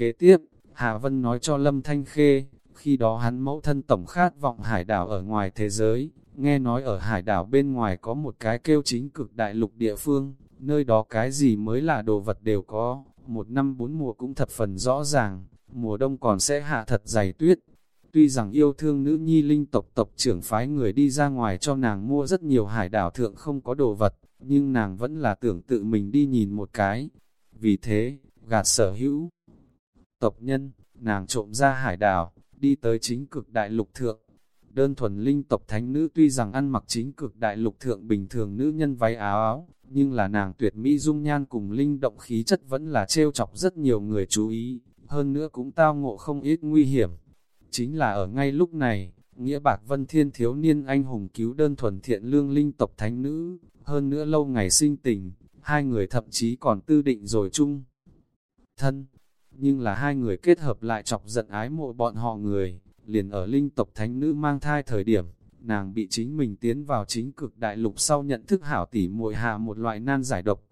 Kế tiếp, Hà Vân nói cho Lâm Thanh Khê, khi đó hắn mẫu thân tổng khát vọng hải đảo ở ngoài thế giới, nghe nói ở hải đảo bên ngoài có một cái kêu chính cực đại lục địa phương, nơi đó cái gì mới là đồ vật đều có, một năm bốn mùa cũng thập phần rõ ràng, mùa đông còn sẽ hạ thật dày tuyết. Tuy rằng yêu thương nữ nhi linh tộc tộc trưởng phái người đi ra ngoài cho nàng mua rất nhiều hải đảo thượng không có đồ vật, nhưng nàng vẫn là tưởng tự mình đi nhìn một cái. Vì thế, gạt sở hữu. Tộc nhân, nàng trộm ra hải đảo, đi tới chính cực đại lục thượng. Đơn thuần linh tộc thánh nữ tuy rằng ăn mặc chính cực đại lục thượng bình thường nữ nhân váy áo áo, nhưng là nàng tuyệt mỹ dung nhan cùng linh động khí chất vẫn là trêu chọc rất nhiều người chú ý, hơn nữa cũng tao ngộ không ít nguy hiểm. Chính là ở ngay lúc này, nghĩa bạc vân thiên thiếu niên anh hùng cứu đơn thuần thiện lương linh tộc thánh nữ, hơn nữa lâu ngày sinh tình, hai người thậm chí còn tư định rồi chung. Thân, nhưng là hai người kết hợp lại chọc giận ái mộ bọn họ người, liền ở linh tộc thánh nữ mang thai thời điểm, nàng bị chính mình tiến vào chính cực đại lục sau nhận thức hảo tỉ muội hạ một loại nan giải độc.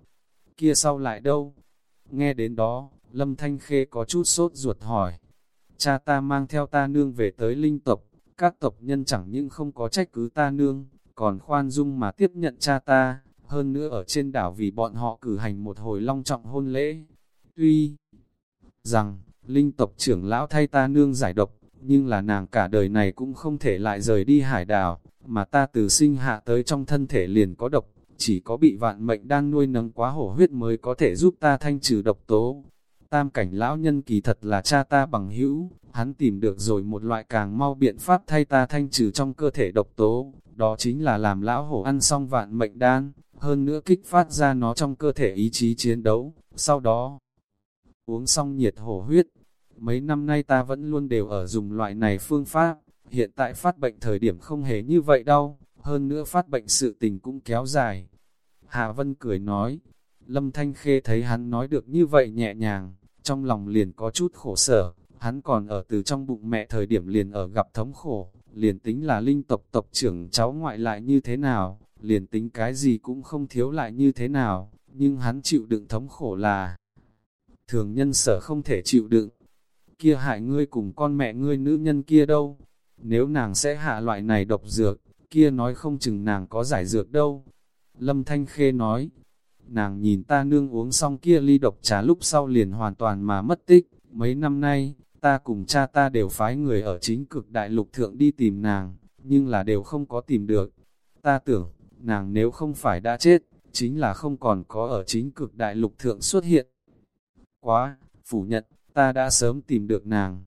Kia sau lại đâu? Nghe đến đó, Lâm Thanh Khê có chút sốt ruột hỏi. Cha ta mang theo ta nương về tới linh tộc, các tộc nhân chẳng những không có trách cứ ta nương, còn khoan dung mà tiếp nhận cha ta, hơn nữa ở trên đảo vì bọn họ cử hành một hồi long trọng hôn lễ. Tuy rằng, linh tộc trưởng lão thay ta nương giải độc, nhưng là nàng cả đời này cũng không thể lại rời đi hải đảo, mà ta từ sinh hạ tới trong thân thể liền có độc, chỉ có bị vạn mệnh đang nuôi nấng quá hổ huyết mới có thể giúp ta thanh trừ độc tố. Tam cảnh lão nhân kỳ thật là cha ta bằng hữu, hắn tìm được rồi một loại càng mau biện pháp thay ta thanh trừ trong cơ thể độc tố, đó chính là làm lão hổ ăn xong vạn mệnh đan, hơn nữa kích phát ra nó trong cơ thể ý chí chiến đấu, sau đó uống xong nhiệt hổ huyết. Mấy năm nay ta vẫn luôn đều ở dùng loại này phương pháp, hiện tại phát bệnh thời điểm không hề như vậy đâu, hơn nữa phát bệnh sự tình cũng kéo dài. Hà Vân cười nói, Lâm Thanh Khê thấy hắn nói được như vậy nhẹ nhàng, trong lòng liền có chút khổ sở, hắn còn ở từ trong bụng mẹ thời điểm liền ở gặp thống khổ, liền tính là linh tộc tộc trưởng cháu ngoại lại như thế nào, liền tính cái gì cũng không thiếu lại như thế nào, nhưng hắn chịu đựng thống khổ là thường nhân sở không thể chịu đựng. Kia hại ngươi cùng con mẹ ngươi nữ nhân kia đâu, nếu nàng sẽ hạ loại này độc dược, kia nói không chừng nàng có giải dược đâu. Lâm Thanh Khê nói, nàng nhìn ta nương uống xong kia ly độc trà lúc sau liền hoàn toàn mà mất tích, mấy năm nay, ta cùng cha ta đều phái người ở chính cực đại lục thượng đi tìm nàng, nhưng là đều không có tìm được. Ta tưởng, nàng nếu không phải đã chết, chính là không còn có ở chính cực đại lục thượng xuất hiện. Quá, phủ nhận, ta đã sớm tìm được nàng.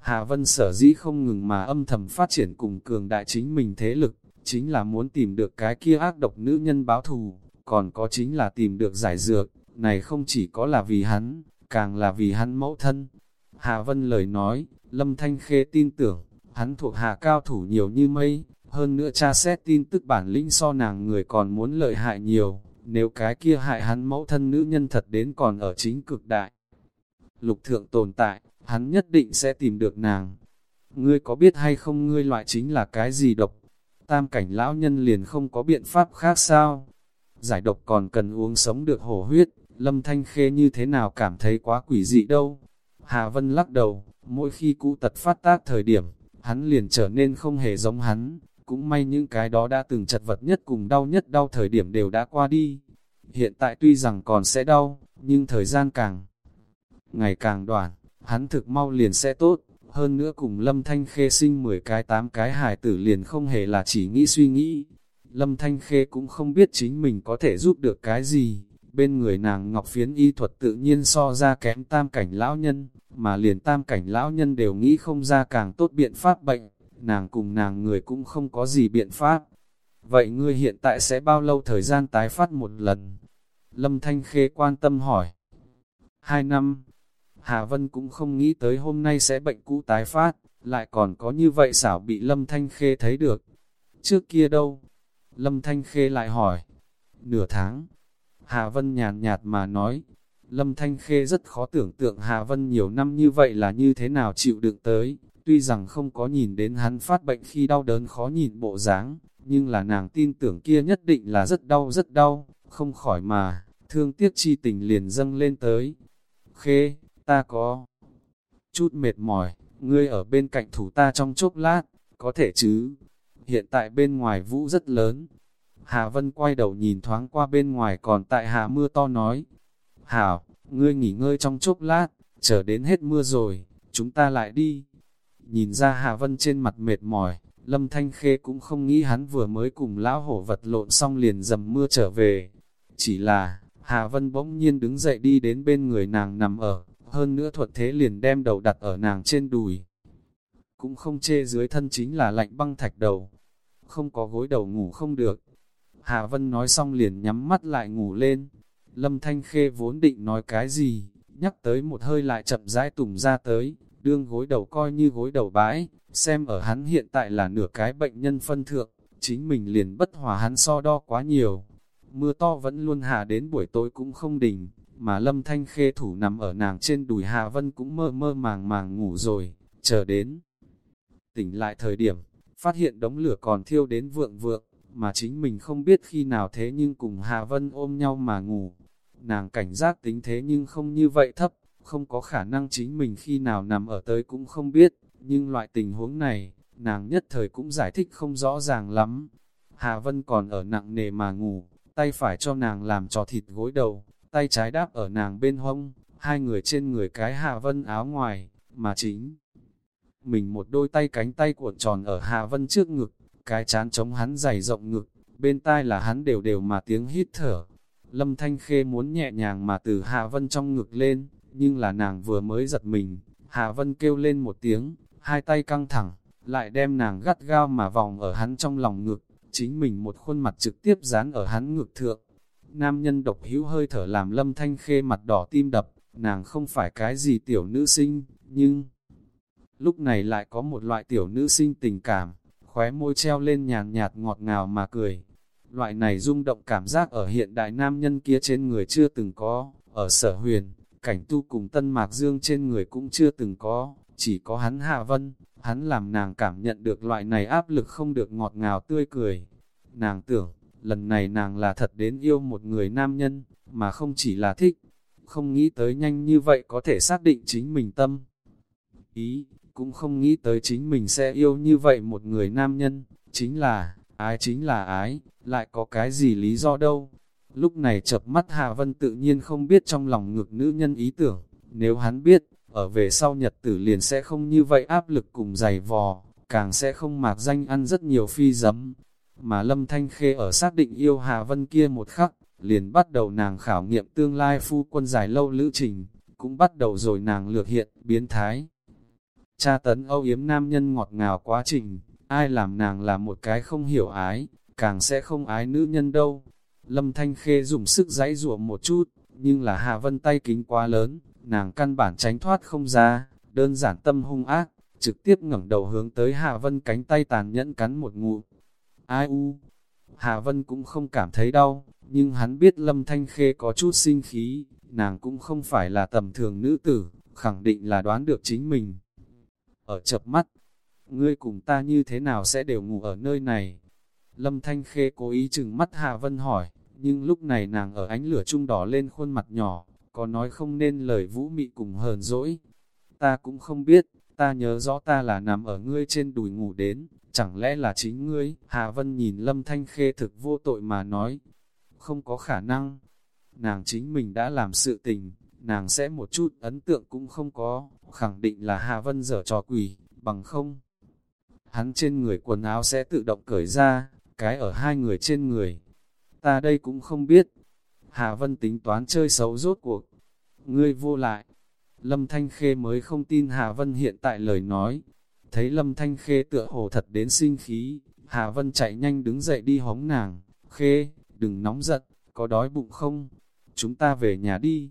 Hạ Vân sở dĩ không ngừng mà âm thầm phát triển cùng cường đại chính mình thế lực, chính là muốn tìm được cái kia ác độc nữ nhân báo thù, còn có chính là tìm được giải dược, này không chỉ có là vì hắn, càng là vì hắn mẫu thân. Hạ Vân lời nói, Lâm Thanh Khê tin tưởng, hắn thuộc hạ cao thủ nhiều như mây, hơn nữa cha xét tin tức bản lĩnh so nàng người còn muốn lợi hại nhiều, nếu cái kia hại hắn mẫu thân nữ nhân thật đến còn ở chính cực đại. Lục thượng tồn tại, hắn nhất định sẽ tìm được nàng. Ngươi có biết hay không ngươi loại chính là cái gì độc? Tam cảnh lão nhân liền không có biện pháp khác sao? Giải độc còn cần uống sống được hổ huyết, lâm thanh khê như thế nào cảm thấy quá quỷ dị đâu? Hà Vân lắc đầu, mỗi khi cũ tật phát tác thời điểm, hắn liền trở nên không hề giống hắn, cũng may những cái đó đã từng chật vật nhất cùng đau nhất đau thời điểm đều đã qua đi. Hiện tại tuy rằng còn sẽ đau, nhưng thời gian càng ngày càng đoạn, hắn thực mau liền sẽ tốt. Hơn nữa cùng Lâm Thanh Khê sinh 10 cái 8 cái hài tử liền không hề là chỉ nghĩ suy nghĩ. Lâm Thanh Khê cũng không biết chính mình có thể giúp được cái gì. Bên người nàng ngọc phiến y thuật tự nhiên so ra kém tam cảnh lão nhân, mà liền tam cảnh lão nhân đều nghĩ không ra càng tốt biện pháp bệnh nàng cùng nàng người cũng không có gì biện pháp. Vậy ngươi hiện tại sẽ bao lâu thời gian tái phát một lần? Lâm Thanh Khê quan tâm hỏi. Hai năm. Hà Vân cũng không nghĩ tới hôm nay sẽ bệnh cũ tái phát, lại còn có như vậy xảo bị Lâm Thanh Khê thấy được. Trước kia đâu? Lâm Thanh Khê lại hỏi. Nửa tháng. Hà Vân nhàn nhạt mà nói. Lâm Thanh Khê rất khó tưởng tượng Hà Vân nhiều năm như vậy là như thế nào chịu đựng tới, Tuy rằng không có nhìn đến hắn phát bệnh khi đau đớn khó nhìn bộ dáng, nhưng là nàng tin tưởng kia nhất định là rất đau rất đau, không khỏi mà, thương tiếc chi tình liền dâng lên tới. Khê, ta có chút mệt mỏi, ngươi ở bên cạnh thủ ta trong chốc lát, có thể chứ? Hiện tại bên ngoài vũ rất lớn. Hà Vân quay đầu nhìn thoáng qua bên ngoài còn tại hạ mưa to nói. Hảo, ngươi nghỉ ngơi trong chốc lát, chờ đến hết mưa rồi, chúng ta lại đi. Nhìn ra Hà Vân trên mặt mệt mỏi, Lâm Thanh Khê cũng không nghĩ hắn vừa mới cùng lão hổ vật lộn xong liền dầm mưa trở về. Chỉ là, Hà Vân bỗng nhiên đứng dậy đi đến bên người nàng nằm ở, hơn nữa thuật thế liền đem đầu đặt ở nàng trên đùi. Cũng không chê dưới thân chính là lạnh băng thạch đầu, không có gối đầu ngủ không được. Hà Vân nói xong liền nhắm mắt lại ngủ lên. Lâm Thanh Khê vốn định nói cái gì, nhắc tới một hơi lại chậm rãi tùng ra tới, đương gối đầu coi như gối đầu bãi, xem ở hắn hiện tại là nửa cái bệnh nhân phân thượng, chính mình liền bất hòa hắn so đo quá nhiều. Mưa to vẫn luôn hạ đến buổi tối cũng không đình, mà lâm thanh khê thủ nằm ở nàng trên đùi Hà Vân cũng mơ mơ màng màng ngủ rồi, chờ đến. Tỉnh lại thời điểm, phát hiện đống lửa còn thiêu đến vượng vượng, mà chính mình không biết khi nào thế nhưng cùng Hà Vân ôm nhau mà ngủ. Nàng cảnh giác tính thế nhưng không như vậy thấp, không có khả năng chính mình khi nào nằm ở tới cũng không biết, nhưng loại tình huống này, nàng nhất thời cũng giải thích không rõ ràng lắm. Hà Vân còn ở nặng nề mà ngủ, tay phải cho nàng làm trò thịt gối đầu, tay trái đáp ở nàng bên hông, hai người trên người cái Hà Vân áo ngoài, mà chính. Mình một đôi tay cánh tay cuộn tròn ở Hà Vân trước ngực, cái chán chống hắn dày rộng ngực, bên tai là hắn đều đều mà tiếng hít thở. Lâm Thanh Khê muốn nhẹ nhàng mà từ Hà Vân trong ngực lên, nhưng là nàng vừa mới giật mình, Hà Vân kêu lên một tiếng, hai tay căng thẳng, lại đem nàng gắt gao mà vòng ở hắn trong lòng ngực, chính mình một khuôn mặt trực tiếp dán ở hắn ngực thượng. Nam nhân độc hữu hơi thở làm lâm thanh khê mặt đỏ tim đập, nàng không phải cái gì tiểu nữ sinh, nhưng... Lúc này lại có một loại tiểu nữ sinh tình cảm, khóe môi treo lên nhàn nhạt ngọt ngào mà cười. Loại này rung động cảm giác ở hiện đại nam nhân kia trên người chưa từng có, ở sở huyền, cảnh tu cùng tân mạc dương trên người cũng chưa từng có, chỉ có hắn Hạ Vân, hắn làm nàng cảm nhận được loại này áp lực không được ngọt ngào tươi cười. Nàng tưởng, lần này nàng là thật đến yêu một người nam nhân, mà không chỉ là thích, không nghĩ tới nhanh như vậy có thể xác định chính mình tâm. Ý, cũng không nghĩ tới chính mình sẽ yêu như vậy một người nam nhân, chính là, ái chính là ái, lại có cái gì lý do đâu. Lúc này chập mắt Hạ Vân tự nhiên không biết trong lòng ngược nữ nhân ý tưởng, nếu hắn biết, ở về sau nhật tử liền sẽ không như vậy áp lực cùng dày vò, càng sẽ không mạc danh ăn rất nhiều phi giấm. Mà Lâm Thanh Khê ở xác định yêu Hà Vân kia một khắc, liền bắt đầu nàng khảo nghiệm tương lai phu quân dài lâu lữ trình, cũng bắt đầu rồi nàng lược hiện, biến thái. Cha tấn âu yếm nam nhân ngọt ngào quá trình, ai làm nàng là một cái không hiểu ái, càng sẽ không ái nữ nhân đâu. Lâm Thanh Khê dùng sức giãy rủa một chút, nhưng là Hà Vân tay kính quá lớn, nàng căn bản tránh thoát không ra, đơn giản tâm hung ác, trực tiếp ngẩng đầu hướng tới Hà Vân cánh tay tàn nhẫn cắn một ngụ. Ai u? Hà Vân cũng không cảm thấy đau, nhưng hắn biết Lâm Thanh Khê có chút sinh khí, nàng cũng không phải là tầm thường nữ tử, khẳng định là đoán được chính mình. Ở chập mắt, ngươi cùng ta như thế nào sẽ đều ngủ ở nơi này? Lâm Thanh Khê cố ý chừng mắt Hà Vân hỏi, nhưng lúc này nàng ở ánh lửa trung đỏ lên khuôn mặt nhỏ, có nói không nên lời vũ mị cùng hờn dỗi. Ta cũng không biết, ta nhớ rõ ta là nằm ở ngươi trên đùi ngủ đến, chẳng lẽ là chính ngươi? Hà Vân nhìn Lâm Thanh Khê thực vô tội mà nói, không có khả năng. Nàng chính mình đã làm sự tình, nàng sẽ một chút ấn tượng cũng không có, khẳng định là Hà Vân dở trò quỷ, bằng không. Hắn trên người quần áo sẽ tự động cởi ra, cái ở hai người trên người. Ta đây cũng không biết, Hà Vân tính toán chơi xấu rốt cuộc. Ngươi vô lại. Lâm Thanh Khê mới không tin Hà Vân hiện tại lời nói. Thấy Lâm Thanh Khê tựa hồ thật đến sinh khí, Hà Vân chạy nhanh đứng dậy đi hóng nàng. Khê, đừng nóng giận, có đói bụng không? Chúng ta về nhà đi.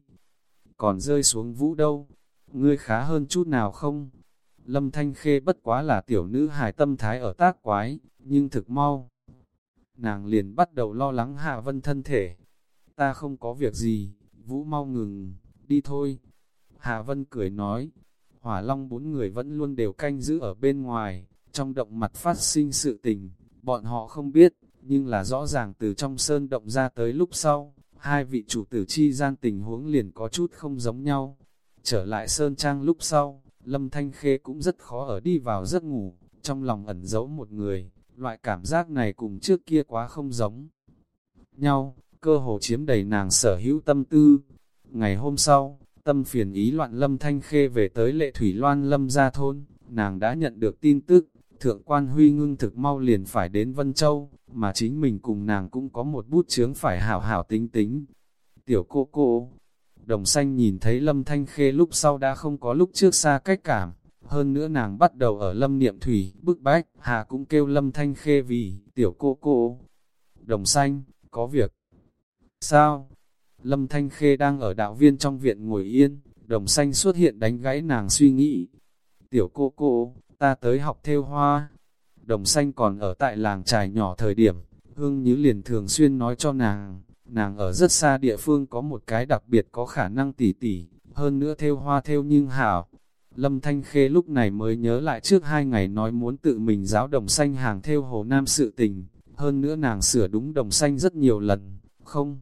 Còn rơi xuống vũ đâu? Ngươi khá hơn chút nào không? Lâm Thanh Khê bất quá là tiểu nữ hài tâm thái ở tác quái, nhưng thực mau. Nàng liền bắt đầu lo lắng Hà Vân thân thể, ta không có việc gì, Vũ mau ngừng, đi thôi. Hà Vân cười nói, hỏa long bốn người vẫn luôn đều canh giữ ở bên ngoài, trong động mặt phát sinh sự tình, bọn họ không biết, nhưng là rõ ràng từ trong sơn động ra tới lúc sau, hai vị chủ tử chi gian tình huống liền có chút không giống nhau. Trở lại sơn trang lúc sau, Lâm Thanh Khê cũng rất khó ở đi vào giấc ngủ, trong lòng ẩn giấu một người, loại cảm giác này cùng trước kia quá không giống nhau, cơ hồ chiếm đầy nàng sở hữu tâm tư. Ngày hôm sau, tâm phiền ý loạn Lâm Thanh Khê về tới lệ thủy loan Lâm gia thôn, nàng đã nhận được tin tức, thượng quan huy ngưng thực mau liền phải đến Vân Châu, mà chính mình cùng nàng cũng có một bút chướng phải hảo hảo tính tính. Tiểu cô cô, đồng xanh nhìn thấy Lâm Thanh Khê lúc sau đã không có lúc trước xa cách cảm, hơn nữa nàng bắt đầu ở Lâm Niệm Thủy, bức bách, Hà cũng kêu Lâm Thanh Khê vì, tiểu cô cô. Đồng xanh, có việc. Sao? Lâm Thanh Khê đang ở đạo viên trong viện ngồi yên, đồng xanh xuất hiện đánh gãy nàng suy nghĩ. Tiểu cô cô, ta tới học theo hoa. Đồng xanh còn ở tại làng trài nhỏ thời điểm, Hương Như liền thường xuyên nói cho nàng, nàng ở rất xa địa phương có một cái đặc biệt có khả năng tỉ tỉ, hơn nữa theo hoa theo nhưng hảo. Lâm Thanh Khê lúc này mới nhớ lại trước hai ngày nói muốn tự mình giáo đồng xanh hàng theo Hồ Nam sự tình, hơn nữa nàng sửa đúng đồng xanh rất nhiều lần, không?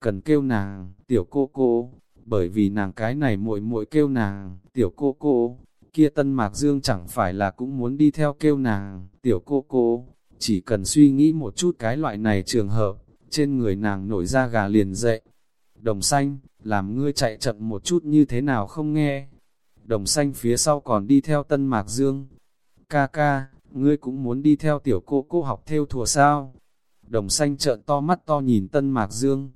Cần kêu nàng, tiểu cô cô, bởi vì nàng cái này muội muội kêu nàng, tiểu cô cô, kia tân mạc dương chẳng phải là cũng muốn đi theo kêu nàng, tiểu cô cô, chỉ cần suy nghĩ một chút cái loại này trường hợp, trên người nàng nổi ra gà liền dậy. Đồng xanh, làm ngươi chạy chậm một chút như thế nào không nghe. Đồng xanh phía sau còn đi theo tân mạc dương. Ca ca, ngươi cũng muốn đi theo tiểu cô cô học theo thùa sao. Đồng xanh trợn to mắt to nhìn tân mạc dương.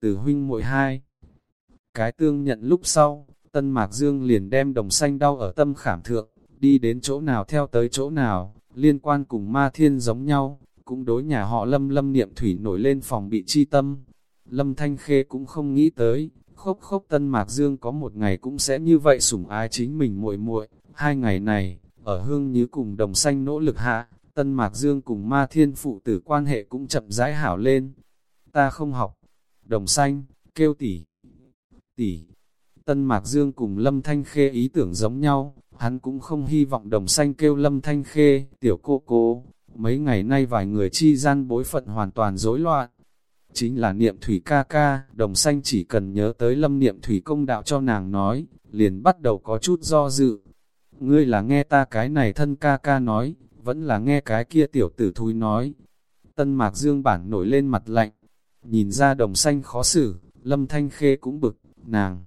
Từ huynh muội hai. Cái tương nhận lúc sau, tân mạc dương liền đem đồng xanh đau ở tâm khảm thượng, đi đến chỗ nào theo tới chỗ nào, liên quan cùng ma thiên giống nhau, cũng đối nhà họ lâm lâm niệm thủy nổi lên phòng bị chi tâm. Lâm Thanh Khê cũng không nghĩ tới, khốc khốc tân mạc dương có một ngày cũng sẽ như vậy sủng ái chính mình muội muội hai ngày này, ở hương như cùng đồng xanh nỗ lực hạ, tân mạc dương cùng ma thiên phụ tử quan hệ cũng chậm rãi hảo lên. Ta không học, đồng xanh, kêu tỷ, tỷ. Tân Mạc Dương cùng Lâm Thanh Khê ý tưởng giống nhau, hắn cũng không hy vọng đồng xanh kêu Lâm Thanh Khê, tiểu cô cô, mấy ngày nay vài người chi gian bối phận hoàn toàn rối loạn. Chính là niệm thủy ca ca, đồng xanh chỉ cần nhớ tới lâm niệm thủy công đạo cho nàng nói, liền bắt đầu có chút do dự. Ngươi là nghe ta cái này thân ca ca nói, vẫn là nghe cái kia tiểu tử thúi nói. Tân mạc dương bản nổi lên mặt lạnh, nhìn ra đồng xanh khó xử, lâm thanh khê cũng bực, nàng.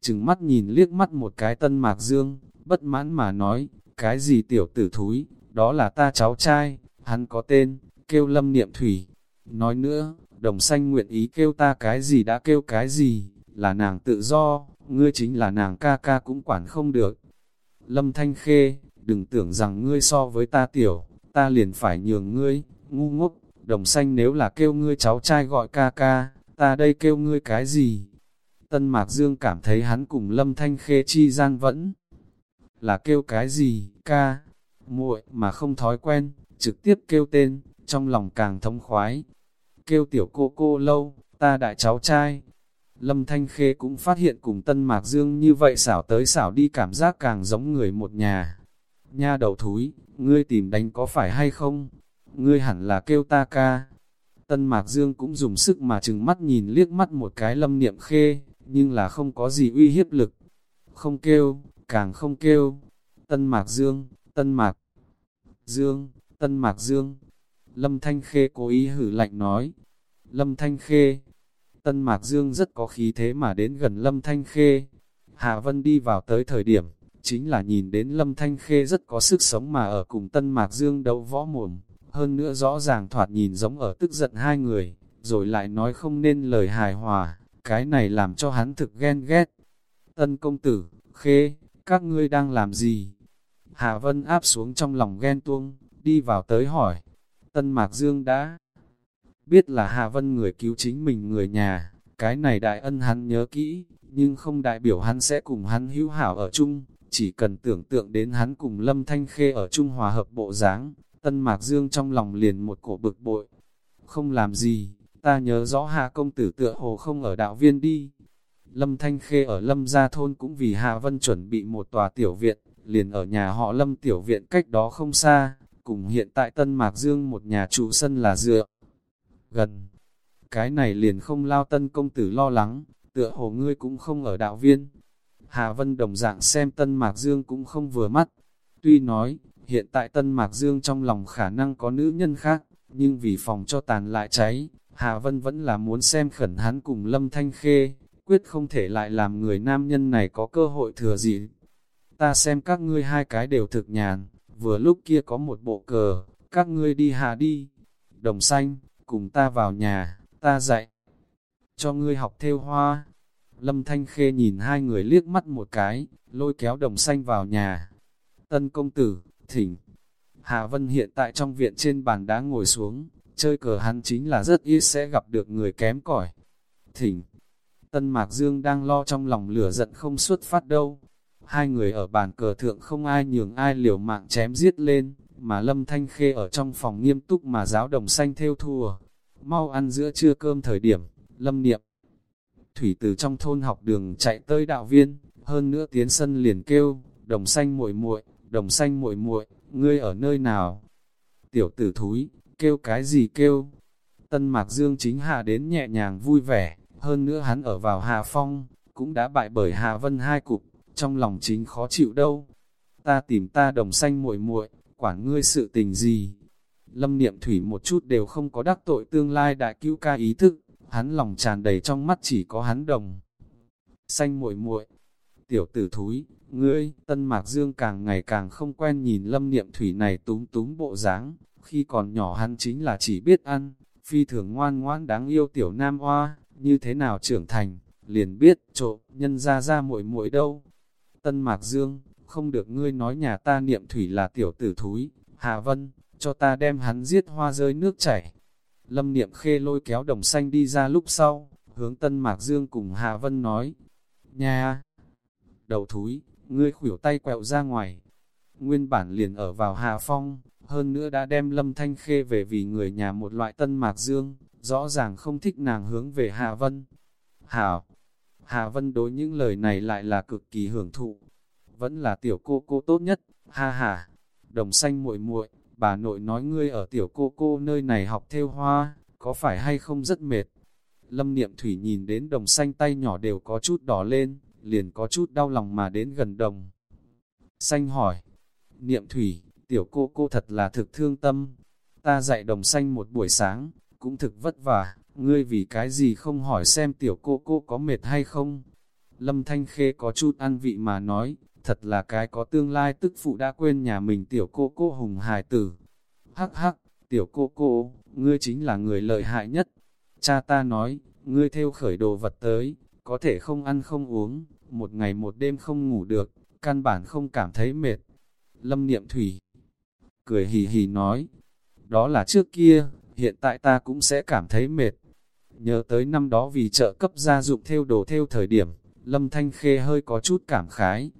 trừng mắt nhìn liếc mắt một cái tân mạc dương, bất mãn mà nói, cái gì tiểu tử thúi, đó là ta cháu trai, hắn có tên, kêu lâm niệm thủy. Nói nữa, đồng xanh nguyện ý kêu ta cái gì đã kêu cái gì, là nàng tự do, ngươi chính là nàng ca ca cũng quản không được. Lâm Thanh Khê, đừng tưởng rằng ngươi so với ta tiểu, ta liền phải nhường ngươi, ngu ngốc, đồng xanh nếu là kêu ngươi cháu trai gọi ca ca, ta đây kêu ngươi cái gì? Tân Mạc Dương cảm thấy hắn cùng Lâm Thanh Khê chi gian vẫn là kêu cái gì, ca, muội mà không thói quen, trực tiếp kêu tên, trong lòng càng thông khoái. Kêu tiểu cô cô lâu, ta đại cháu trai. Lâm Thanh Khê cũng phát hiện cùng Tân Mạc Dương như vậy xảo tới xảo đi cảm giác càng giống người một nhà. Nha đầu thúi, ngươi tìm đánh có phải hay không? Ngươi hẳn là kêu ta ca. Tân Mạc Dương cũng dùng sức mà chừng mắt nhìn liếc mắt một cái lâm niệm khê, nhưng là không có gì uy hiếp lực. Không kêu, càng không kêu. Tân Mạc Dương, Tân Mạc Dương, Tân Mạc Dương. Lâm Thanh Khê cố ý hử lạnh nói. Lâm Thanh Khê. Tân Mạc Dương rất có khí thế mà đến gần Lâm Thanh Khê. Hạ Vân đi vào tới thời điểm, chính là nhìn đến Lâm Thanh Khê rất có sức sống mà ở cùng Tân Mạc Dương đấu võ mồm. Hơn nữa rõ ràng thoạt nhìn giống ở tức giận hai người, rồi lại nói không nên lời hài hòa, cái này làm cho hắn thực ghen ghét. Tân công tử, Khê, các ngươi đang làm gì? Hạ Vân áp xuống trong lòng ghen tuông, đi vào tới hỏi. Tân Mạc Dương đã biết là Hạ Vân người cứu chính mình người nhà, cái này đại ân hắn nhớ kỹ, nhưng không đại biểu hắn sẽ cùng hắn hữu hảo ở chung, chỉ cần tưởng tượng đến hắn cùng Lâm Thanh Khê ở chung hòa hợp bộ dáng, Tân Mạc Dương trong lòng liền một cổ bực bội. Không làm gì, ta nhớ rõ Hạ công tử tựa hồ không ở đạo viên đi. Lâm Thanh Khê ở Lâm Gia Thôn cũng vì Hạ Vân chuẩn bị một tòa tiểu viện, liền ở nhà họ Lâm tiểu viện cách đó không xa, cùng hiện tại Tân Mạc Dương một nhà trụ sân là dựa. Gần, cái này liền không lao Tân công tử lo lắng, tựa hồ ngươi cũng không ở đạo viên. Hà Vân đồng dạng xem Tân Mạc Dương cũng không vừa mắt. Tuy nói, hiện tại Tân Mạc Dương trong lòng khả năng có nữ nhân khác, nhưng vì phòng cho tàn lại cháy, Hà Vân vẫn là muốn xem khẩn hắn cùng Lâm Thanh Khê, quyết không thể lại làm người nam nhân này có cơ hội thừa gì. Ta xem các ngươi hai cái đều thực nhàn, vừa lúc kia có một bộ cờ, các ngươi đi hạ đi. Đồng xanh, cùng ta vào nhà, ta dạy. Cho ngươi học theo hoa. Lâm Thanh Khê nhìn hai người liếc mắt một cái, lôi kéo đồng xanh vào nhà. Tân công tử, thỉnh. Hà Vân hiện tại trong viện trên bàn đá ngồi xuống, chơi cờ hắn chính là rất ít sẽ gặp được người kém cỏi. Thỉnh. Tân Mạc Dương đang lo trong lòng lửa giận không xuất phát đâu. Hai người ở bàn cờ thượng không ai nhường ai liều mạng chém giết lên, mà Lâm Thanh Khê ở trong phòng nghiêm túc mà giáo đồng xanh theo thua. Mau ăn giữa trưa cơm thời điểm, Lâm Niệm. Thủy từ trong thôn học đường chạy tới đạo viên, hơn nữa tiến sân liền kêu, đồng xanh muội muội, đồng xanh muội muội, ngươi ở nơi nào? Tiểu tử thúi, kêu cái gì kêu? Tân Mạc Dương chính hạ đến nhẹ nhàng vui vẻ, hơn nữa hắn ở vào Hà Phong, cũng đã bại bởi Hà Vân hai cục, trong lòng chính khó chịu đâu. Ta tìm ta đồng xanh muội muội, quản ngươi sự tình gì? Lâm Niệm Thủy một chút đều không có đắc tội tương lai đại cứu ca ý thức, hắn lòng tràn đầy trong mắt chỉ có hắn đồng. Xanh muội muội, tiểu tử thúi, ngươi, Tân Mạc Dương càng ngày càng không quen nhìn Lâm Niệm Thủy này túm túm bộ dáng, khi còn nhỏ hắn chính là chỉ biết ăn, phi thường ngoan ngoãn đáng yêu tiểu nam hoa, như thế nào trưởng thành, liền biết, trộm, nhân ra ra muội muội đâu. Tân Mạc Dương, không được ngươi nói nhà ta niệm thủy là tiểu tử thúi, Hà Vân, cho ta đem hắn giết hoa rơi nước chảy. Lâm niệm khê lôi kéo đồng xanh đi ra lúc sau, hướng Tân Mạc Dương cùng Hà Vân nói, nhà, đầu thúi, ngươi khủyểu tay quẹo ra ngoài. Nguyên bản liền ở vào Hà Phong, hơn nữa đã đem Lâm Thanh Khê về vì người nhà một loại Tân Mạc Dương, rõ ràng không thích nàng hướng về Hà Vân. Hảo, Hà Vân đối những lời này lại là cực kỳ hưởng thụ, vẫn là tiểu cô cô tốt nhất, ha ha. Đồng xanh muội muội, bà nội nói ngươi ở tiểu cô cô nơi này học theo hoa, có phải hay không rất mệt? Lâm Niệm Thủy nhìn đến đồng xanh tay nhỏ đều có chút đỏ lên, liền có chút đau lòng mà đến gần đồng. Xanh hỏi, Niệm Thủy, tiểu cô cô thật là thực thương tâm, ta dạy đồng xanh một buổi sáng, cũng thực vất vả, ngươi vì cái gì không hỏi xem tiểu cô cô có mệt hay không? Lâm Thanh Khê có chút ăn vị mà nói, thật là cái có tương lai tức phụ đã quên nhà mình tiểu cô cô hùng hài tử. Hắc hắc, tiểu cô cô, ngươi chính là người lợi hại nhất. Cha ta nói, ngươi theo khởi đồ vật tới, có thể không ăn không uống, một ngày một đêm không ngủ được, căn bản không cảm thấy mệt. Lâm Niệm Thủy cười hì hì nói, đó là trước kia, hiện tại ta cũng sẽ cảm thấy mệt. Nhớ tới năm đó vì trợ cấp gia dụng theo đồ theo thời điểm, Lâm Thanh Khê hơi có chút cảm khái,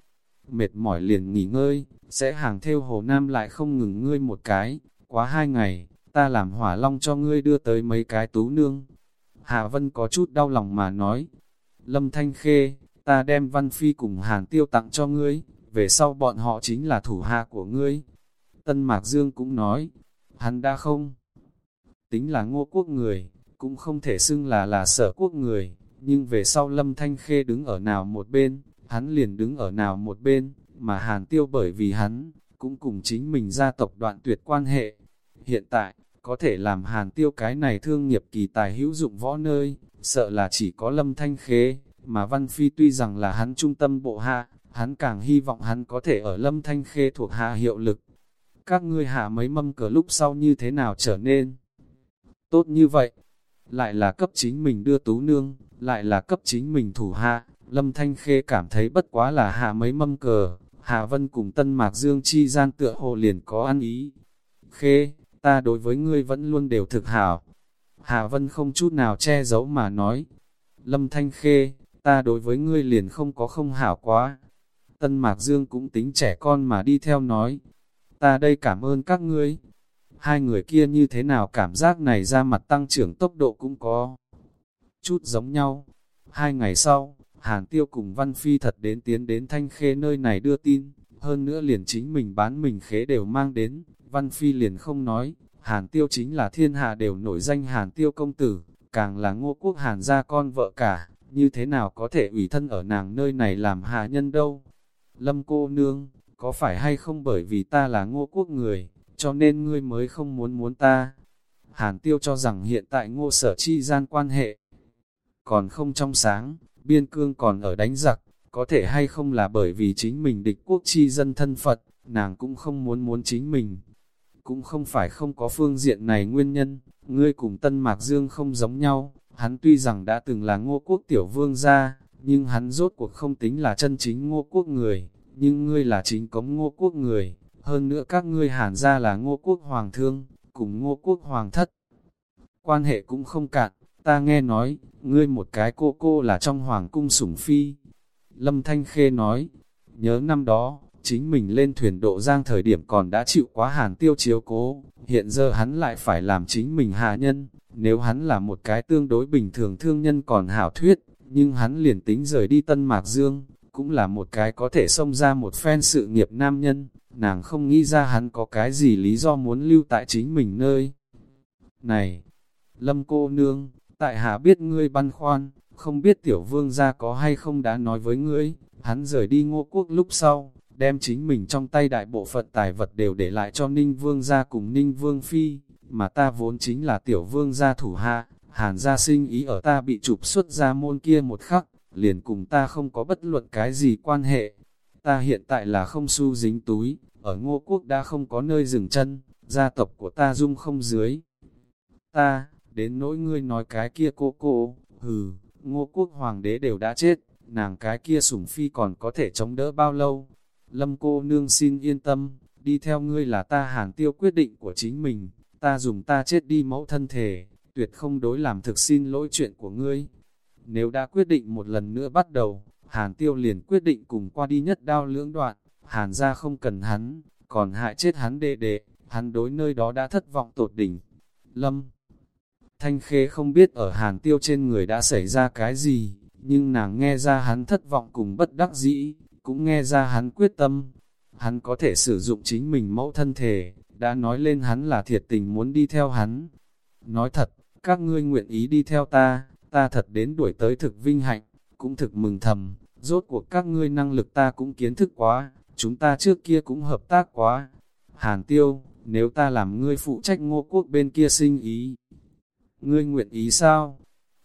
mệt mỏi liền nghỉ ngơi, sẽ hàng theo hồ nam lại không ngừng ngươi một cái, quá hai ngày, ta làm hỏa long cho ngươi đưa tới mấy cái tú nương. Hạ Vân có chút đau lòng mà nói, Lâm Thanh Khê, ta đem Văn Phi cùng Hàn Tiêu tặng cho ngươi, về sau bọn họ chính là thủ hạ của ngươi. Tân Mạc Dương cũng nói, hắn đã không tính là ngô quốc người, cũng không thể xưng là là sở quốc người, nhưng về sau Lâm Thanh Khê đứng ở nào một bên, hắn liền đứng ở nào một bên, mà Hàn Tiêu bởi vì hắn, cũng cùng chính mình gia tộc đoạn tuyệt quan hệ. Hiện tại, có thể làm Hàn Tiêu cái này thương nghiệp kỳ tài hữu dụng võ nơi, sợ là chỉ có Lâm Thanh khê mà Văn Phi tuy rằng là hắn trung tâm bộ hạ, hắn càng hy vọng hắn có thể ở Lâm Thanh Khê thuộc hạ hiệu lực. Các ngươi hạ mấy mâm cờ lúc sau như thế nào trở nên tốt như vậy? Lại là cấp chính mình đưa tú nương, lại là cấp chính mình thủ hạ, Lâm Thanh Khê cảm thấy bất quá là hạ mấy mâm cờ, Hà Vân cùng Tân Mạc Dương chi gian tựa hồ liền có ăn ý. Khê, ta đối với ngươi vẫn luôn đều thực hảo. Hà Vân không chút nào che giấu mà nói. Lâm Thanh Khê, ta đối với ngươi liền không có không hảo quá. Tân Mạc Dương cũng tính trẻ con mà đi theo nói. Ta đây cảm ơn các ngươi. Hai người kia như thế nào cảm giác này ra mặt tăng trưởng tốc độ cũng có. Chút giống nhau. Hai ngày sau, Hàn Tiêu cùng Văn Phi thật đến tiến đến Thanh Khê nơi này đưa tin, hơn nữa liền chính mình bán mình khế đều mang đến, Văn Phi liền không nói, Hàn Tiêu chính là thiên hạ đều nổi danh Hàn Tiêu công tử, càng là ngô quốc Hàn gia con vợ cả, như thế nào có thể ủy thân ở nàng nơi này làm hạ nhân đâu. Lâm cô nương, có phải hay không bởi vì ta là ngô quốc người, cho nên ngươi mới không muốn muốn ta. Hàn tiêu cho rằng hiện tại ngô sở chi gian quan hệ còn không trong sáng, biên cương còn ở đánh giặc, có thể hay không là bởi vì chính mình địch quốc chi dân thân Phật, nàng cũng không muốn muốn chính mình. Cũng không phải không có phương diện này nguyên nhân, ngươi cùng Tân Mạc Dương không giống nhau, hắn tuy rằng đã từng là ngô quốc tiểu vương gia, nhưng hắn rốt cuộc không tính là chân chính ngô quốc người, nhưng ngươi là chính cống ngô quốc người, hơn nữa các ngươi hàn gia là ngô quốc hoàng thương, cùng ngô quốc hoàng thất. Quan hệ cũng không cạn, ta nghe nói, ngươi một cái cô cô là trong hoàng cung sủng phi. Lâm Thanh Khê nói, nhớ năm đó, chính mình lên thuyền độ giang thời điểm còn đã chịu quá hàn tiêu chiếu cố, hiện giờ hắn lại phải làm chính mình hạ nhân, nếu hắn là một cái tương đối bình thường thương nhân còn hảo thuyết, nhưng hắn liền tính rời đi Tân Mạc Dương, cũng là một cái có thể xông ra một phen sự nghiệp nam nhân, nàng không nghĩ ra hắn có cái gì lý do muốn lưu tại chính mình nơi. Này, Lâm cô nương, tại hạ biết ngươi băn khoăn, không biết tiểu vương gia có hay không đã nói với ngươi, hắn rời đi ngô quốc lúc sau, đem chính mình trong tay đại bộ phận tài vật đều để lại cho ninh vương gia cùng ninh vương phi, mà ta vốn chính là tiểu vương gia thủ hạ, hàn gia sinh ý ở ta bị trục xuất ra môn kia một khắc, liền cùng ta không có bất luận cái gì quan hệ. Ta hiện tại là không su dính túi, ở ngô quốc đã không có nơi dừng chân, gia tộc của ta dung không dưới. Ta, đến nỗi ngươi nói cái kia cô cô, hừ, ngô quốc hoàng đế đều đã chết, nàng cái kia sủng phi còn có thể chống đỡ bao lâu. Lâm cô nương xin yên tâm, đi theo ngươi là ta hàn tiêu quyết định của chính mình, ta dùng ta chết đi mẫu thân thể, tuyệt không đối làm thực xin lỗi chuyện của ngươi. Nếu đã quyết định một lần nữa bắt đầu, hàn tiêu liền quyết định cùng qua đi nhất đao lưỡng đoạn, hàn ra không cần hắn, còn hại chết hắn đệ đệ, hắn đối nơi đó đã thất vọng tột đỉnh. Lâm Thanh Khê không biết ở hàn tiêu trên người đã xảy ra cái gì, nhưng nàng nghe ra hắn thất vọng cùng bất đắc dĩ, cũng nghe ra hắn quyết tâm. Hắn có thể sử dụng chính mình mẫu thân thể, đã nói lên hắn là thiệt tình muốn đi theo hắn. Nói thật, các ngươi nguyện ý đi theo ta, ta thật đến đuổi tới thực vinh hạnh, cũng thực mừng thầm, rốt cuộc các ngươi năng lực ta cũng kiến thức quá, chúng ta trước kia cũng hợp tác quá. Hàn tiêu, nếu ta làm ngươi phụ trách ngô quốc bên kia sinh ý, ngươi nguyện ý sao?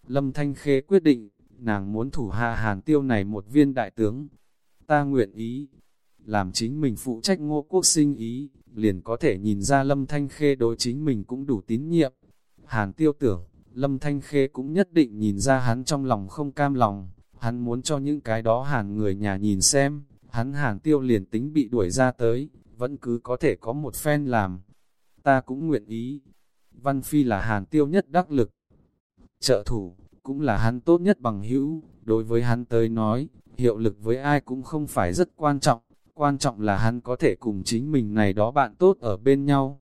Lâm Thanh Khê quyết định, nàng muốn thủ hạ hàn tiêu này một viên đại tướng. Ta nguyện ý, làm chính mình phụ trách ngô quốc sinh ý, liền có thể nhìn ra Lâm Thanh Khê đối chính mình cũng đủ tín nhiệm. Hàn tiêu tưởng, Lâm Thanh Khê cũng nhất định nhìn ra hắn trong lòng không cam lòng, hắn muốn cho những cái đó hàn người nhà nhìn xem, hắn hàn tiêu liền tính bị đuổi ra tới, vẫn cứ có thể có một phen làm. Ta cũng nguyện ý, Văn Phi là hàn tiêu nhất đắc lực. Trợ thủ, cũng là hắn tốt nhất bằng hữu, đối với hắn tới nói, hiệu lực với ai cũng không phải rất quan trọng, quan trọng là hắn có thể cùng chính mình này đó bạn tốt ở bên nhau.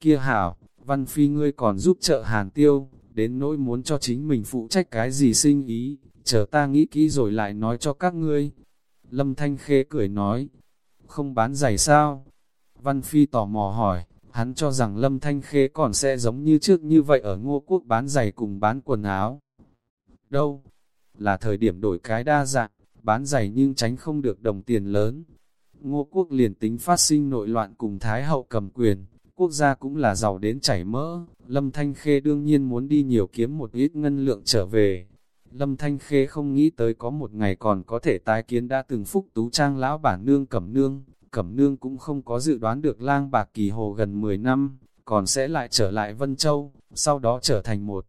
Kia hảo, Văn Phi ngươi còn giúp trợ hàn tiêu, đến nỗi muốn cho chính mình phụ trách cái gì sinh ý, chờ ta nghĩ kỹ rồi lại nói cho các ngươi. Lâm Thanh Khê cười nói, không bán giày sao? Văn Phi tò mò hỏi, Hắn cho rằng Lâm Thanh Khê còn sẽ giống như trước như vậy ở ngô quốc bán giày cùng bán quần áo. Đâu? Là thời điểm đổi cái đa dạng, bán giày nhưng tránh không được đồng tiền lớn. Ngô quốc liền tính phát sinh nội loạn cùng Thái hậu cầm quyền, quốc gia cũng là giàu đến chảy mỡ. Lâm Thanh Khê đương nhiên muốn đi nhiều kiếm một ít ngân lượng trở về. Lâm Thanh Khê không nghĩ tới có một ngày còn có thể tái kiến đã từng phúc tú trang lão bản nương cẩm nương. Cẩm Nương cũng không có dự đoán được lang bạc kỳ hồ gần 10 năm, còn sẽ lại trở lại Vân Châu, sau đó trở thành một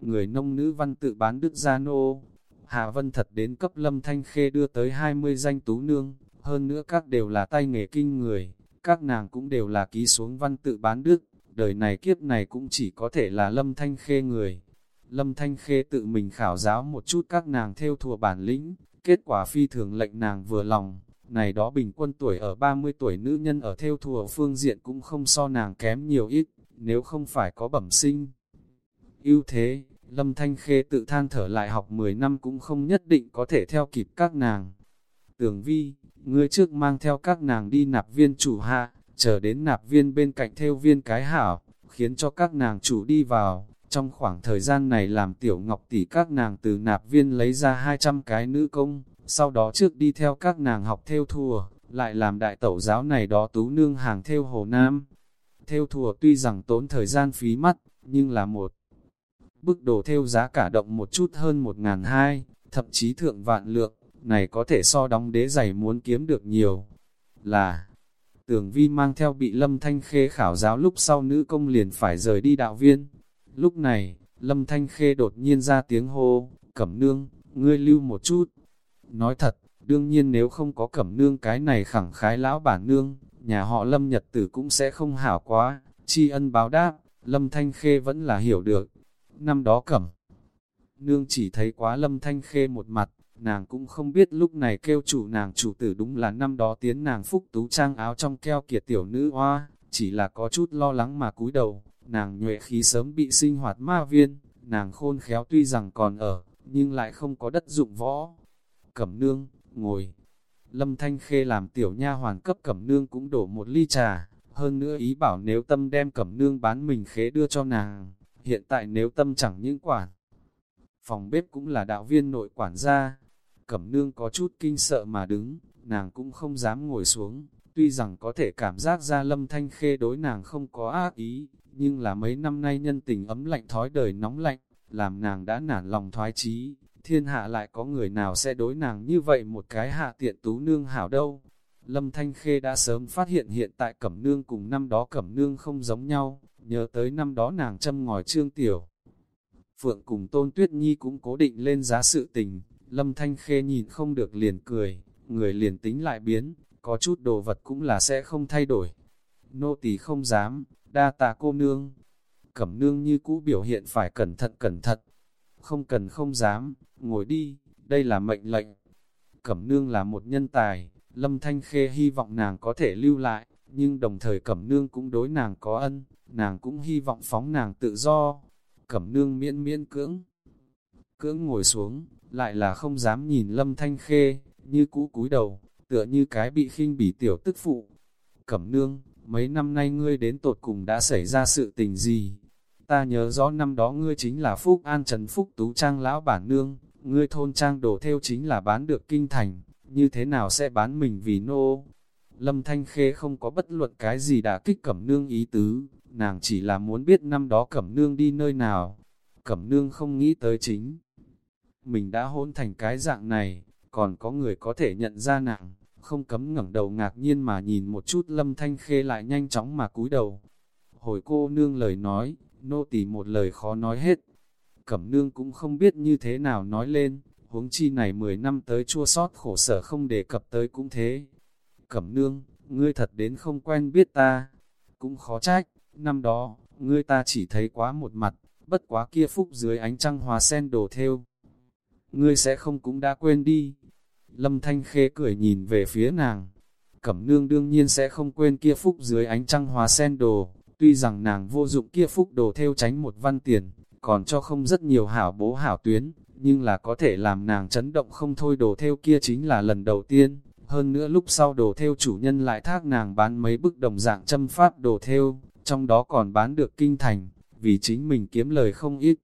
người nông nữ văn tự bán đức gia nô. Hà Vân thật đến cấp lâm thanh khê đưa tới 20 danh tú nương, hơn nữa các đều là tay nghề kinh người, các nàng cũng đều là ký xuống văn tự bán đức, đời này kiếp này cũng chỉ có thể là lâm thanh khê người. Lâm Thanh Khê tự mình khảo giáo một chút các nàng theo thùa bản lĩnh, kết quả phi thường lệnh nàng vừa lòng, này đó bình quân tuổi ở 30 tuổi nữ nhân ở theo thùa phương diện cũng không so nàng kém nhiều ít, nếu không phải có bẩm sinh. ưu thế, Lâm Thanh Khê tự than thở lại học 10 năm cũng không nhất định có thể theo kịp các nàng. Tường vi, ngươi trước mang theo các nàng đi nạp viên chủ hạ, chờ đến nạp viên bên cạnh theo viên cái hảo, khiến cho các nàng chủ đi vào, trong khoảng thời gian này làm tiểu ngọc tỷ các nàng từ nạp viên lấy ra 200 cái nữ công, sau đó trước đi theo các nàng học theo thùa, lại làm đại tẩu giáo này đó tú nương hàng theo Hồ Nam. Theo thùa tuy rằng tốn thời gian phí mắt, nhưng là một bức đồ theo giá cả động một chút hơn một ngàn hai, thậm chí thượng vạn lượng, này có thể so đóng đế giày muốn kiếm được nhiều. Là, tường vi mang theo bị lâm thanh khê khảo giáo lúc sau nữ công liền phải rời đi đạo viên. Lúc này, lâm thanh khê đột nhiên ra tiếng hô, cẩm nương, ngươi lưu một chút. Nói thật, đương nhiên nếu không có cẩm nương cái này khẳng khái lão bản nương, nhà họ lâm nhật tử cũng sẽ không hảo quá, tri ân báo đáp, lâm thanh khê vẫn là hiểu được. Năm đó cẩm, nương chỉ thấy quá lâm thanh khê một mặt, nàng cũng không biết lúc này kêu chủ nàng chủ tử đúng là năm đó tiến nàng phúc tú trang áo trong keo kiệt tiểu nữ hoa, chỉ là có chút lo lắng mà cúi đầu, nàng nhuệ khí sớm bị sinh hoạt ma viên, nàng khôn khéo tuy rằng còn ở, nhưng lại không có đất dụng võ. Cẩm nương, ngồi. Lâm Thanh Khê làm tiểu nha hoàn cấp cẩm nương cũng đổ một ly trà, hơn nữa ý bảo nếu tâm đem cẩm nương bán mình khế đưa cho nàng, hiện tại nếu tâm chẳng những quản. Phòng bếp cũng là đạo viên nội quản gia, cẩm nương có chút kinh sợ mà đứng, nàng cũng không dám ngồi xuống, tuy rằng có thể cảm giác ra lâm thanh khê đối nàng không có ác ý, nhưng là mấy năm nay nhân tình ấm lạnh thói đời nóng lạnh, làm nàng đã nản lòng thoái chí thiên hạ lại có người nào sẽ đối nàng như vậy một cái hạ tiện tú nương hảo đâu. Lâm Thanh Khê đã sớm phát hiện hiện tại Cẩm Nương cùng năm đó Cẩm Nương không giống nhau, nhớ tới năm đó nàng châm ngòi trương tiểu. Phượng cùng Tôn Tuyết Nhi cũng cố định lên giá sự tình, Lâm Thanh Khê nhìn không được liền cười, người liền tính lại biến, có chút đồ vật cũng là sẽ không thay đổi. Nô tỳ không dám, đa tạ cô nương. Cẩm nương như cũ biểu hiện phải cẩn thận cẩn thận. Không cần không dám, ngồi đi, đây là mệnh lệnh. Cẩm nương là một nhân tài, Lâm Thanh Khê hy vọng nàng có thể lưu lại, nhưng đồng thời Cẩm nương cũng đối nàng có ân, nàng cũng hy vọng phóng nàng tự do. Cẩm nương miễn miễn cưỡng, cưỡng ngồi xuống, lại là không dám nhìn Lâm Thanh Khê, như cũ cúi đầu, tựa như cái bị khinh bỉ tiểu tức phụ. Cẩm nương, mấy năm nay ngươi đến tột cùng đã xảy ra sự tình gì? Ta nhớ rõ năm đó ngươi chính là Phúc An Trần Phúc Tú Trang lão bản nương, ngươi thôn trang đồ theo chính là bán được kinh thành, như thế nào sẽ bán mình vì nô? Lâm Thanh Khê không có bất luận cái gì đã kích Cẩm Nương ý tứ, nàng chỉ là muốn biết năm đó Cẩm Nương đi nơi nào. Cẩm Nương không nghĩ tới chính. Mình đã hôn thành cái dạng này, còn có người có thể nhận ra nàng, không cấm ngẩng đầu ngạc nhiên mà nhìn một chút Lâm Thanh Khê lại nhanh chóng mà cúi đầu. Hồi cô nương lời nói, nô tỳ một lời khó nói hết, Cẩm nương cũng không biết như thế nào nói lên, huống chi này 10 năm tới chua sót khổ sở không đề cập tới cũng thế. Cẩm nương, ngươi thật đến không quen biết ta, cũng khó trách, năm đó, ngươi ta chỉ thấy quá một mặt, bất quá kia phúc dưới ánh trăng hòa sen đổ theo. Ngươi sẽ không cũng đã quên đi. Lâm Thanh Khê cười nhìn về phía nàng. Cẩm nương đương nhiên sẽ không quên kia phúc dưới ánh trăng hòa sen đồ, tuy rằng nàng vô dụng kia phúc đồ theo tránh một văn tiền, còn cho không rất nhiều hảo bố hảo tuyến, nhưng là có thể làm nàng chấn động không thôi đồ theo kia chính là lần đầu tiên. Hơn nữa lúc sau đồ theo chủ nhân lại thác nàng bán mấy bức đồng dạng châm pháp đồ theo, trong đó còn bán được kinh thành, vì chính mình kiếm lời không ít.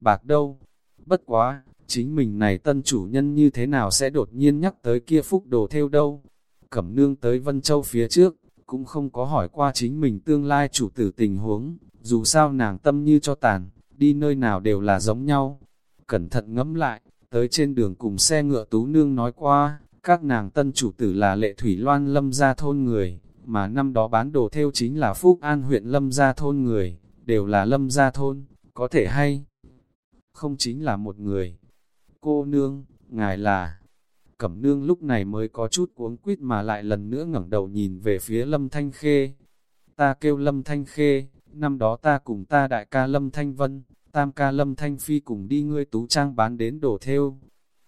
Bạc đâu? Bất quá, chính mình này tân chủ nhân như thế nào sẽ đột nhiên nhắc tới kia phúc đồ theo đâu? Cẩm nương tới Vân Châu phía trước, cũng không có hỏi qua chính mình tương lai chủ tử tình huống, dù sao nàng tâm như cho tàn, đi nơi nào đều là giống nhau. Cẩn thận ngẫm lại, tới trên đường cùng xe ngựa tú nương nói qua, các nàng tân chủ tử là lệ thủy loan lâm gia thôn người, mà năm đó bán đồ theo chính là Phúc An huyện lâm gia thôn người, đều là lâm gia thôn, có thể hay không chính là một người. Cô nương, ngài là... Cẩm nương lúc này mới có chút cuống quýt mà lại lần nữa ngẩng đầu nhìn về phía lâm thanh khê. Ta kêu lâm thanh khê, năm đó ta cùng ta đại ca lâm thanh vân, tam ca lâm thanh phi cùng đi ngươi tú trang bán đến đồ theo.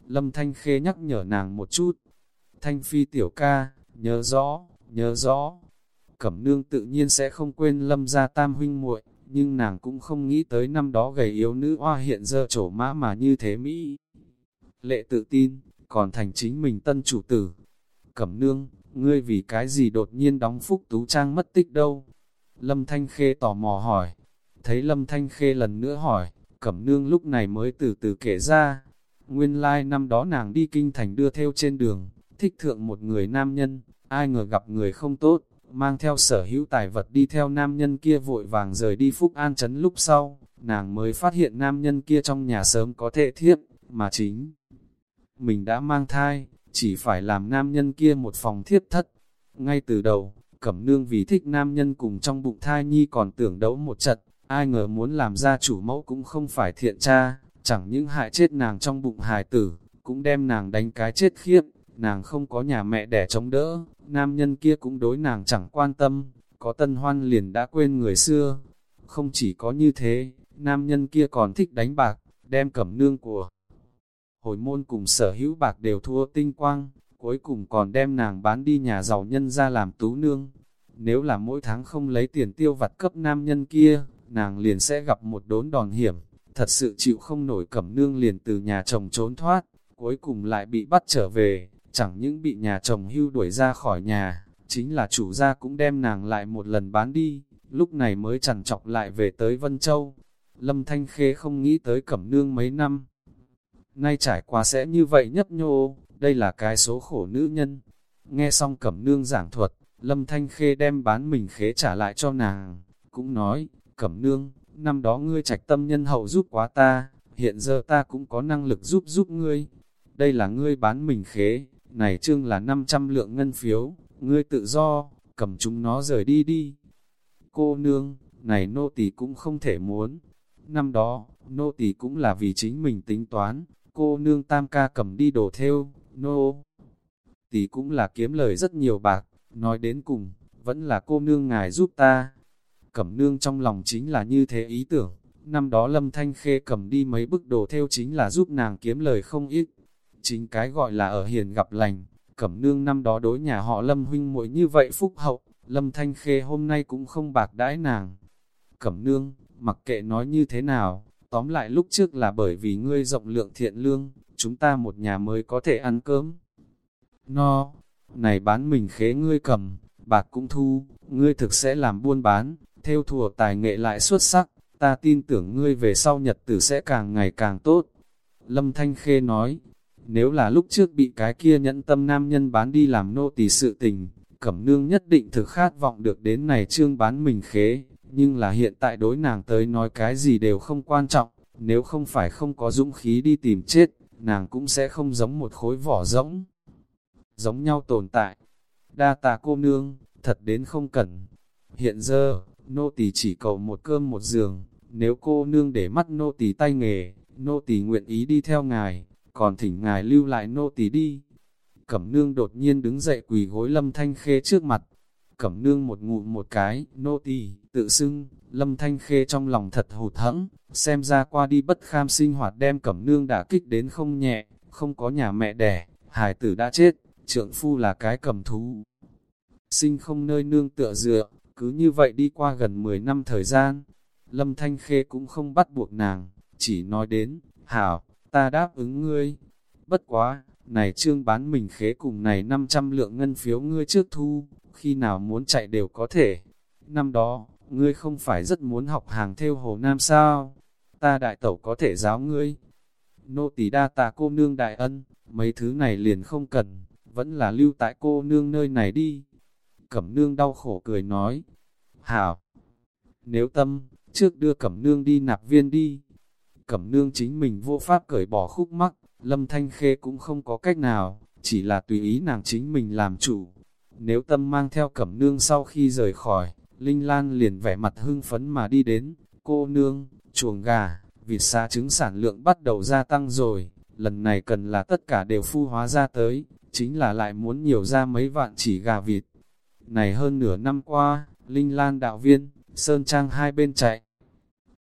Lâm thanh khê nhắc nhở nàng một chút. Thanh phi tiểu ca, nhớ rõ, nhớ rõ. Cẩm nương tự nhiên sẽ không quên lâm gia tam huynh muội nhưng nàng cũng không nghĩ tới năm đó gầy yếu nữ hoa hiện giờ trổ mã mà như thế Mỹ. Lệ tự tin, còn thành chính mình tân chủ tử. Cẩm nương, ngươi vì cái gì đột nhiên đóng phúc tú trang mất tích đâu? Lâm Thanh Khê tò mò hỏi. Thấy Lâm Thanh Khê lần nữa hỏi, Cẩm Nương lúc này mới từ từ kể ra. Nguyên lai like năm đó nàng đi kinh thành đưa theo trên đường, thích thượng một người nam nhân, ai ngờ gặp người không tốt, mang theo sở hữu tài vật đi theo nam nhân kia vội vàng rời đi Phúc An Trấn lúc sau, nàng mới phát hiện nam nhân kia trong nhà sớm có thể thiếp, mà chính mình đã mang thai, chỉ phải làm nam nhân kia một phòng thiết thất. Ngay từ đầu, Cẩm Nương vì thích nam nhân cùng trong bụng thai nhi còn tưởng đấu một trận, ai ngờ muốn làm ra chủ mẫu cũng không phải thiện cha, chẳng những hại chết nàng trong bụng hài tử, cũng đem nàng đánh cái chết khiếp, nàng không có nhà mẹ đẻ chống đỡ, nam nhân kia cũng đối nàng chẳng quan tâm, có tân hoan liền đã quên người xưa. Không chỉ có như thế, nam nhân kia còn thích đánh bạc, đem cẩm nương của hồi môn cùng sở hữu bạc đều thua tinh quang, cuối cùng còn đem nàng bán đi nhà giàu nhân ra làm tú nương. Nếu là mỗi tháng không lấy tiền tiêu vặt cấp nam nhân kia, nàng liền sẽ gặp một đốn đòn hiểm, thật sự chịu không nổi cẩm nương liền từ nhà chồng trốn thoát, cuối cùng lại bị bắt trở về, chẳng những bị nhà chồng hưu đuổi ra khỏi nhà, chính là chủ gia cũng đem nàng lại một lần bán đi, lúc này mới chẳng chọc lại về tới Vân Châu. Lâm Thanh Khê không nghĩ tới cẩm nương mấy năm. Nay trải qua sẽ như vậy nhấp nhô, đây là cái số khổ nữ nhân. Nghe xong cẩm nương giảng thuật, Lâm Thanh Khê đem bán mình khế trả lại cho nàng, cũng nói, cẩm nương, năm đó ngươi trạch tâm nhân hậu giúp quá ta, hiện giờ ta cũng có năng lực giúp giúp ngươi. Đây là ngươi bán mình khế, này trương là 500 lượng ngân phiếu, ngươi tự do, cầm chúng nó rời đi đi. Cô nương, này nô tỳ cũng không thể muốn. Năm đó, nô tỳ cũng là vì chính mình tính toán, cô nương tam ca cầm đi đồ theo, nô. Tỳ cũng là kiếm lời rất nhiều bạc, nói đến cùng, vẫn là cô nương ngài giúp ta. Cẩm nương trong lòng chính là như thế ý tưởng, năm đó lâm thanh khê cầm đi mấy bức đồ theo chính là giúp nàng kiếm lời không ít, Chính cái gọi là ở hiền gặp lành, cẩm nương năm đó đối nhà họ lâm huynh muội như vậy phúc hậu, lâm thanh khê hôm nay cũng không bạc đãi nàng. Cẩm nương, mặc kệ nói như thế nào, tóm lại lúc trước là bởi vì ngươi rộng lượng thiện lương, chúng ta một nhà mới có thể ăn cơm. No, này bán mình khế ngươi cầm, bạc cũng thu, ngươi thực sẽ làm buôn bán, theo thùa tài nghệ lại xuất sắc, ta tin tưởng ngươi về sau nhật tử sẽ càng ngày càng tốt. Lâm Thanh Khê nói, nếu là lúc trước bị cái kia nhẫn tâm nam nhân bán đi làm nô tỳ sự tình, Cẩm Nương nhất định thực khát vọng được đến này trương bán mình khế, nhưng là hiện tại đối nàng tới nói cái gì đều không quan trọng, nếu không phải không có dũng khí đi tìm chết, nàng cũng sẽ không giống một khối vỏ rỗng. Giống nhau tồn tại. Đa tà cô nương, thật đến không cần. Hiện giờ, nô tỳ chỉ cầu một cơm một giường, nếu cô nương để mắt nô tỳ tay nghề, nô tỳ nguyện ý đi theo ngài còn thỉnh ngài lưu lại nô tỳ đi. Cẩm nương đột nhiên đứng dậy quỳ gối lâm thanh khê trước mặt. Cẩm nương một ngụm một cái, nô tỳ tự xưng, lâm thanh khê trong lòng thật hụt hẫng, xem ra qua đi bất kham sinh hoạt đem cẩm nương đã kích đến không nhẹ, không có nhà mẹ đẻ, hài tử đã chết, trượng phu là cái cầm thú. Sinh không nơi nương tựa dựa, cứ như vậy đi qua gần 10 năm thời gian, lâm thanh khê cũng không bắt buộc nàng, chỉ nói đến, hảo, ta đáp ứng ngươi. Bất quá, này trương bán mình khế cùng này 500 lượng ngân phiếu ngươi trước thu, khi nào muốn chạy đều có thể. Năm đó, ngươi không phải rất muốn học hàng theo Hồ Nam sao? Ta đại tẩu có thể giáo ngươi. Nô tỳ đa tà cô nương đại ân, mấy thứ này liền không cần, vẫn là lưu tại cô nương nơi này đi. Cẩm nương đau khổ cười nói, hảo, nếu tâm, trước đưa cẩm nương đi nạp viên đi, Cẩm nương chính mình vô pháp cởi bỏ khúc mắc, lâm thanh khê cũng không có cách nào, chỉ là tùy ý nàng chính mình làm chủ. Nếu tâm mang theo cẩm nương sau khi rời khỏi, Linh Lan liền vẻ mặt hưng phấn mà đi đến, cô nương, chuồng gà, vịt xa trứng sản lượng bắt đầu gia tăng rồi, lần này cần là tất cả đều phu hóa ra tới, chính là lại muốn nhiều ra mấy vạn chỉ gà vịt. Này hơn nửa năm qua, Linh Lan đạo viên, Sơn Trang hai bên chạy,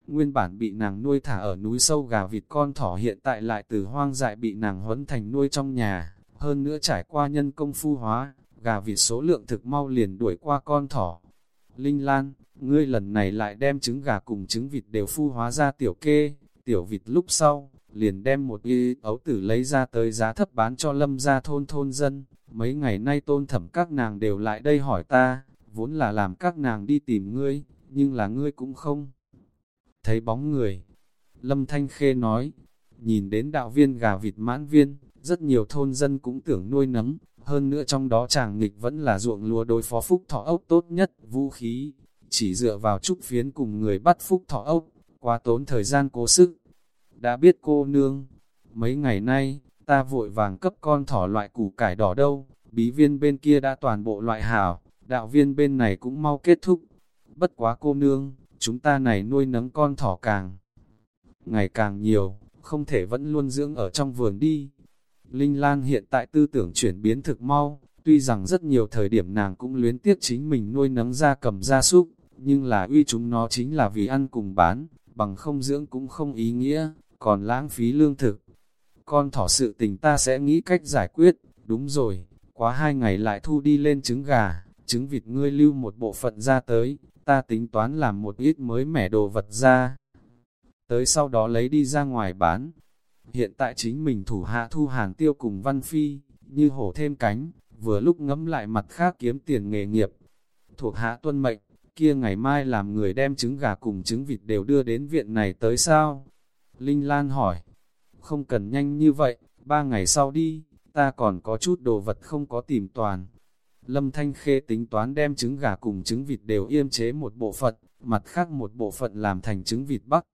Nguyên bản bị nàng nuôi thả ở núi sâu gà vịt con thỏ hiện tại lại từ hoang dại bị nàng huấn thành nuôi trong nhà, hơn nữa trải qua nhân công phu hóa, gà vịt số lượng thực mau liền đuổi qua con thỏ. Linh Lan, ngươi lần này lại đem trứng gà cùng trứng vịt đều phu hóa ra tiểu kê, tiểu vịt lúc sau, liền đem một y ấu tử lấy ra tới giá thấp bán cho lâm gia thôn thôn dân. Mấy ngày nay tôn thẩm các nàng đều lại đây hỏi ta, vốn là làm các nàng đi tìm ngươi, nhưng là ngươi cũng không thấy bóng người. Lâm Thanh Khê nói, nhìn đến đạo viên gà vịt mãn viên, rất nhiều thôn dân cũng tưởng nuôi nấm, hơn nữa trong đó chàng nghịch vẫn là ruộng lúa đối phó phúc thọ ốc tốt nhất, vũ khí, chỉ dựa vào trúc phiến cùng người bắt phúc thọ ốc, quá tốn thời gian cố sức. Đã biết cô nương, mấy ngày nay, ta vội vàng cấp con thỏ loại củ cải đỏ đâu, bí viên bên kia đã toàn bộ loại hảo, đạo viên bên này cũng mau kết thúc. Bất quá cô nương, chúng ta này nuôi nấng con thỏ càng ngày càng nhiều, không thể vẫn luôn dưỡng ở trong vườn đi. Linh Lan hiện tại tư tưởng chuyển biến thực mau, tuy rằng rất nhiều thời điểm nàng cũng luyến tiếc chính mình nuôi nấng ra cầm ra súc, nhưng là uy chúng nó chính là vì ăn cùng bán, bằng không dưỡng cũng không ý nghĩa, còn lãng phí lương thực. Con thỏ sự tình ta sẽ nghĩ cách giải quyết, đúng rồi, quá hai ngày lại thu đi lên trứng gà, trứng vịt ngươi lưu một bộ phận ra tới, ta tính toán làm một ít mới mẻ đồ vật ra. Tới sau đó lấy đi ra ngoài bán. Hiện tại chính mình thủ hạ thu hàng tiêu cùng văn phi, như hổ thêm cánh, vừa lúc ngẫm lại mặt khác kiếm tiền nghề nghiệp. Thuộc hạ tuân mệnh, kia ngày mai làm người đem trứng gà cùng trứng vịt đều đưa đến viện này tới sao? Linh Lan hỏi, không cần nhanh như vậy, ba ngày sau đi, ta còn có chút đồ vật không có tìm toàn. Lâm Thanh Khê tính toán đem trứng gà cùng trứng vịt đều yêm chế một bộ phận, mặt khác một bộ phận làm thành trứng vịt bắc.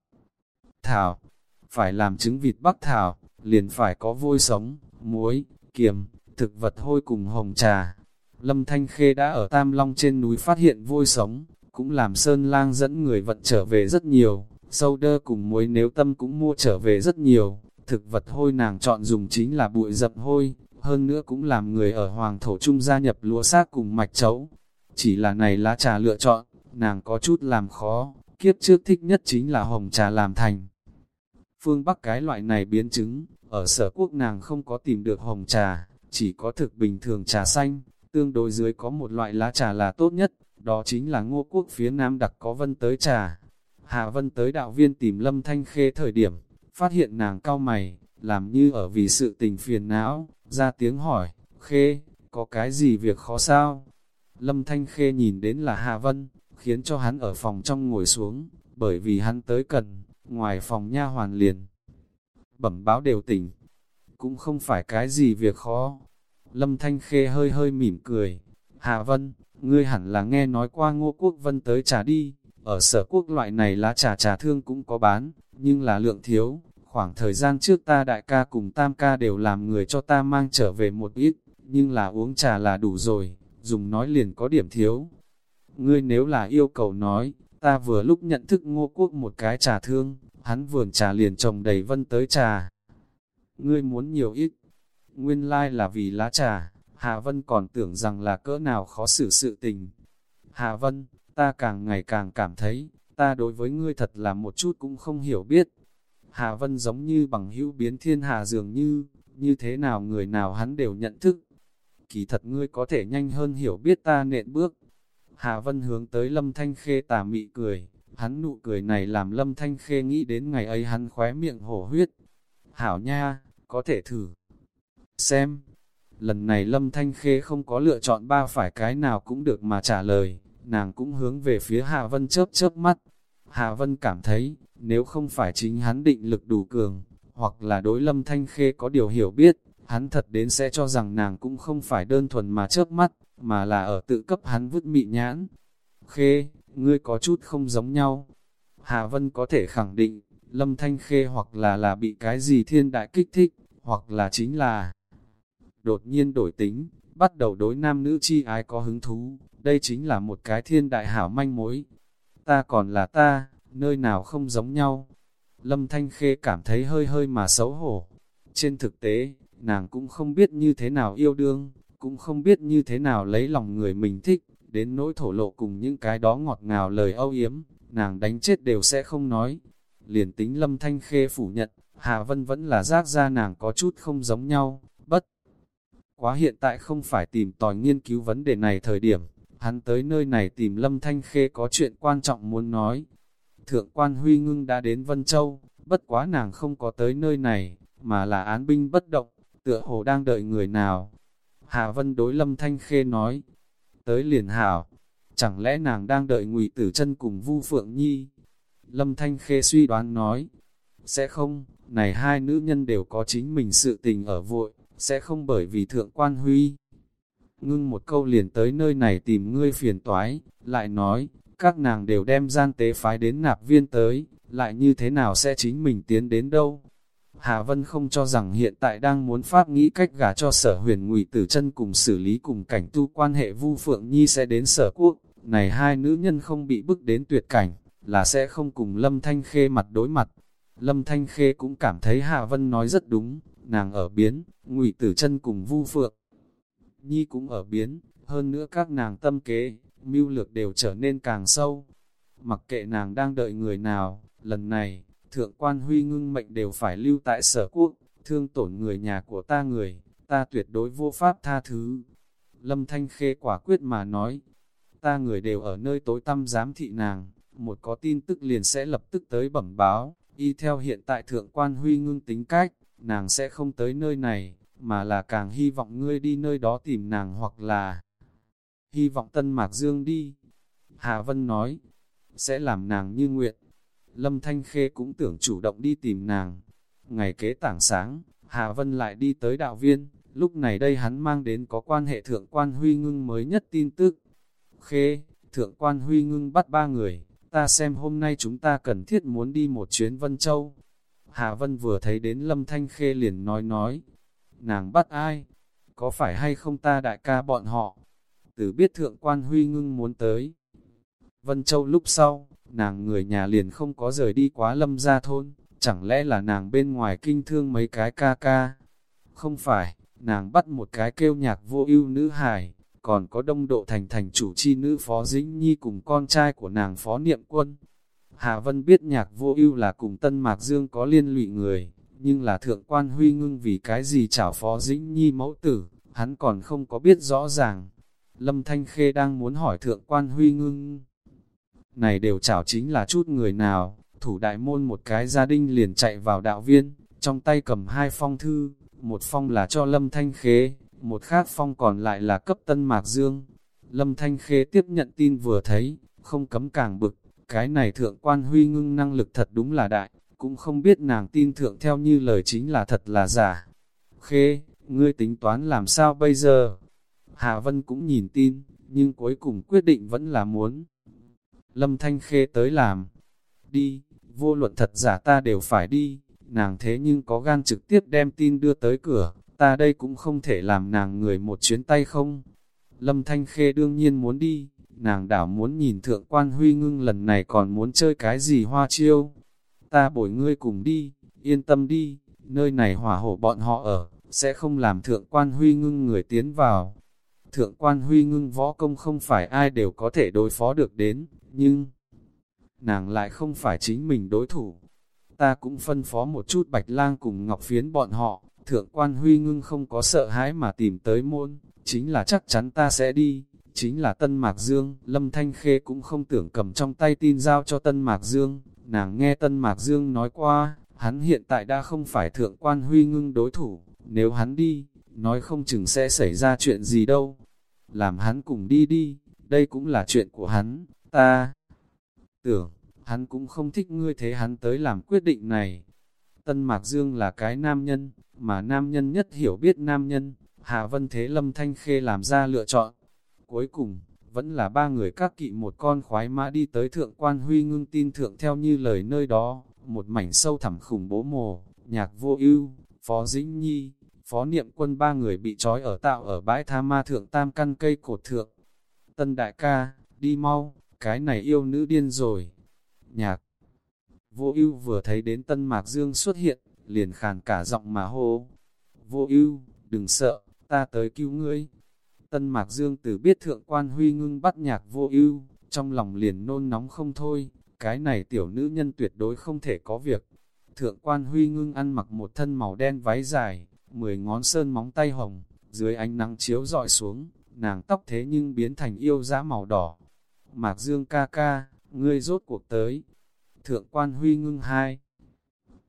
Thảo, phải làm trứng vịt bắc thảo, liền phải có vôi sống, muối, kiềm, thực vật hôi cùng hồng trà. Lâm Thanh Khê đã ở Tam Long trên núi phát hiện vôi sống, cũng làm Sơn Lang dẫn người vận trở về rất nhiều, sâu đơ cùng muối nếu tâm cũng mua trở về rất nhiều, thực vật hôi nàng chọn dùng chính là bụi dập hôi, hơn nữa cũng làm người ở Hoàng Thổ Trung gia nhập lúa xác cùng mạch chấu. Chỉ là này lá trà lựa chọn, nàng có chút làm khó, kiếp trước thích nhất chính là hồng trà làm thành. Phương Bắc cái loại này biến chứng, ở sở quốc nàng không có tìm được hồng trà, chỉ có thực bình thường trà xanh, tương đối dưới có một loại lá trà là tốt nhất, đó chính là ngô quốc phía nam đặc có vân tới trà. Hạ vân tới đạo viên tìm lâm thanh khê thời điểm, phát hiện nàng cao mày, làm như ở vì sự tình phiền não, ra tiếng hỏi, khê, có cái gì việc khó sao? Lâm thanh khê nhìn đến là Hạ vân, khiến cho hắn ở phòng trong ngồi xuống, bởi vì hắn tới cần, ngoài phòng nha hoàn liền. Bẩm báo đều tỉnh, cũng không phải cái gì việc khó. Lâm Thanh Khê hơi hơi mỉm cười. Hạ Vân, ngươi hẳn là nghe nói qua ngô quốc vân tới trà đi. Ở sở quốc loại này lá trà trà thương cũng có bán, nhưng là lượng thiếu. Khoảng thời gian trước ta đại ca cùng tam ca đều làm người cho ta mang trở về một ít, nhưng là uống trà là đủ rồi, dùng nói liền có điểm thiếu. Ngươi nếu là yêu cầu nói, ta vừa lúc nhận thức ngô quốc một cái trà thương, hắn vườn trà liền trồng đầy vân tới trà. Ngươi muốn nhiều ít, nguyên lai là vì lá trà, Hà Vân còn tưởng rằng là cỡ nào khó xử sự tình. Hà Vân, ta càng ngày càng cảm thấy, ta đối với ngươi thật là một chút cũng không hiểu biết. Hà Vân giống như bằng hữu biến thiên hà dường như, như thế nào người nào hắn đều nhận thức. Kỳ thật ngươi có thể nhanh hơn hiểu biết ta nện bước. Hà Vân hướng tới Lâm Thanh Khê tà mị cười, hắn nụ cười này làm Lâm Thanh Khê nghĩ đến ngày ấy hắn khóe miệng hổ huyết. Hảo nha, có thể thử. Xem, lần này Lâm Thanh Khê không có lựa chọn ba phải cái nào cũng được mà trả lời, nàng cũng hướng về phía Hạ Vân chớp chớp mắt. Hạ Vân cảm thấy, nếu không phải chính hắn định lực đủ cường, hoặc là đối Lâm Thanh Khê có điều hiểu biết, hắn thật đến sẽ cho rằng nàng cũng không phải đơn thuần mà chớp mắt, mà là ở tự cấp hắn vứt mị nhãn. Khê, ngươi có chút không giống nhau. Hà Vân có thể khẳng định, Lâm Thanh Khê hoặc là là bị cái gì thiên đại kích thích, hoặc là chính là đột nhiên đổi tính, bắt đầu đối nam nữ chi ái có hứng thú, đây chính là một cái thiên đại hảo manh mối. Ta còn là ta, nơi nào không giống nhau. Lâm Thanh Khê cảm thấy hơi hơi mà xấu hổ. Trên thực tế, nàng cũng không biết như thế nào yêu đương, cũng không biết như thế nào lấy lòng người mình thích, đến nỗi thổ lộ cùng những cái đó ngọt ngào lời âu yếm, nàng đánh chết đều sẽ không nói. Liền tính Lâm Thanh Khê phủ nhận, Hà Vân vẫn là giác ra nàng có chút không giống nhau, bất. Quá hiện tại không phải tìm tòi nghiên cứu vấn đề này thời điểm, hắn tới nơi này tìm Lâm Thanh Khê có chuyện quan trọng muốn nói. Thượng quan Huy Ngưng đã đến Vân Châu, bất quá nàng không có tới nơi này, mà là án binh bất động, tựa hồ đang đợi người nào. Hà Vân đối Lâm Thanh Khê nói, tới liền hảo, chẳng lẽ nàng đang đợi ngụy tử chân cùng Vu Phượng Nhi? Lâm Thanh Khê suy đoán nói, sẽ không, này hai nữ nhân đều có chính mình sự tình ở vội, sẽ không bởi vì thượng quan huy. Ngưng một câu liền tới nơi này tìm ngươi phiền toái, lại nói, các nàng đều đem gian tế phái đến nạp viên tới, lại như thế nào sẽ chính mình tiến đến đâu. Hà Vân không cho rằng hiện tại đang muốn phát nghĩ cách gả cho sở huyền ngụy tử chân cùng xử lý cùng cảnh tu quan hệ Vu Phượng Nhi sẽ đến sở quốc, này hai nữ nhân không bị bức đến tuyệt cảnh, là sẽ không cùng Lâm Thanh Khê mặt đối mặt. Lâm Thanh Khê cũng cảm thấy Hà Vân nói rất đúng, nàng ở biến, ngụy tử chân cùng Vu Phượng. Nhi cũng ở biến, hơn nữa các nàng tâm kế, mưu lược đều trở nên càng sâu. Mặc kệ nàng đang đợi người nào, lần này, thượng quan huy ngưng mệnh đều phải lưu tại sở quốc, thương tổn người nhà của ta người, ta tuyệt đối vô pháp tha thứ. Lâm Thanh Khê quả quyết mà nói, ta người đều ở nơi tối tăm giám thị nàng, một có tin tức liền sẽ lập tức tới bẩm báo, y theo hiện tại thượng quan huy ngưng tính cách, nàng sẽ không tới nơi này, mà là càng hy vọng ngươi đi nơi đó tìm nàng hoặc là hy vọng Tân Mạc Dương đi. Hà Vân nói, sẽ làm nàng như nguyện. Lâm Thanh Khê cũng tưởng chủ động đi tìm nàng. Ngày kế tảng sáng, Hà Vân lại đi tới đạo viên, lúc này đây hắn mang đến có quan hệ thượng quan huy ngưng mới nhất tin tức. Khê, thượng quan huy ngưng bắt ba người, ta xem hôm nay chúng ta cần thiết muốn đi một chuyến Vân Châu. Hà Vân vừa thấy đến Lâm Thanh Khê liền nói nói, nàng bắt ai? Có phải hay không ta đại ca bọn họ? Từ biết thượng quan huy ngưng muốn tới. Vân Châu lúc sau, nàng người nhà liền không có rời đi quá lâm gia thôn, chẳng lẽ là nàng bên ngoài kinh thương mấy cái ca ca? Không phải, nàng bắt một cái kêu nhạc vô ưu nữ hài, còn có đông độ thành thành chủ chi nữ phó dĩnh nhi cùng con trai của nàng phó niệm quân. Hà Vân biết nhạc vô ưu là cùng Tân Mạc Dương có liên lụy người, nhưng là thượng quan huy ngưng vì cái gì chảo phó dĩnh nhi mẫu tử, hắn còn không có biết rõ ràng. Lâm Thanh Khê đang muốn hỏi thượng quan huy ngưng. Này đều chảo chính là chút người nào, thủ đại môn một cái gia đình liền chạy vào đạo viên, trong tay cầm hai phong thư, một phong là cho Lâm Thanh khế một khác phong còn lại là cấp Tân Mạc Dương. Lâm Thanh khế tiếp nhận tin vừa thấy, không cấm càng bực, cái này thượng quan huy ngưng năng lực thật đúng là đại, cũng không biết nàng tin thượng theo như lời chính là thật là giả. khế ngươi tính toán làm sao bây giờ? Hà Vân cũng nhìn tin, nhưng cuối cùng quyết định vẫn là muốn. Lâm Thanh Khê tới làm. Đi, vô luận thật giả ta đều phải đi, nàng thế nhưng có gan trực tiếp đem tin đưa tới cửa, ta đây cũng không thể làm nàng người một chuyến tay không. Lâm Thanh Khê đương nhiên muốn đi, nàng đảo muốn nhìn thượng quan huy ngưng lần này còn muốn chơi cái gì hoa chiêu. Ta bổi ngươi cùng đi, yên tâm đi, nơi này hỏa hổ bọn họ ở, sẽ không làm thượng quan huy ngưng người tiến vào. Thượng quan huy ngưng võ công không phải ai đều có thể đối phó được đến, nhưng nàng lại không phải chính mình đối thủ. Ta cũng phân phó một chút bạch lang cùng ngọc phiến bọn họ, thượng quan huy ngưng không có sợ hãi mà tìm tới môn, chính là chắc chắn ta sẽ đi, chính là Tân Mạc Dương, Lâm Thanh Khê cũng không tưởng cầm trong tay tin giao cho Tân Mạc Dương, nàng nghe Tân Mạc Dương nói qua, hắn hiện tại đã không phải thượng quan huy ngưng đối thủ, nếu hắn đi, nói không chừng sẽ xảy ra chuyện gì đâu. Làm hắn cùng đi đi, đây cũng là chuyện của hắn, ta tưởng, hắn cũng không thích ngươi thế hắn tới làm quyết định này. Tân Mạc Dương là cái nam nhân, mà nam nhân nhất hiểu biết nam nhân, Hà Vân Thế Lâm Thanh Khê làm ra lựa chọn. Cuối cùng, vẫn là ba người các kỵ một con khoái mã đi tới thượng quan huy ngưng tin thượng theo như lời nơi đó, một mảnh sâu thẳm khủng bố mồ, nhạc vô ưu, phó dĩnh nhi, phó niệm quân ba người bị trói ở tạo ở bãi tha ma thượng tam căn cây cột thượng. Tân đại ca, đi mau, cái này yêu nữ điên rồi. Nhạc vô ưu vừa thấy đến tân mạc dương xuất hiện, liền khàn cả giọng mà hô. Vô ưu, đừng sợ, ta tới cứu ngươi. Tân Mạc Dương từ biết thượng quan huy ngưng bắt nhạc vô ưu, trong lòng liền nôn nóng không thôi, cái này tiểu nữ nhân tuyệt đối không thể có việc. Thượng quan huy ngưng ăn mặc một thân màu đen váy dài, mười ngón sơn móng tay hồng, dưới ánh nắng chiếu dọi xuống, nàng tóc thế nhưng biến thành yêu dã màu đỏ. Mạc Dương ca ca, ngươi rốt cuộc tới. Thượng quan huy ngưng hai.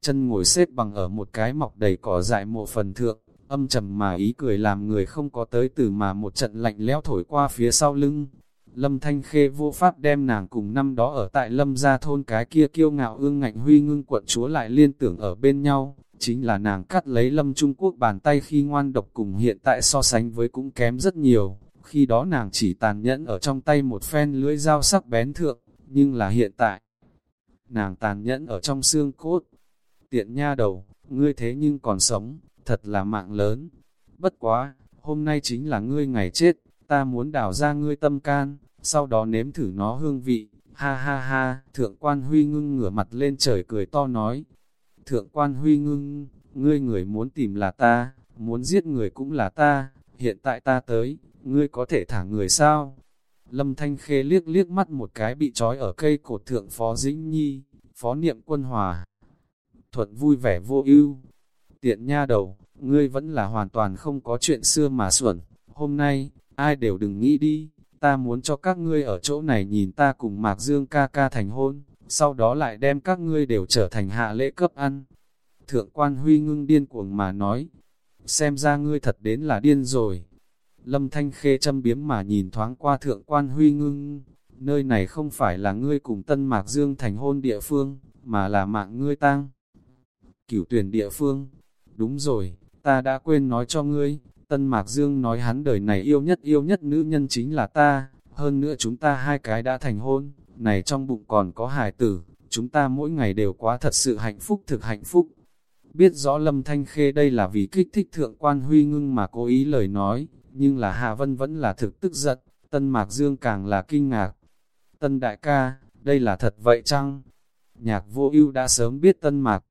Chân ngồi xếp bằng ở một cái mọc đầy cỏ dại mộ phần thượng, âm trầm mà ý cười làm người không có tới từ mà một trận lạnh lẽo thổi qua phía sau lưng. Lâm Thanh Khê vô pháp đem nàng cùng năm đó ở tại Lâm gia thôn cái kia kiêu ngạo ương ngạnh huy ngưng quận chúa lại liên tưởng ở bên nhau, chính là nàng cắt lấy Lâm Trung Quốc bàn tay khi ngoan độc cùng hiện tại so sánh với cũng kém rất nhiều, khi đó nàng chỉ tàn nhẫn ở trong tay một phen lưỡi dao sắc bén thượng, nhưng là hiện tại, nàng tàn nhẫn ở trong xương cốt, tiện nha đầu, ngươi thế nhưng còn sống, thật là mạng lớn, bất quá, hôm nay chính là ngươi ngày chết, ta muốn đào ra ngươi tâm can, sau đó nếm thử nó hương vị, ha ha ha, thượng quan huy ngưng ngửa mặt lên trời cười to nói, thượng quan huy ngưng, ngươi người muốn tìm là ta, muốn giết người cũng là ta, hiện tại ta tới, ngươi có thể thả người sao? Lâm Thanh Khê liếc liếc mắt một cái bị trói ở cây cột thượng Phó Dĩnh Nhi, Phó Niệm Quân Hòa. Thuận vui vẻ vô ưu Tiện nha đầu, ngươi vẫn là hoàn toàn không có chuyện xưa mà xuẩn. Hôm nay, ai đều đừng nghĩ đi, ta muốn cho các ngươi ở chỗ này nhìn ta cùng Mạc Dương ca ca thành hôn, sau đó lại đem các ngươi đều trở thành hạ lễ cấp ăn. Thượng quan huy ngưng điên cuồng mà nói, xem ra ngươi thật đến là điên rồi. Lâm Thanh Khê châm biếm mà nhìn thoáng qua thượng quan huy ngưng, nơi này không phải là ngươi cùng Tân Mạc Dương thành hôn địa phương, mà là mạng ngươi tang. Cửu tuyển địa phương, đúng rồi, ta đã quên nói cho ngươi, Tân Mạc Dương nói hắn đời này yêu nhất yêu nhất nữ nhân chính là ta, hơn nữa chúng ta hai cái đã thành hôn, này trong bụng còn có hài tử, chúng ta mỗi ngày đều quá thật sự hạnh phúc thực hạnh phúc. Biết rõ Lâm Thanh Khê đây là vì kích thích thượng quan huy ngưng mà cố ý lời nói, nhưng là Hà Vân vẫn là thực tức giận, Tân Mạc Dương càng là kinh ngạc. Tân đại ca, đây là thật vậy chăng? Nhạc vô ưu đã sớm biết Tân Mạc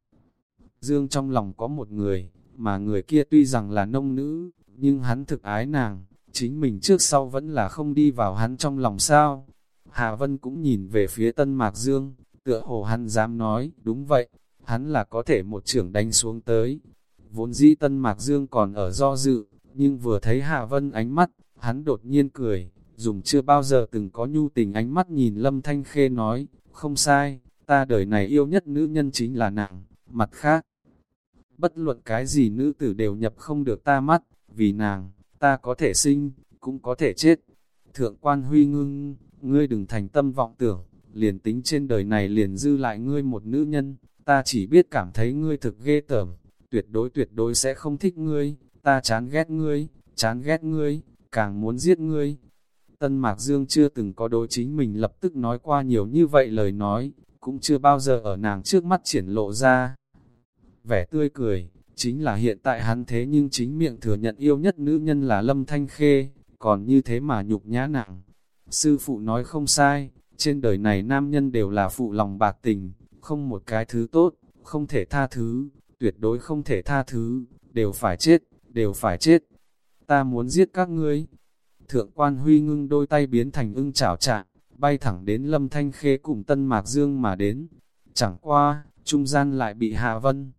Dương trong lòng có một người, mà người kia tuy rằng là nông nữ, nhưng hắn thực ái nàng, chính mình trước sau vẫn là không đi vào hắn trong lòng sao. Hà Vân cũng nhìn về phía Tân Mạc Dương, tựa hồ hắn dám nói, đúng vậy, hắn là có thể một trưởng đánh xuống tới. Vốn dĩ Tân Mạc Dương còn ở do dự, nhưng vừa thấy Hạ Vân ánh mắt, hắn đột nhiên cười, dùng chưa bao giờ từng có nhu tình ánh mắt nhìn Lâm Thanh Khê nói, không sai, ta đời này yêu nhất nữ nhân chính là nàng, mặt khác. Bất luận cái gì nữ tử đều nhập không được ta mắt, vì nàng, ta có thể sinh, cũng có thể chết. Thượng quan huy ngưng, ngươi đừng thành tâm vọng tưởng, liền tính trên đời này liền dư lại ngươi một nữ nhân, ta chỉ biết cảm thấy ngươi thực ghê tởm, tuyệt đối tuyệt đối sẽ không thích ngươi, ta chán ghét ngươi, chán ghét ngươi, càng muốn giết ngươi. Tân Mạc Dương chưa từng có đối chính mình lập tức nói qua nhiều như vậy lời nói, cũng chưa bao giờ ở nàng trước mắt triển lộ ra. Vẻ tươi cười, chính là hiện tại hắn thế nhưng chính miệng thừa nhận yêu nhất nữ nhân là Lâm Thanh Khê, còn như thế mà nhục nhã nặng. Sư phụ nói không sai, trên đời này nam nhân đều là phụ lòng bạc tình, không một cái thứ tốt, không thể tha thứ, tuyệt đối không thể tha thứ, đều phải chết, đều phải chết. Ta muốn giết các ngươi. Thượng quan huy ngưng đôi tay biến thành ưng chảo trạng, bay thẳng đến Lâm Thanh Khê cùng Tân Mạc Dương mà đến. Chẳng qua, trung gian lại bị Hạ Vân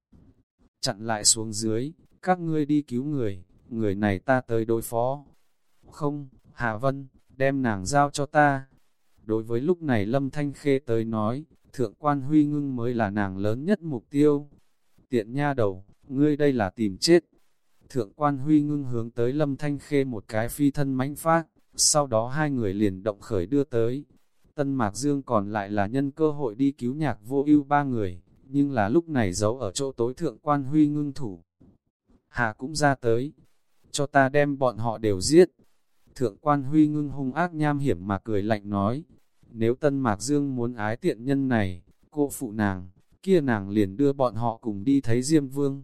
chặn lại xuống dưới, các ngươi đi cứu người, người này ta tới đối phó. Không, Hà Vân, đem nàng giao cho ta. Đối với lúc này Lâm Thanh Khê tới nói, Thượng quan Huy Ngưng mới là nàng lớn nhất mục tiêu. Tiện nha đầu, ngươi đây là tìm chết. Thượng quan Huy Ngưng hướng tới Lâm Thanh Khê một cái phi thân mãnh phát, sau đó hai người liền động khởi đưa tới. Tân Mạc Dương còn lại là nhân cơ hội đi cứu nhạc vô ưu ba người nhưng là lúc này giấu ở chỗ tối thượng quan huy ngưng thủ. Hà cũng ra tới, cho ta đem bọn họ đều giết. Thượng quan huy ngưng hung ác nham hiểm mà cười lạnh nói, nếu Tân Mạc Dương muốn ái tiện nhân này, cô phụ nàng, kia nàng liền đưa bọn họ cùng đi thấy Diêm Vương.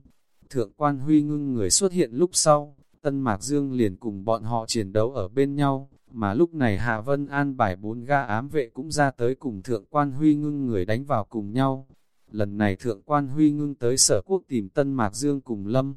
Thượng quan huy ngưng người xuất hiện lúc sau, Tân Mạc Dương liền cùng bọn họ chiến đấu ở bên nhau, mà lúc này Hạ Vân An bài bốn ga ám vệ cũng ra tới cùng Thượng quan huy ngưng người đánh vào cùng nhau. Lần này thượng quan huy ngưng tới sở quốc tìm Tân Mạc Dương cùng Lâm.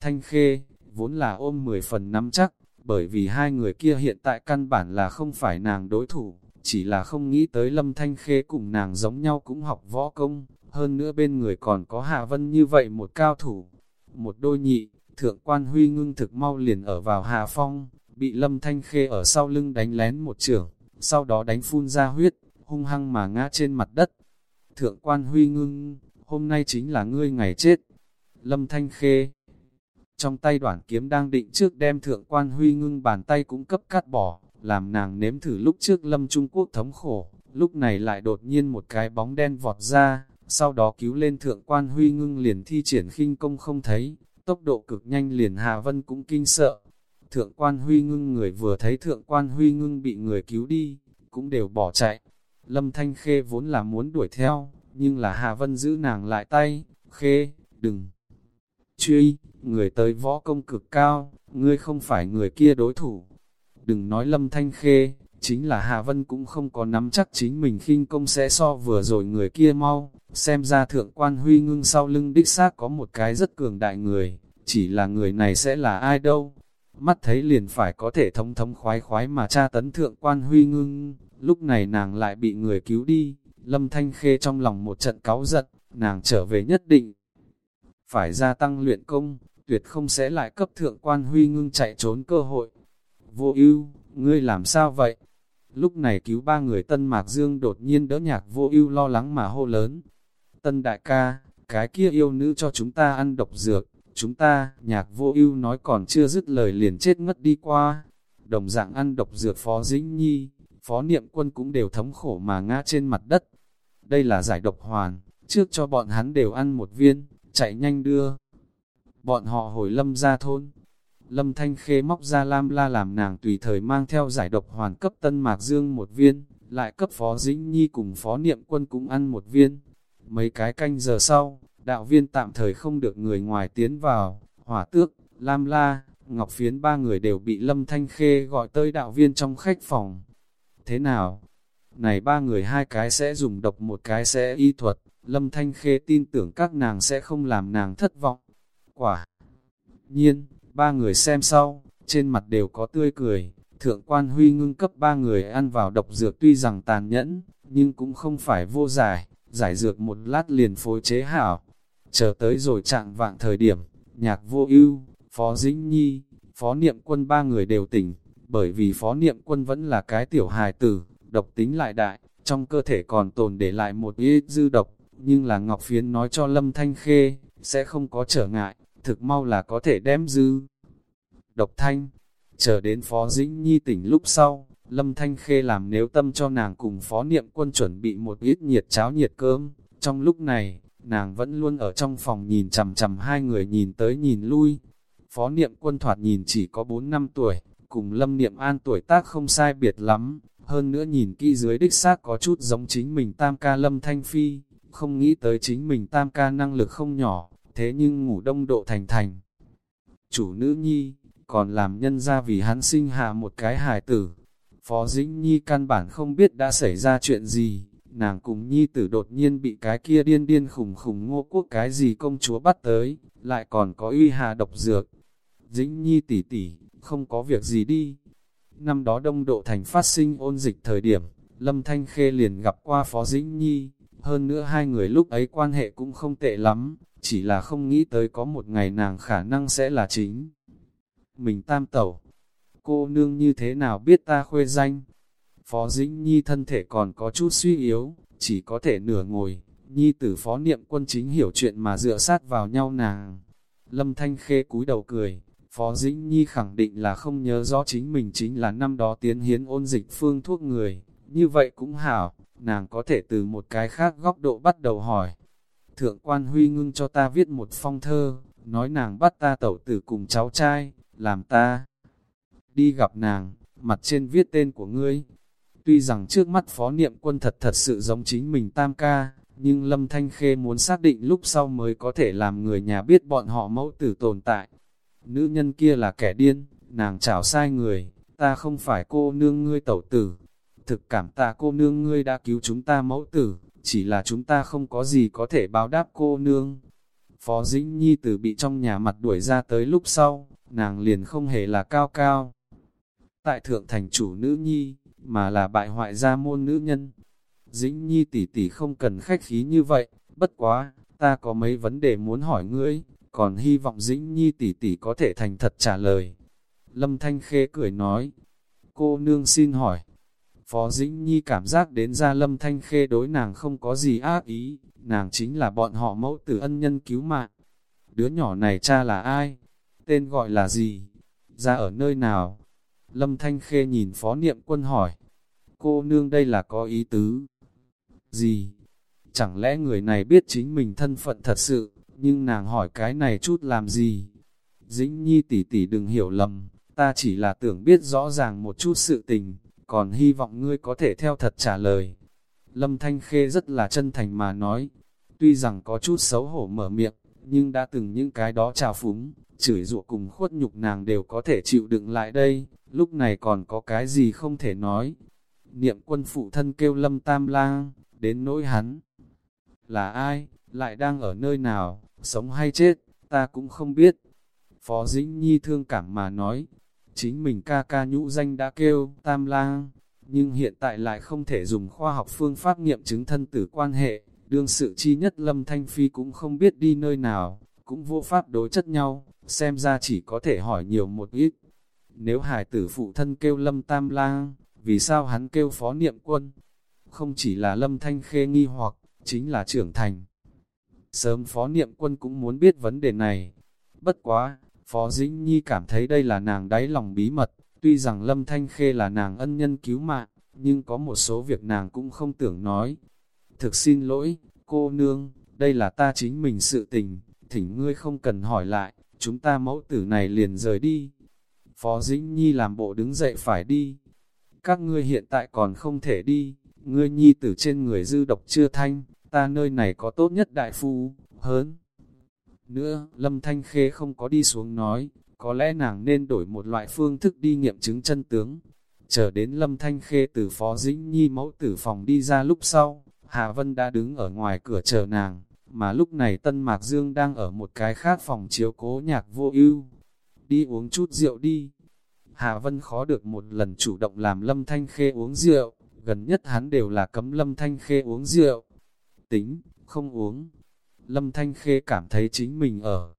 Thanh Khê, vốn là ôm 10 phần nắm chắc, bởi vì hai người kia hiện tại căn bản là không phải nàng đối thủ, chỉ là không nghĩ tới Lâm Thanh Khê cùng nàng giống nhau cũng học võ công, hơn nữa bên người còn có Hạ Vân như vậy một cao thủ. Một đôi nhị, thượng quan huy ngưng thực mau liền ở vào Hạ Phong, bị Lâm Thanh Khê ở sau lưng đánh lén một trưởng, sau đó đánh phun ra huyết, hung hăng mà ngã trên mặt đất. Thượng quan huy ngưng, hôm nay chính là ngươi ngày chết. Lâm Thanh Khê Trong tay đoạn kiếm đang định trước đem thượng quan huy ngưng bàn tay cũng cấp cắt bỏ, làm nàng nếm thử lúc trước lâm Trung Quốc thống khổ, lúc này lại đột nhiên một cái bóng đen vọt ra, sau đó cứu lên thượng quan huy ngưng liền thi triển khinh công không thấy, tốc độ cực nhanh liền Hà Vân cũng kinh sợ. Thượng quan huy ngưng người vừa thấy thượng quan huy ngưng bị người cứu đi, cũng đều bỏ chạy. Lâm Thanh Khê vốn là muốn đuổi theo, nhưng là Hà Vân giữ nàng lại tay, Khê, đừng truy, người tới võ công cực cao, ngươi không phải người kia đối thủ. Đừng nói Lâm Thanh Khê, chính là Hà Vân cũng không có nắm chắc chính mình khinh công sẽ so vừa rồi người kia mau, xem ra thượng quan huy ngưng sau lưng đích xác có một cái rất cường đại người, chỉ là người này sẽ là ai đâu. Mắt thấy liền phải có thể thống thống khoái khoái mà tra tấn thượng quan huy ngưng, lúc này nàng lại bị người cứu đi, lâm thanh khê trong lòng một trận cáu giận, nàng trở về nhất định. Phải gia tăng luyện công, tuyệt không sẽ lại cấp thượng quan huy ngưng chạy trốn cơ hội. Vô ưu, ngươi làm sao vậy? Lúc này cứu ba người Tân Mạc Dương đột nhiên đỡ nhạc vô ưu lo lắng mà hô lớn. Tân đại ca, cái kia yêu nữ cho chúng ta ăn độc dược, chúng ta, nhạc vô ưu nói còn chưa dứt lời liền chết ngất đi qua. Đồng dạng ăn độc dược Phó Dĩnh Nhi, Phó Niệm Quân cũng đều thống khổ mà ngã trên mặt đất. Đây là giải độc hoàn, trước cho bọn hắn đều ăn một viên, chạy nhanh đưa. Bọn họ hồi lâm ra thôn, Lâm Thanh Khê móc ra lam la làm nàng tùy thời mang theo giải độc hoàn cấp Tân Mạc Dương một viên, lại cấp Phó Dĩnh Nhi cùng Phó Niệm Quân cũng ăn một viên. Mấy cái canh giờ sau, đạo viên tạm thời không được người ngoài tiến vào, hỏa tước, lam la, ngọc phiến ba người đều bị Lâm Thanh Khê gọi tới đạo viên trong khách phòng. Thế nào? Này ba người hai cái sẽ dùng độc một cái sẽ y thuật, Lâm Thanh Khê tin tưởng các nàng sẽ không làm nàng thất vọng. Quả nhiên, Ba người xem sau, trên mặt đều có tươi cười, thượng quan huy ngưng cấp ba người ăn vào độc dược tuy rằng tàn nhẫn, nhưng cũng không phải vô giải, giải dược một lát liền phối chế hảo. Chờ tới rồi trạng vạng thời điểm, nhạc vô ưu, phó dĩnh nhi, phó niệm quân ba người đều tỉnh, bởi vì phó niệm quân vẫn là cái tiểu hài tử, độc tính lại đại, trong cơ thể còn tồn để lại một ít dư độc, nhưng là Ngọc Phiến nói cho Lâm Thanh Khê, sẽ không có trở ngại, thực mau là có thể đem dư. Độc thanh, chờ đến Phó Dĩnh Nhi tỉnh lúc sau, Lâm Thanh Khê làm nếu tâm cho nàng cùng Phó Niệm Quân chuẩn bị một ít nhiệt cháo nhiệt cơm. Trong lúc này, nàng vẫn luôn ở trong phòng nhìn chằm chằm hai người nhìn tới nhìn lui. Phó Niệm Quân thoạt nhìn chỉ có 4 năm tuổi, cùng Lâm Niệm An tuổi tác không sai biệt lắm. Hơn nữa nhìn kỹ dưới đích xác có chút giống chính mình tam ca Lâm Thanh Phi, không nghĩ tới chính mình tam ca năng lực không nhỏ, thế nhưng ngủ đông độ thành thành. Chủ nữ nhi, còn làm nhân ra vì hắn sinh hạ một cái hài tử. Phó Dĩnh Nhi căn bản không biết đã xảy ra chuyện gì, nàng cùng Nhi tử đột nhiên bị cái kia điên điên khủng khủng ngô quốc cái gì công chúa bắt tới, lại còn có uy hà độc dược. Dĩnh Nhi tỷ tỷ, không có việc gì đi. Năm đó đông độ thành phát sinh ôn dịch thời điểm, Lâm Thanh Khê liền gặp qua Phó Dĩnh Nhi, hơn nữa hai người lúc ấy quan hệ cũng không tệ lắm, chỉ là không nghĩ tới có một ngày nàng khả năng sẽ là chính. Mình tam tẩu, cô nương như thế nào biết ta khuê danh? Phó Dĩnh Nhi thân thể còn có chút suy yếu, chỉ có thể nửa ngồi, Nhi tử phó niệm quân chính hiểu chuyện mà dựa sát vào nhau nàng. Lâm Thanh Khê cúi đầu cười, Phó Dĩnh Nhi khẳng định là không nhớ rõ chính mình chính là năm đó tiến hiến ôn dịch phương thuốc người, như vậy cũng hảo, nàng có thể từ một cái khác góc độ bắt đầu hỏi. Thượng quan Huy ngưng cho ta viết một phong thơ, nói nàng bắt ta tẩu tử cùng cháu trai, làm ta đi gặp nàng, mặt trên viết tên của ngươi. Tuy rằng trước mắt phó niệm quân thật thật sự giống chính mình tam ca, nhưng Lâm Thanh Khê muốn xác định lúc sau mới có thể làm người nhà biết bọn họ mẫu tử tồn tại. Nữ nhân kia là kẻ điên, nàng chảo sai người, ta không phải cô nương ngươi tẩu tử. Thực cảm tạ cô nương ngươi đã cứu chúng ta mẫu tử, chỉ là chúng ta không có gì có thể báo đáp cô nương. Phó Dĩnh Nhi từ bị trong nhà mặt đuổi ra tới lúc sau, nàng liền không hề là cao cao. Tại thượng thành chủ nữ nhi, mà là bại hoại gia môn nữ nhân. Dĩnh Nhi tỷ tỷ không cần khách khí như vậy, bất quá, ta có mấy vấn đề muốn hỏi ngươi, còn hy vọng Dĩnh Nhi tỷ tỷ có thể thành thật trả lời. Lâm Thanh Khê cười nói, cô nương xin hỏi. Phó Dĩnh Nhi cảm giác đến ra Lâm Thanh Khê đối nàng không có gì ác ý, nàng chính là bọn họ mẫu tử ân nhân cứu mạng. Đứa nhỏ này cha là ai? tên gọi là gì, ra ở nơi nào. Lâm Thanh Khê nhìn phó niệm quân hỏi, cô nương đây là có ý tứ gì? Chẳng lẽ người này biết chính mình thân phận thật sự, nhưng nàng hỏi cái này chút làm gì? Dĩnh Nhi tỷ tỷ đừng hiểu lầm, ta chỉ là tưởng biết rõ ràng một chút sự tình, còn hy vọng ngươi có thể theo thật trả lời. Lâm Thanh Khê rất là chân thành mà nói, tuy rằng có chút xấu hổ mở miệng, nhưng đã từng những cái đó trào phúng, chửi rủa cùng khuất nhục nàng đều có thể chịu đựng lại đây, lúc này còn có cái gì không thể nói. Niệm quân phụ thân kêu Lâm Tam Lang, đến nỗi hắn. Là ai, lại đang ở nơi nào, sống hay chết, ta cũng không biết. Phó Dĩnh Nhi thương cảm mà nói, chính mình ca ca nhũ danh đã kêu Tam Lang, nhưng hiện tại lại không thể dùng khoa học phương pháp nghiệm chứng thân tử quan hệ, đương sự chi nhất Lâm Thanh Phi cũng không biết đi nơi nào, cũng vô pháp đối chất nhau, xem ra chỉ có thể hỏi nhiều một ít. Nếu hải tử phụ thân kêu Lâm Tam Lang, vì sao hắn kêu phó niệm quân? Không chỉ là Lâm Thanh Khê nghi hoặc, chính là trưởng thành. Sớm phó niệm quân cũng muốn biết vấn đề này. Bất quá, Phó Dĩnh Nhi cảm thấy đây là nàng đáy lòng bí mật, tuy rằng Lâm Thanh Khê là nàng ân nhân cứu mạng, nhưng có một số việc nàng cũng không tưởng nói. Thực xin lỗi, cô nương, đây là ta chính mình sự tình, thỉnh ngươi không cần hỏi lại, chúng ta mẫu tử này liền rời đi. Phó Dĩnh Nhi làm bộ đứng dậy phải đi. Các ngươi hiện tại còn không thể đi, ngươi nhi tử trên người dư độc chưa thanh, ta nơi này có tốt nhất đại phu, hớn. Nữa, Lâm Thanh Khê không có đi xuống nói, có lẽ nàng nên đổi một loại phương thức đi nghiệm chứng chân tướng. Chờ đến Lâm Thanh Khê từ Phó Dĩnh Nhi mẫu tử phòng đi ra lúc sau, Hà Vân đã đứng ở ngoài cửa chờ nàng, mà lúc này Tân Mạc Dương đang ở một cái khác phòng chiếu cố nhạc vô ưu. Đi uống chút rượu đi. Hà Vân khó được một lần chủ động làm Lâm Thanh Khê uống rượu, gần nhất hắn đều là cấm Lâm Thanh Khê uống rượu. Tính, không uống. Lâm Thanh Khê cảm thấy chính mình ở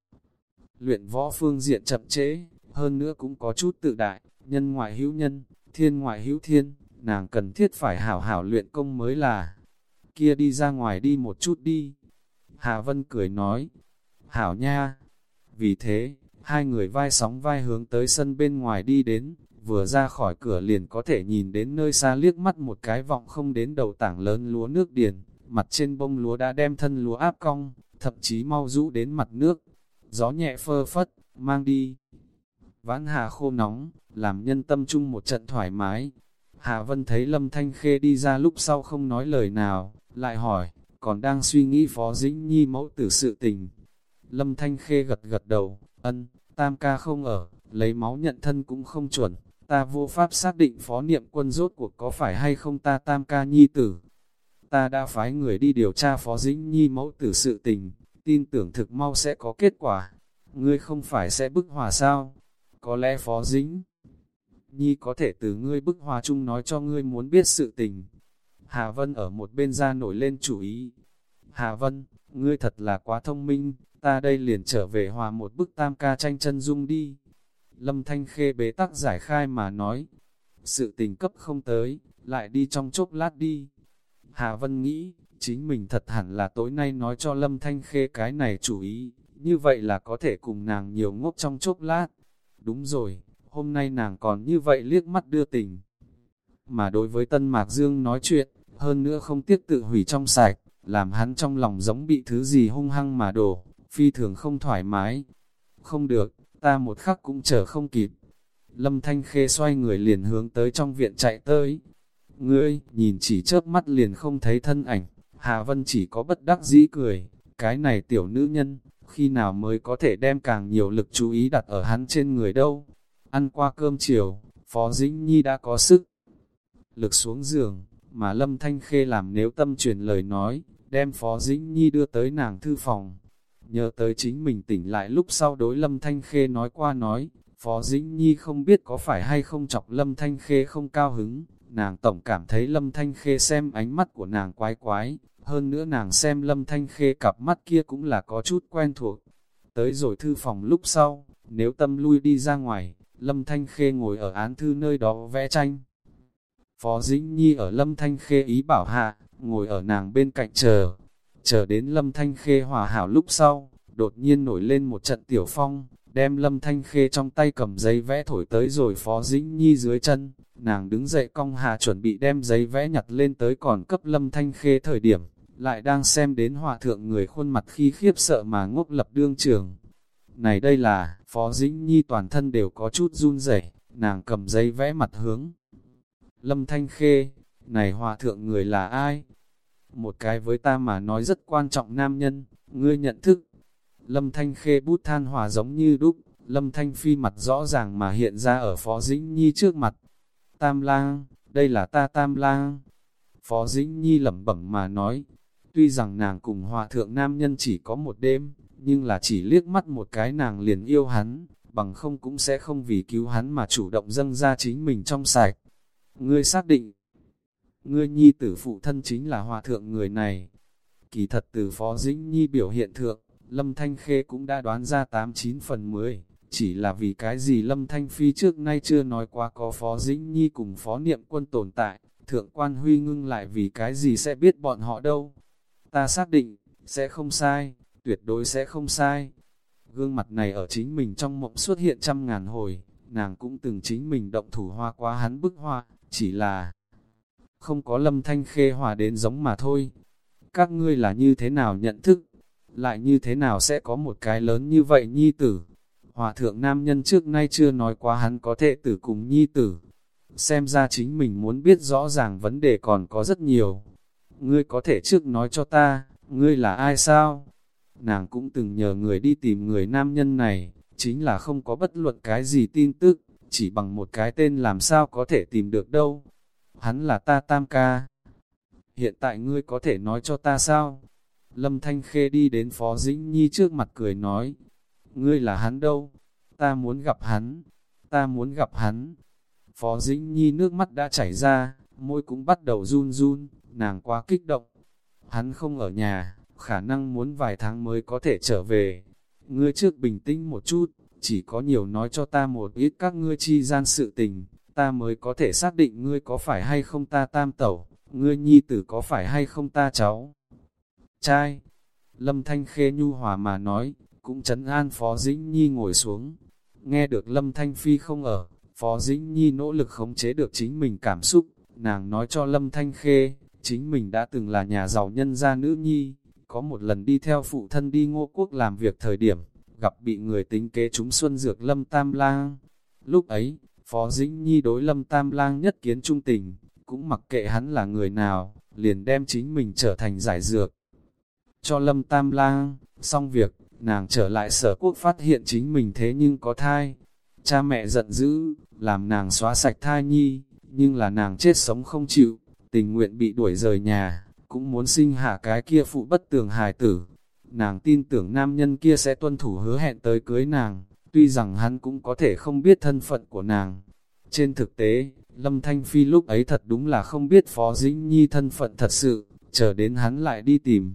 luyện võ phương diện chậm trễ, hơn nữa cũng có chút tự đại, nhân ngoại hữu nhân, thiên ngoại hữu thiên, nàng cần thiết phải hảo hảo luyện công mới là. Kia đi ra ngoài đi một chút đi. Hà Vân cười nói, hảo nha. Vì thế, hai người vai sóng vai hướng tới sân bên ngoài đi đến, vừa ra khỏi cửa liền có thể nhìn đến nơi xa liếc mắt một cái vọng không đến đầu tảng lớn lúa nước điền, mặt trên bông lúa đã đem thân lúa áp cong, thậm chí mau rũ đến mặt nước. Gió nhẹ phơ phất, mang đi. Vãn hà khô nóng, làm nhân tâm chung một trận thoải mái. Hà Vân thấy Lâm Thanh Khê đi ra lúc sau không nói lời nào, lại hỏi, còn đang suy nghĩ Phó Dĩnh Nhi mẫu tử sự tình. Lâm Thanh Khê gật gật đầu, ân, tam ca không ở, lấy máu nhận thân cũng không chuẩn, ta vô pháp xác định phó niệm quân rốt cuộc có phải hay không ta tam ca nhi tử. Ta đã phái người đi điều tra phó dĩnh nhi mẫu tử sự tình, tin tưởng thực mau sẽ có kết quả. Ngươi không phải sẽ bức hòa sao? Có lẽ phó dĩnh nhi có thể từ ngươi bức hòa chung nói cho ngươi muốn biết sự tình. Hà Vân ở một bên ra nổi lên chủ ý. Hà Vân, ngươi thật là quá thông minh, ta đây liền trở về hòa một bức tam ca tranh chân dung đi. Lâm Thanh Khê bế tắc giải khai mà nói, sự tình cấp không tới, lại đi trong chốc lát đi. Hà Vân nghĩ, chính mình thật hẳn là tối nay nói cho Lâm Thanh Khê cái này chủ ý, như vậy là có thể cùng nàng nhiều ngốc trong chốc lát. Đúng rồi, hôm nay nàng còn như vậy liếc mắt đưa tình. Mà đối với Tân Mạc Dương nói chuyện, hơn nữa không tiếc tự hủy trong sạch, làm hắn trong lòng giống bị thứ gì hung hăng mà đổ, phi thường không thoải mái. Không được, ta một khắc cũng chờ không kịp. Lâm Thanh Khê xoay người liền hướng tới trong viện chạy tới. Ngươi, nhìn chỉ chớp mắt liền không thấy thân ảnh, Hà Vân chỉ có bất đắc dĩ cười, cái này tiểu nữ nhân, khi nào mới có thể đem càng nhiều lực chú ý đặt ở hắn trên người đâu. Ăn qua cơm chiều, Phó Dĩnh Nhi đã có sức lực xuống giường, mà Lâm Thanh Khê làm nếu tâm truyền lời nói, đem Phó Dĩnh Nhi đưa tới nàng thư phòng. Nhớ tới chính mình tỉnh lại lúc sau đối Lâm Thanh Khê nói qua nói, Phó Dĩnh Nhi không biết có phải hay không chọc Lâm Thanh Khê không cao hứng, nàng tổng cảm thấy Lâm Thanh Khê xem ánh mắt của nàng quái quái, hơn nữa nàng xem Lâm Thanh Khê cặp mắt kia cũng là có chút quen thuộc. Tới rồi thư phòng lúc sau, nếu tâm lui đi ra ngoài, Lâm Thanh Khê ngồi ở án thư nơi đó vẽ tranh. Phó Dĩnh Nhi ở Lâm Thanh Khê ý bảo hạ, ngồi ở nàng bên cạnh chờ, chờ đến Lâm Thanh Khê hòa hảo lúc sau, đột nhiên nổi lên một trận tiểu phong, đem Lâm Thanh Khê trong tay cầm giấy vẽ thổi tới rồi Phó Dĩnh Nhi dưới chân, nàng đứng dậy cong hà chuẩn bị đem giấy vẽ nhặt lên tới còn cấp Lâm Thanh Khê thời điểm, lại đang xem đến hòa thượng người khuôn mặt khi khiếp sợ mà ngốc lập đương trường. Này đây là, Phó Dĩnh Nhi toàn thân đều có chút run rẩy nàng cầm giấy vẽ mặt hướng. Lâm Thanh Khê, này hòa thượng người là ai? Một cái với ta mà nói rất quan trọng nam nhân, ngươi nhận thức. Lâm Thanh Khê bút than hòa giống như đúc, Lâm Thanh Phi mặt rõ ràng mà hiện ra ở Phó Dĩnh Nhi trước mặt. Tam lang, đây là ta Tam lang. Phó Dĩnh Nhi lẩm bẩm mà nói, tuy rằng nàng cùng hòa thượng nam nhân chỉ có một đêm, nhưng là chỉ liếc mắt một cái nàng liền yêu hắn, bằng không cũng sẽ không vì cứu hắn mà chủ động dâng ra chính mình trong sạch. Ngươi xác định, ngươi nhi tử phụ thân chính là hòa thượng người này. Kỳ thật từ Phó Dĩnh Nhi biểu hiện thượng, Lâm Thanh Khê cũng đã đoán ra 89 phần 10, chỉ là vì cái gì Lâm Thanh Phi trước nay chưa nói qua có Phó Dĩnh Nhi cùng Phó Niệm Quân tồn tại, Thượng Quan Huy ngưng lại vì cái gì sẽ biết bọn họ đâu. Ta xác định, sẽ không sai, tuyệt đối sẽ không sai. Gương mặt này ở chính mình trong mộng xuất hiện trăm ngàn hồi, nàng cũng từng chính mình động thủ hoa quá hắn bức hoa, chỉ là không có lâm thanh khê hòa đến giống mà thôi. Các ngươi là như thế nào nhận thức, lại như thế nào sẽ có một cái lớn như vậy nhi tử. Hòa thượng nam nhân trước nay chưa nói qua hắn có thể tử cùng nhi tử. Xem ra chính mình muốn biết rõ ràng vấn đề còn có rất nhiều. Ngươi có thể trước nói cho ta, ngươi là ai sao? Nàng cũng từng nhờ người đi tìm người nam nhân này, chính là không có bất luận cái gì tin tức, chỉ bằng một cái tên làm sao có thể tìm được đâu. Hắn là ta tam ca. Hiện tại ngươi có thể nói cho ta sao? Lâm Thanh Khê đi đến Phó Dĩnh Nhi trước mặt cười nói, ngươi là hắn đâu? Ta muốn gặp hắn, ta muốn gặp hắn. Phó Dĩnh Nhi nước mắt đã chảy ra, môi cũng bắt đầu run run, nàng quá kích động. Hắn không ở nhà, khả năng muốn vài tháng mới có thể trở về. Ngươi trước bình tĩnh một chút, chỉ có nhiều nói cho ta một ít các ngươi chi gian sự tình, ta mới có thể xác định ngươi có phải hay không ta tam tẩu, ngươi nhi tử có phải hay không ta cháu. Trai, Lâm Thanh Khê nhu hòa mà nói, cũng chấn an Phó Dĩnh Nhi ngồi xuống. Nghe được Lâm Thanh Phi không ở, Phó Dĩnh Nhi nỗ lực khống chế được chính mình cảm xúc, nàng nói cho Lâm Thanh Khê, chính mình đã từng là nhà giàu nhân gia nữ nhi, có một lần đi theo phụ thân đi ngô quốc làm việc thời điểm, gặp bị người tính kế chúng xuân dược Lâm Tam Lang. Lúc ấy, Phó Dĩnh Nhi đối Lâm Tam Lang nhất kiến trung tình, cũng mặc kệ hắn là người nào, liền đem chính mình trở thành giải dược. Cho Lâm Tam Lang, xong việc, nàng trở lại sở quốc phát hiện chính mình thế nhưng có thai. Cha mẹ giận dữ, làm nàng xóa sạch thai nhi, nhưng là nàng chết sống không chịu, tình nguyện bị đuổi rời nhà, cũng muốn sinh hạ cái kia phụ bất tường hài tử. Nàng tin tưởng nam nhân kia sẽ tuân thủ hứa hẹn tới cưới nàng, tuy rằng hắn cũng có thể không biết thân phận của nàng. Trên thực tế, Lâm Thanh Phi lúc ấy thật đúng là không biết Phó Dĩnh Nhi thân phận thật sự, chờ đến hắn lại đi tìm.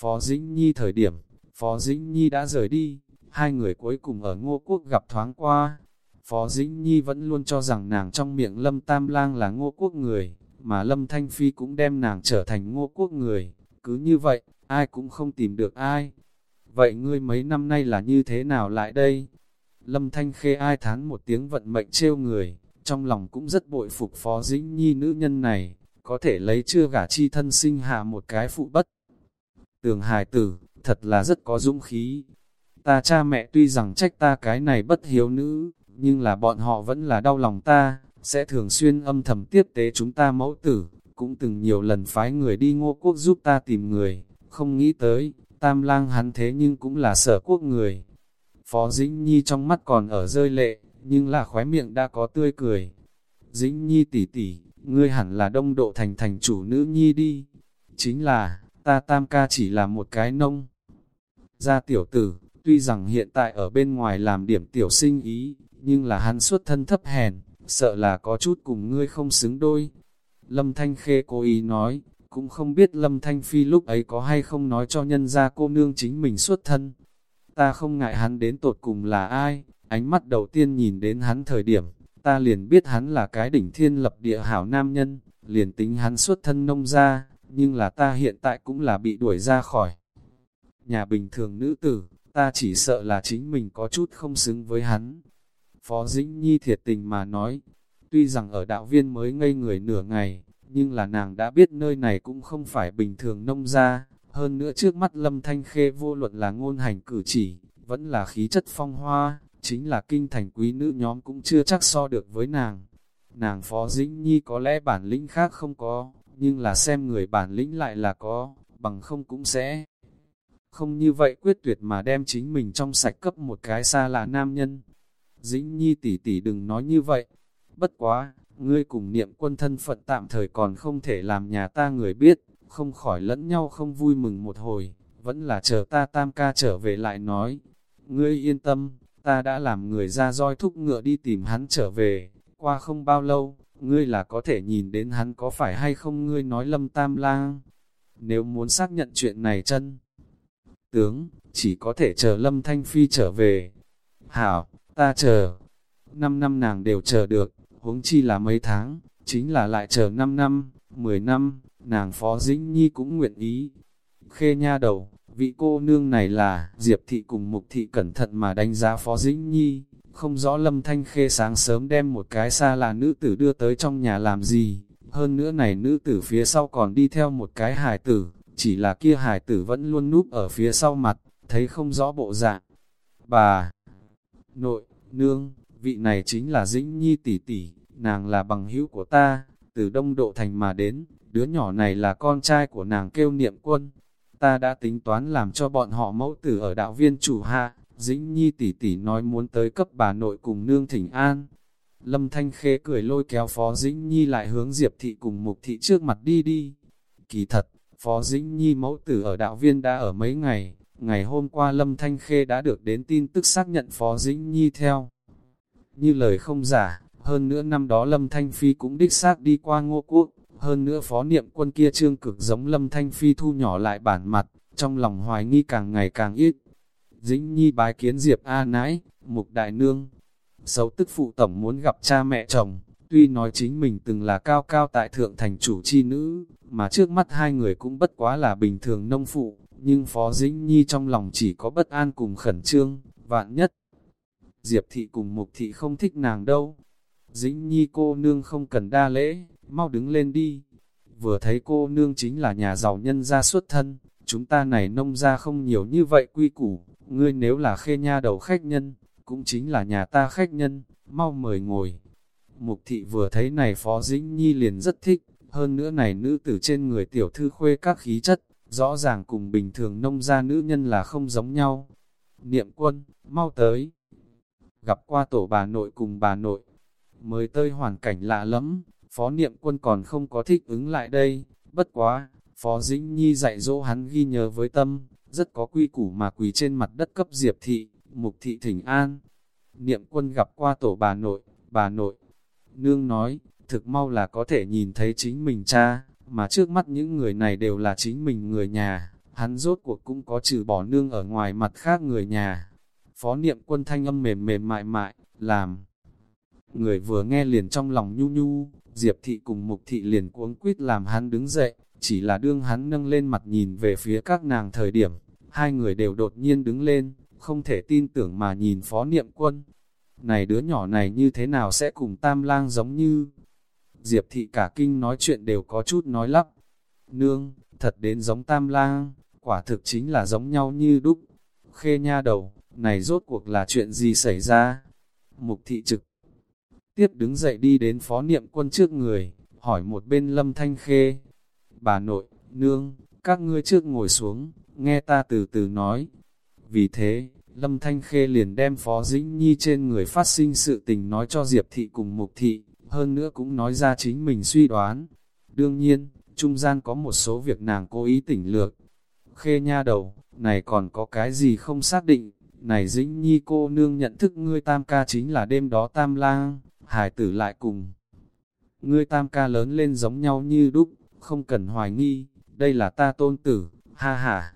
Phó Dĩnh Nhi thời điểm, Phó Dĩnh Nhi đã rời đi, hai người cuối cùng ở Ngô Quốc gặp thoáng qua. Phó Dĩnh Nhi vẫn luôn cho rằng nàng trong miệng Lâm Tam Lang là Ngô Quốc người, mà Lâm Thanh Phi cũng đem nàng trở thành ngô quốc người, cứ như vậy, ai cũng không tìm được ai. Vậy ngươi mấy năm nay là như thế nào lại đây? Lâm Thanh Khê ai thán một tiếng vận mệnh trêu người, trong lòng cũng rất bội phục Phó Dĩnh Nhi nữ nhân này, có thể lấy chưa gả chi thân sinh hạ một cái phụ bất. Tường hài tử, thật là rất có dũng khí. Ta cha mẹ tuy rằng trách ta cái này bất hiếu nữ, nhưng là bọn họ vẫn là đau lòng ta, sẽ thường xuyên âm thầm tiếp tế chúng ta mẫu tử, cũng từng nhiều lần phái người đi ngô quốc giúp ta tìm người, không nghĩ tới, tam lang hắn thế nhưng cũng là sở quốc người. Phó Dĩnh Nhi trong mắt còn ở rơi lệ, nhưng là khóe miệng đã có tươi cười. Dĩnh Nhi tỷ tỷ, ngươi hẳn là đông độ thành thành chủ nữ nhi đi. Chính là, ta tam ca chỉ là một cái nông. Gia tiểu tử, tuy rằng hiện tại ở bên ngoài làm điểm tiểu sinh ý, nhưng là hắn xuất thân thấp hèn, sợ là có chút cùng ngươi không xứng đôi. Lâm Thanh Khê cố ý nói, cũng không biết Lâm Thanh Phi lúc ấy có hay không nói cho nhân gia cô nương chính mình xuất thân. Ta không ngại hắn đến tột cùng là ai, ánh mắt đầu tiên nhìn đến hắn thời điểm, ta liền biết hắn là cái đỉnh thiên lập địa hảo nam nhân, liền tính hắn xuất thân nông gia nhưng là ta hiện tại cũng là bị đuổi ra khỏi. Nhà bình thường nữ tử, ta chỉ sợ là chính mình có chút không xứng với hắn. Phó Dĩnh Nhi thiệt tình mà nói, tuy rằng ở đạo viên mới ngây người nửa ngày, nhưng là nàng đã biết nơi này cũng không phải bình thường nông gia, hơn nữa trước mắt Lâm Thanh Khê vô luận là ngôn hành cử chỉ, vẫn là khí chất phong hoa, chính là kinh thành quý nữ nhóm cũng chưa chắc so được với nàng. Nàng Phó Dĩnh Nhi có lẽ bản lĩnh khác không có, nhưng là xem người bản lĩnh lại là có, bằng không cũng sẽ không như vậy quyết tuyệt mà đem chính mình trong sạch cấp một cái xa là nam nhân. Dĩnh Nhi tỷ tỷ đừng nói như vậy, bất quá, ngươi cùng niệm quân thân phận tạm thời còn không thể làm nhà ta người biết, không khỏi lẫn nhau không vui mừng một hồi, vẫn là chờ ta tam ca trở về lại nói. Ngươi yên tâm, ta đã làm người ra roi thúc ngựa đi tìm hắn trở về, qua không bao lâu, ngươi là có thể nhìn đến hắn có phải hay không ngươi nói lâm tam lang. Nếu muốn xác nhận chuyện này chân, tướng, chỉ có thể chờ lâm thanh phi trở về. Hảo, ta chờ. Năm năm nàng đều chờ được, huống chi là mấy tháng, chính là lại chờ năm năm, 10 năm, nàng Phó Dĩnh Nhi cũng nguyện ý. Khê nha đầu, vị cô nương này là Diệp Thị cùng Mục Thị cẩn thận mà đánh giá Phó Dĩnh Nhi, không rõ Lâm Thanh Khê sáng sớm đem một cái xa là nữ tử đưa tới trong nhà làm gì, hơn nữa này nữ tử phía sau còn đi theo một cái hài tử, chỉ là kia hài tử vẫn luôn núp ở phía sau mặt, thấy không rõ bộ dạng. Bà, nội, nương, vị này chính là Dĩnh Nhi tỷ tỷ, nàng là bằng hữu của ta, từ Đông Độ Thành mà đến, đứa nhỏ này là con trai của nàng kêu niệm quân. Ta đã tính toán làm cho bọn họ mẫu tử ở đạo viên chủ hạ, Dĩnh Nhi tỷ tỷ nói muốn tới cấp bà nội cùng nương thỉnh an. Lâm Thanh Khê cười lôi kéo Phó Dĩnh Nhi lại hướng Diệp Thị cùng Mục Thị trước mặt đi đi. Kỳ thật, Phó Dĩnh Nhi mẫu tử ở đạo viên đã ở mấy ngày, ngày hôm qua Lâm Thanh Khê đã được đến tin tức xác nhận Phó Dĩnh Nhi theo. Như lời không giả, hơn nữa năm đó Lâm Thanh Phi cũng đích xác đi qua ngô quốc, hơn nữa phó niệm quân kia trương cực giống Lâm Thanh Phi thu nhỏ lại bản mặt, trong lòng hoài nghi càng ngày càng ít. Dĩnh Nhi bái kiến Diệp A Nãi, Mục Đại Nương. Xấu tức phụ tổng muốn gặp cha mẹ chồng, tuy nói chính mình từng là cao cao tại thượng thành chủ chi nữ, mà trước mắt hai người cũng bất quá là bình thường nông phụ, nhưng Phó Dĩnh Nhi trong lòng chỉ có bất an cùng khẩn trương, vạn nhất. Diệp thị cùng Mục thị không thích nàng đâu. Dĩnh Nhi cô nương không cần đa lễ, mau đứng lên đi. Vừa thấy cô nương chính là nhà giàu nhân gia xuất thân, chúng ta này nông gia không nhiều như vậy quy củ, ngươi nếu là khê nha đầu khách nhân, cũng chính là nhà ta khách nhân, mau mời ngồi. Mục thị vừa thấy này Phó Dĩnh Nhi liền rất thích, hơn nữa này nữ tử trên người tiểu thư khuê các khí chất, rõ ràng cùng bình thường nông gia nữ nhân là không giống nhau. Niệm quân, mau tới. Gặp qua tổ bà nội cùng bà nội, mới tơi hoàn cảnh lạ lắm, phó niệm quân còn không có thích ứng lại đây, bất quá, phó dĩnh nhi dạy dỗ hắn ghi nhớ với tâm, rất có quy củ mà quỳ trên mặt đất cấp diệp thị, mục thị thỉnh an. Niệm quân gặp qua tổ bà nội, bà nội, nương nói, thực mau là có thể nhìn thấy chính mình cha, mà trước mắt những người này đều là chính mình người nhà, hắn rốt cuộc cũng có trừ bỏ nương ở ngoài mặt khác người nhà. Phó niệm quân thanh âm mềm mềm mại mại, làm. Người vừa nghe liền trong lòng nhu nhu, Diệp thị cùng mục thị liền cuống quýt làm hắn đứng dậy, chỉ là đương hắn nâng lên mặt nhìn về phía các nàng thời điểm, hai người đều đột nhiên đứng lên, không thể tin tưởng mà nhìn phó niệm quân. Này đứa nhỏ này như thế nào sẽ cùng tam lang giống như... Diệp thị cả kinh nói chuyện đều có chút nói lắp. Nương, thật đến giống tam lang, quả thực chính là giống nhau như đúc. Khê nha đầu, này rốt cuộc là chuyện gì xảy ra? Mục thị trực tiếp đứng dậy đi đến phó niệm quân trước người, hỏi một bên lâm thanh khê. Bà nội, nương, các ngươi trước ngồi xuống, nghe ta từ từ nói. Vì thế, lâm thanh khê liền đem phó dĩnh nhi trên người phát sinh sự tình nói cho Diệp thị cùng mục thị, hơn nữa cũng nói ra chính mình suy đoán. Đương nhiên, trung gian có một số việc nàng cố ý tỉnh lược. Khê nha đầu, này còn có cái gì không xác định, này dĩnh nhi cô nương nhận thức ngươi tam ca chính là đêm đó tam lang, hải tử lại cùng. Ngươi tam ca lớn lên giống nhau như đúc, không cần hoài nghi, đây là ta tôn tử, ha ha.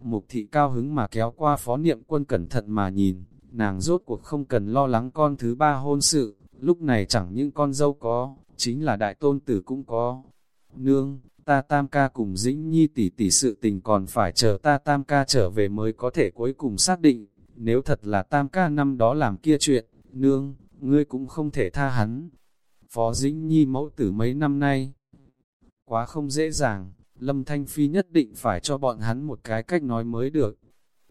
Mục thị cao hứng mà kéo qua phó niệm quân cẩn thận mà nhìn, nàng rốt cuộc không cần lo lắng con thứ ba hôn sự, lúc này chẳng những con dâu có, chính là đại tôn tử cũng có. Nương, ta tam ca cùng dĩnh nhi tỷ tỷ sự tình còn phải chờ ta tam ca trở về mới có thể cuối cùng xác định, nếu thật là tam ca năm đó làm kia chuyện, nương, ngươi cũng không thể tha hắn. Phó Dĩnh Nhi mẫu tử mấy năm nay, quá không dễ dàng, Lâm Thanh Phi nhất định phải cho bọn hắn một cái cách nói mới được.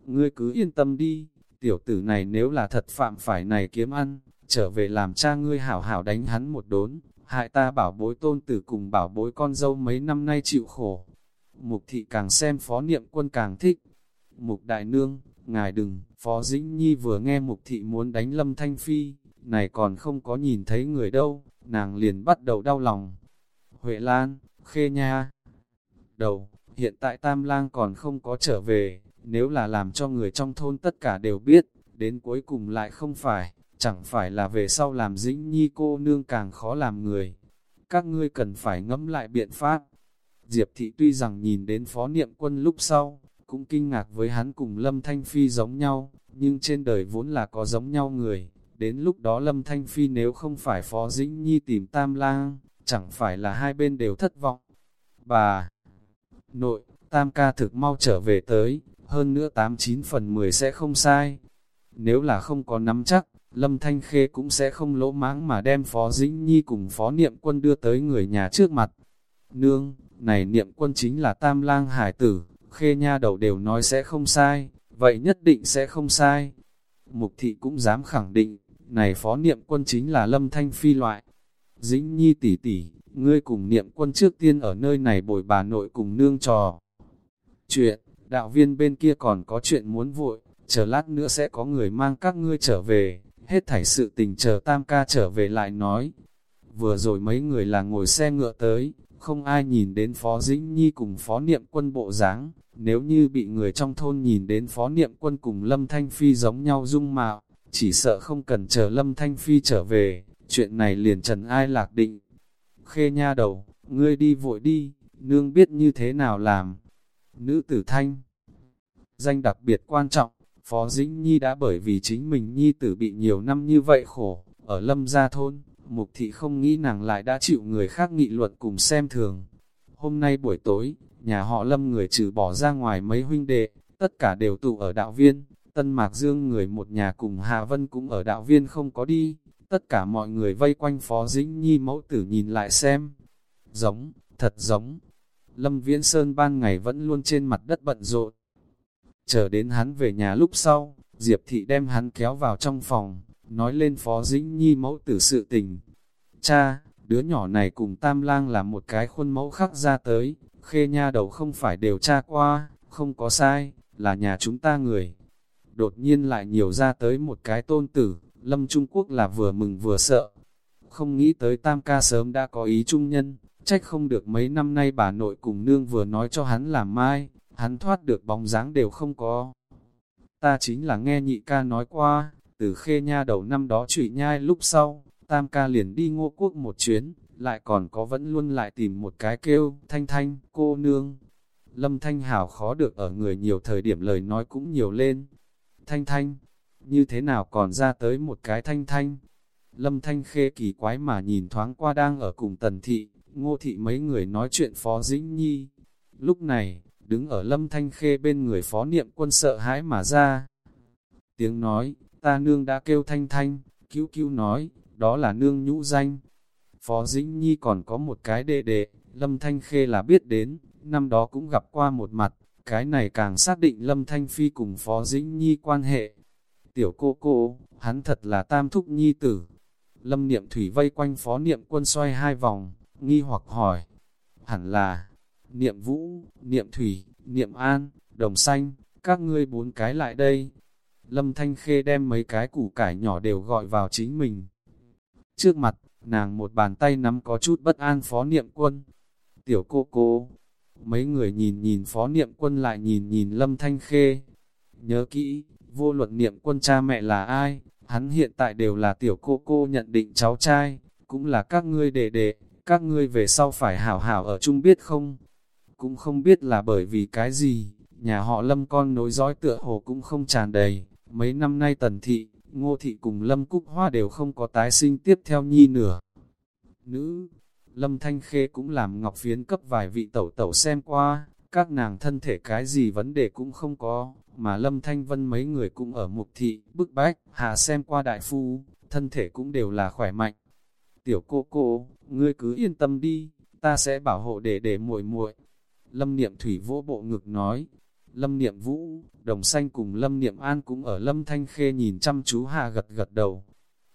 Ngươi cứ yên tâm đi, tiểu tử này nếu là thật phạm phải này kiếm ăn, trở về làm cha ngươi hảo hảo đánh hắn một đốn, hại ta bảo bối tôn tử cùng bảo bối con dâu mấy năm nay chịu khổ. Mục thị càng xem phó niệm quân càng thích. Mục đại nương, ngài đừng, phó dĩnh nhi vừa nghe mục thị muốn đánh lâm thanh phi, này còn không có nhìn thấy người đâu, nàng liền bắt đầu đau lòng. Huệ Lan, Khê Nha, đầu, hiện tại Tam Lang còn không có trở về, nếu là làm cho người trong thôn tất cả đều biết, đến cuối cùng lại không phải, chẳng phải là về sau làm dĩnh nhi cô nương càng khó làm người. Các ngươi cần phải ngẫm lại biện pháp. Diệp thị tuy rằng nhìn đến phó niệm quân lúc sau, cũng kinh ngạc với hắn cùng Lâm Thanh Phi giống nhau, nhưng trên đời vốn là có giống nhau người. Đến lúc đó Lâm Thanh Phi nếu không phải phó dĩnh nhi tìm tam lang, chẳng phải là hai bên đều thất vọng. Bà nội, tam ca thực mau trở về tới, hơn nữa 89 phần 10 sẽ không sai. Nếu là không có nắm chắc, Lâm Thanh Khê cũng sẽ không lỗ mãng mà đem Phó Dĩnh Nhi cùng Phó Niệm Quân đưa tới người nhà trước mặt. Nương, này Niệm Quân chính là Tam Lang Hải Tử, Khê Nha đầu đều nói sẽ không sai, vậy nhất định sẽ không sai. Mục Thị cũng dám khẳng định, này Phó Niệm Quân chính là Lâm Thanh Phi loại. Dĩnh Nhi tỷ tỷ, ngươi cùng Niệm Quân trước tiên ở nơi này bồi bà nội cùng nương trò. Chuyện, đạo viên bên kia còn có chuyện muốn vội, chờ lát nữa sẽ có người mang các ngươi trở về hết thảy sự tình chờ tam ca trở về lại nói. Vừa rồi mấy người là ngồi xe ngựa tới, không ai nhìn đến Phó Dĩnh Nhi cùng Phó Niệm Quân bộ dáng nếu như bị người trong thôn nhìn đến Phó Niệm Quân cùng Lâm Thanh Phi giống nhau dung mạo, chỉ sợ không cần chờ Lâm Thanh Phi trở về, chuyện này liền trần ai lạc định. Khê nha đầu, ngươi đi vội đi, nương biết như thế nào làm. Nữ tử thanh, danh đặc biệt quan trọng, Phó Dĩnh Nhi đã bởi vì chính mình Nhi tử bị nhiều năm như vậy khổ, ở lâm gia thôn, mục thị không nghĩ nàng lại đã chịu người khác nghị luận cùng xem thường. Hôm nay buổi tối, nhà họ lâm người trừ bỏ ra ngoài mấy huynh đệ, tất cả đều tụ ở đạo viên, Tân Mạc Dương người một nhà cùng Hà Vân cũng ở đạo viên không có đi, tất cả mọi người vây quanh Phó Dĩnh Nhi mẫu tử nhìn lại xem. Giống, thật giống. Lâm Viễn Sơn ban ngày vẫn luôn trên mặt đất bận rộn, Chờ đến hắn về nhà lúc sau, Diệp Thị đem hắn kéo vào trong phòng, nói lên Phó Dĩnh Nhi mẫu tử sự tình. Cha, đứa nhỏ này cùng Tam Lang là một cái khuôn mẫu khắc ra tới, khê nha đầu không phải đều tra qua, không có sai, là nhà chúng ta người. Đột nhiên lại nhiều ra tới một cái tôn tử, Lâm Trung Quốc là vừa mừng vừa sợ. Không nghĩ tới Tam ca sớm đã có ý trung nhân, trách không được mấy năm nay bà nội cùng nương vừa nói cho hắn làm mai, hắn thoát được bóng dáng đều không có. Ta chính là nghe nhị ca nói qua, từ khê nha đầu năm đó trụy nhai lúc sau, tam ca liền đi ngô quốc một chuyến, lại còn có vẫn luôn lại tìm một cái kêu, thanh thanh, cô nương. Lâm thanh hảo khó được ở người nhiều thời điểm lời nói cũng nhiều lên. Thanh thanh, như thế nào còn ra tới một cái thanh thanh? Lâm thanh khê kỳ quái mà nhìn thoáng qua đang ở cùng tần thị, ngô thị mấy người nói chuyện phó dĩnh nhi. Lúc này, đứng ở lâm thanh khê bên người phó niệm quân sợ hãi mà ra. Tiếng nói, ta nương đã kêu thanh thanh, cứu cứu nói, đó là nương nhũ danh. Phó Dĩnh Nhi còn có một cái đệ đệ, Lâm Thanh Khê là biết đến, năm đó cũng gặp qua một mặt, cái này càng xác định Lâm Thanh Phi cùng Phó Dĩnh Nhi quan hệ. Tiểu cô cô, hắn thật là tam thúc nhi tử. Lâm Niệm Thủy vây quanh Phó Niệm Quân xoay hai vòng, nghi hoặc hỏi, hẳn là, niệm vũ, niệm thủy, niệm an, đồng xanh, các ngươi bốn cái lại đây. Lâm Thanh Khê đem mấy cái củ cải nhỏ đều gọi vào chính mình. Trước mặt, nàng một bàn tay nắm có chút bất an phó niệm quân. Tiểu cô cô, mấy người nhìn nhìn phó niệm quân lại nhìn nhìn Lâm Thanh Khê. Nhớ kỹ, vô luận niệm quân cha mẹ là ai, hắn hiện tại đều là tiểu cô cô nhận định cháu trai, cũng là các ngươi đệ đệ, các ngươi về sau phải hảo hảo ở chung biết không? cũng không biết là bởi vì cái gì, nhà họ lâm con nối dõi tựa hồ cũng không tràn đầy, mấy năm nay tần thị, ngô thị cùng lâm cúc hoa đều không có tái sinh tiếp theo nhi nửa. Nữ, Lâm Thanh Khê cũng làm ngọc phiến cấp vài vị tẩu tẩu xem qua, các nàng thân thể cái gì vấn đề cũng không có, mà Lâm Thanh Vân mấy người cũng ở mục thị, bức bách, hà xem qua đại phu, thân thể cũng đều là khỏe mạnh. Tiểu cô cô, ngươi cứ yên tâm đi, ta sẽ bảo hộ để để muội muội. Lâm Niệm Thủy vỗ bộ ngực nói, Lâm Niệm Vũ, Đồng Xanh cùng Lâm Niệm An cũng ở Lâm Thanh Khê nhìn chăm chú hà gật gật đầu.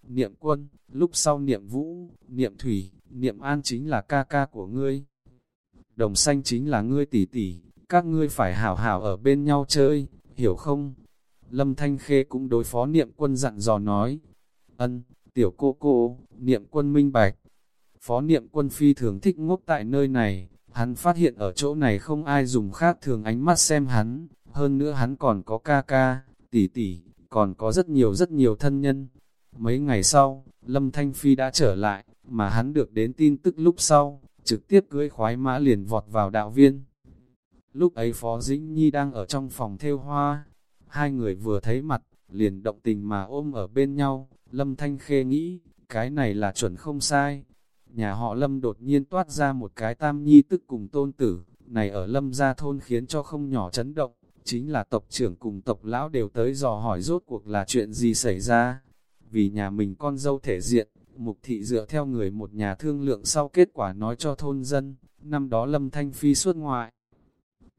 Niệm quân, lúc sau Niệm Vũ, Niệm Thủy, Niệm An chính là ca ca của ngươi. Đồng Xanh chính là ngươi tỷ tỷ, các ngươi phải hảo hảo ở bên nhau chơi, hiểu không? Lâm Thanh Khê cũng đối phó Niệm quân dặn dò nói. Ân, tiểu cô cô, Niệm quân minh bạch. Phó Niệm quân phi thường thích ngốc tại nơi này, Hắn phát hiện ở chỗ này không ai dùng khác thường ánh mắt xem hắn, hơn nữa hắn còn có ca ca, tỷ tỷ, còn có rất nhiều rất nhiều thân nhân. Mấy ngày sau, Lâm Thanh Phi đã trở lại, mà hắn được đến tin tức lúc sau, trực tiếp cưới khoái mã liền vọt vào đạo viên. Lúc ấy Phó Dĩnh Nhi đang ở trong phòng theo hoa, hai người vừa thấy mặt, liền động tình mà ôm ở bên nhau, Lâm Thanh Khê nghĩ, cái này là chuẩn không sai, Nhà họ Lâm đột nhiên toát ra một cái tam nhi tức cùng tôn tử, này ở Lâm gia thôn khiến cho không nhỏ chấn động, chính là tộc trưởng cùng tộc lão đều tới dò hỏi rốt cuộc là chuyện gì xảy ra. Vì nhà mình con dâu thể diện, mục thị dựa theo người một nhà thương lượng sau kết quả nói cho thôn dân, năm đó Lâm Thanh Phi xuất ngoại.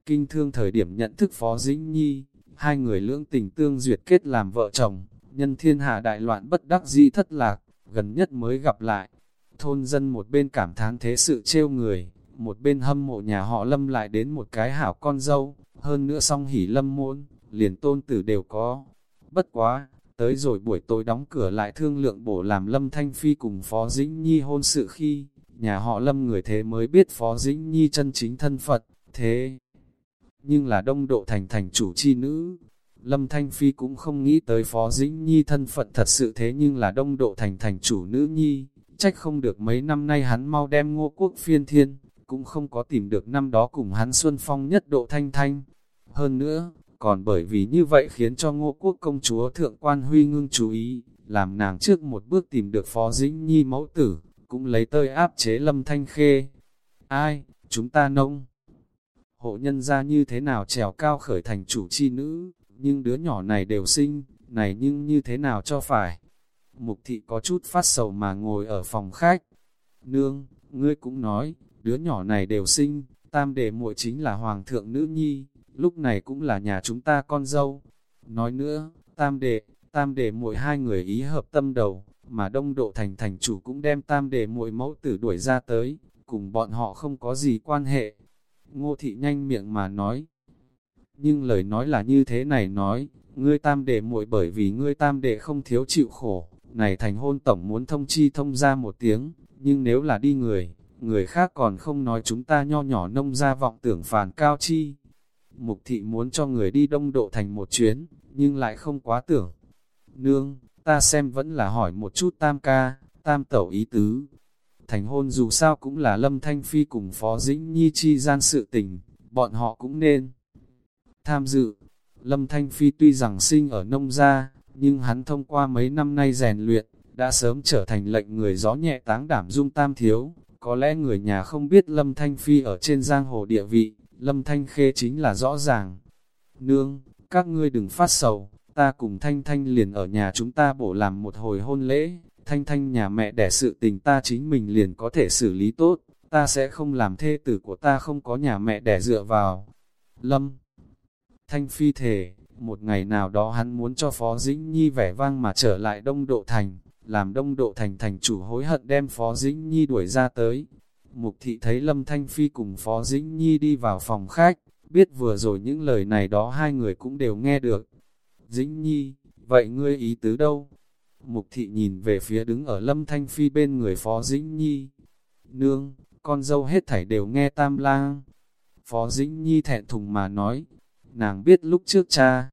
Kinh thương thời điểm nhận thức Phó Dĩnh Nhi, hai người lưỡng tình tương duyệt kết làm vợ chồng, nhân thiên hạ đại loạn bất đắc dĩ thất lạc, gần nhất mới gặp lại, Thôn dân một bên cảm thán thế sự trêu người, một bên hâm mộ nhà họ lâm lại đến một cái hảo con dâu, hơn nữa song hỉ lâm môn, liền tôn tử đều có. Bất quá, tới rồi buổi tối đóng cửa lại thương lượng bổ làm lâm thanh phi cùng Phó Dĩnh Nhi hôn sự khi, nhà họ lâm người thế mới biết Phó Dĩnh Nhi chân chính thân Phật, thế. Nhưng là đông độ thành thành chủ chi nữ, Lâm Thanh Phi cũng không nghĩ tới Phó Dĩnh Nhi thân phận thật sự thế nhưng là đông độ thành thành chủ nữ nhi, Trách không được mấy năm nay hắn mau đem ngô quốc phiên thiên, cũng không có tìm được năm đó cùng hắn Xuân Phong nhất độ thanh thanh. Hơn nữa, còn bởi vì như vậy khiến cho ngô quốc công chúa thượng quan huy ngưng chú ý, làm nàng trước một bước tìm được phó dĩnh nhi mẫu tử, cũng lấy tơi áp chế lâm thanh khê. Ai, chúng ta nông. Hộ nhân ra như thế nào trèo cao khởi thành chủ chi nữ, nhưng đứa nhỏ này đều sinh, này nhưng như thế nào cho phải. Mục thị có chút phát sầu mà ngồi ở phòng khách. Nương, ngươi cũng nói, đứa nhỏ này đều sinh, tam đệ muội chính là hoàng thượng nữ nhi, lúc này cũng là nhà chúng ta con dâu. Nói nữa, tam đệ, tam đệ muội hai người ý hợp tâm đầu, mà đông độ thành thành chủ cũng đem tam đệ muội mẫu tử đuổi ra tới, cùng bọn họ không có gì quan hệ. Ngô thị nhanh miệng mà nói. Nhưng lời nói là như thế này nói, ngươi tam đệ muội bởi vì ngươi tam đệ không thiếu chịu khổ, này thành hôn tổng muốn thông chi thông ra một tiếng, nhưng nếu là đi người, người khác còn không nói chúng ta nho nhỏ nông ra vọng tưởng phàn cao chi. Mục thị muốn cho người đi đông độ thành một chuyến, nhưng lại không quá tưởng. Nương, ta xem vẫn là hỏi một chút tam ca, tam tẩu ý tứ. Thành hôn dù sao cũng là lâm thanh phi cùng phó dĩnh nhi chi gian sự tình, bọn họ cũng nên tham dự. Lâm Thanh Phi tuy rằng sinh ở nông gia, nhưng hắn thông qua mấy năm nay rèn luyện, đã sớm trở thành lệnh người gió nhẹ táng đảm dung tam thiếu. Có lẽ người nhà không biết Lâm Thanh Phi ở trên giang hồ địa vị, Lâm Thanh Khê chính là rõ ràng. Nương, các ngươi đừng phát sầu, ta cùng Thanh Thanh liền ở nhà chúng ta bổ làm một hồi hôn lễ, Thanh Thanh nhà mẹ đẻ sự tình ta chính mình liền có thể xử lý tốt, ta sẽ không làm thê tử của ta không có nhà mẹ đẻ dựa vào. Lâm Thanh Phi thể, một ngày nào đó hắn muốn cho Phó Dĩnh Nhi vẻ vang mà trở lại Đông Độ Thành, làm Đông Độ Thành thành chủ hối hận đem Phó Dĩnh Nhi đuổi ra tới. Mục thị thấy Lâm Thanh Phi cùng Phó Dĩnh Nhi đi vào phòng khách, biết vừa rồi những lời này đó hai người cũng đều nghe được. Dĩnh Nhi, vậy ngươi ý tứ đâu? Mục thị nhìn về phía đứng ở Lâm Thanh Phi bên người Phó Dĩnh Nhi. Nương, con dâu hết thảy đều nghe tam lang. Phó Dĩnh Nhi thẹn thùng mà nói, Nàng biết lúc trước cha,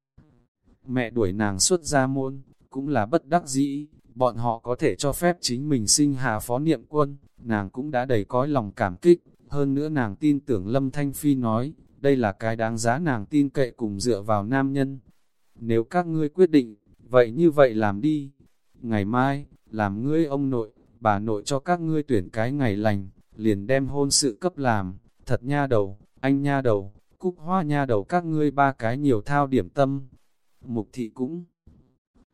mẹ đuổi nàng xuất ra môn, cũng là bất đắc dĩ, bọn họ có thể cho phép chính mình sinh hà phó niệm quân, nàng cũng đã đầy cõi lòng cảm kích, hơn nữa nàng tin tưởng Lâm Thanh Phi nói, đây là cái đáng giá nàng tin cậy cùng dựa vào nam nhân. Nếu các ngươi quyết định, vậy như vậy làm đi. Ngày mai, làm ngươi ông nội, bà nội cho các ngươi tuyển cái ngày lành, liền đem hôn sự cấp làm, thật nha đầu, anh nha đầu, cúc hoa nha đầu các ngươi ba cái nhiều thao điểm tâm. Mục thị cũng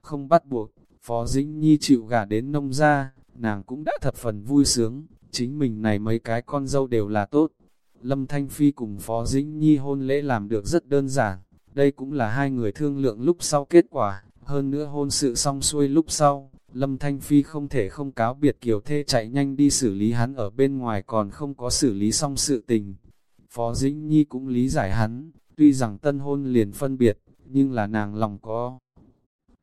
không bắt buộc, Phó Dĩnh Nhi chịu gả đến nông gia, nàng cũng đã thập phần vui sướng, chính mình này mấy cái con dâu đều là tốt. Lâm Thanh Phi cùng Phó Dĩnh Nhi hôn lễ làm được rất đơn giản, đây cũng là hai người thương lượng lúc sau kết quả, hơn nữa hôn sự xong xuôi lúc sau, Lâm Thanh Phi không thể không cáo biệt kiều thê chạy nhanh đi xử lý hắn ở bên ngoài còn không có xử lý xong sự tình. Phó Dĩnh Nhi cũng lý giải hắn, tuy rằng tân hôn liền phân biệt, nhưng là nàng lòng có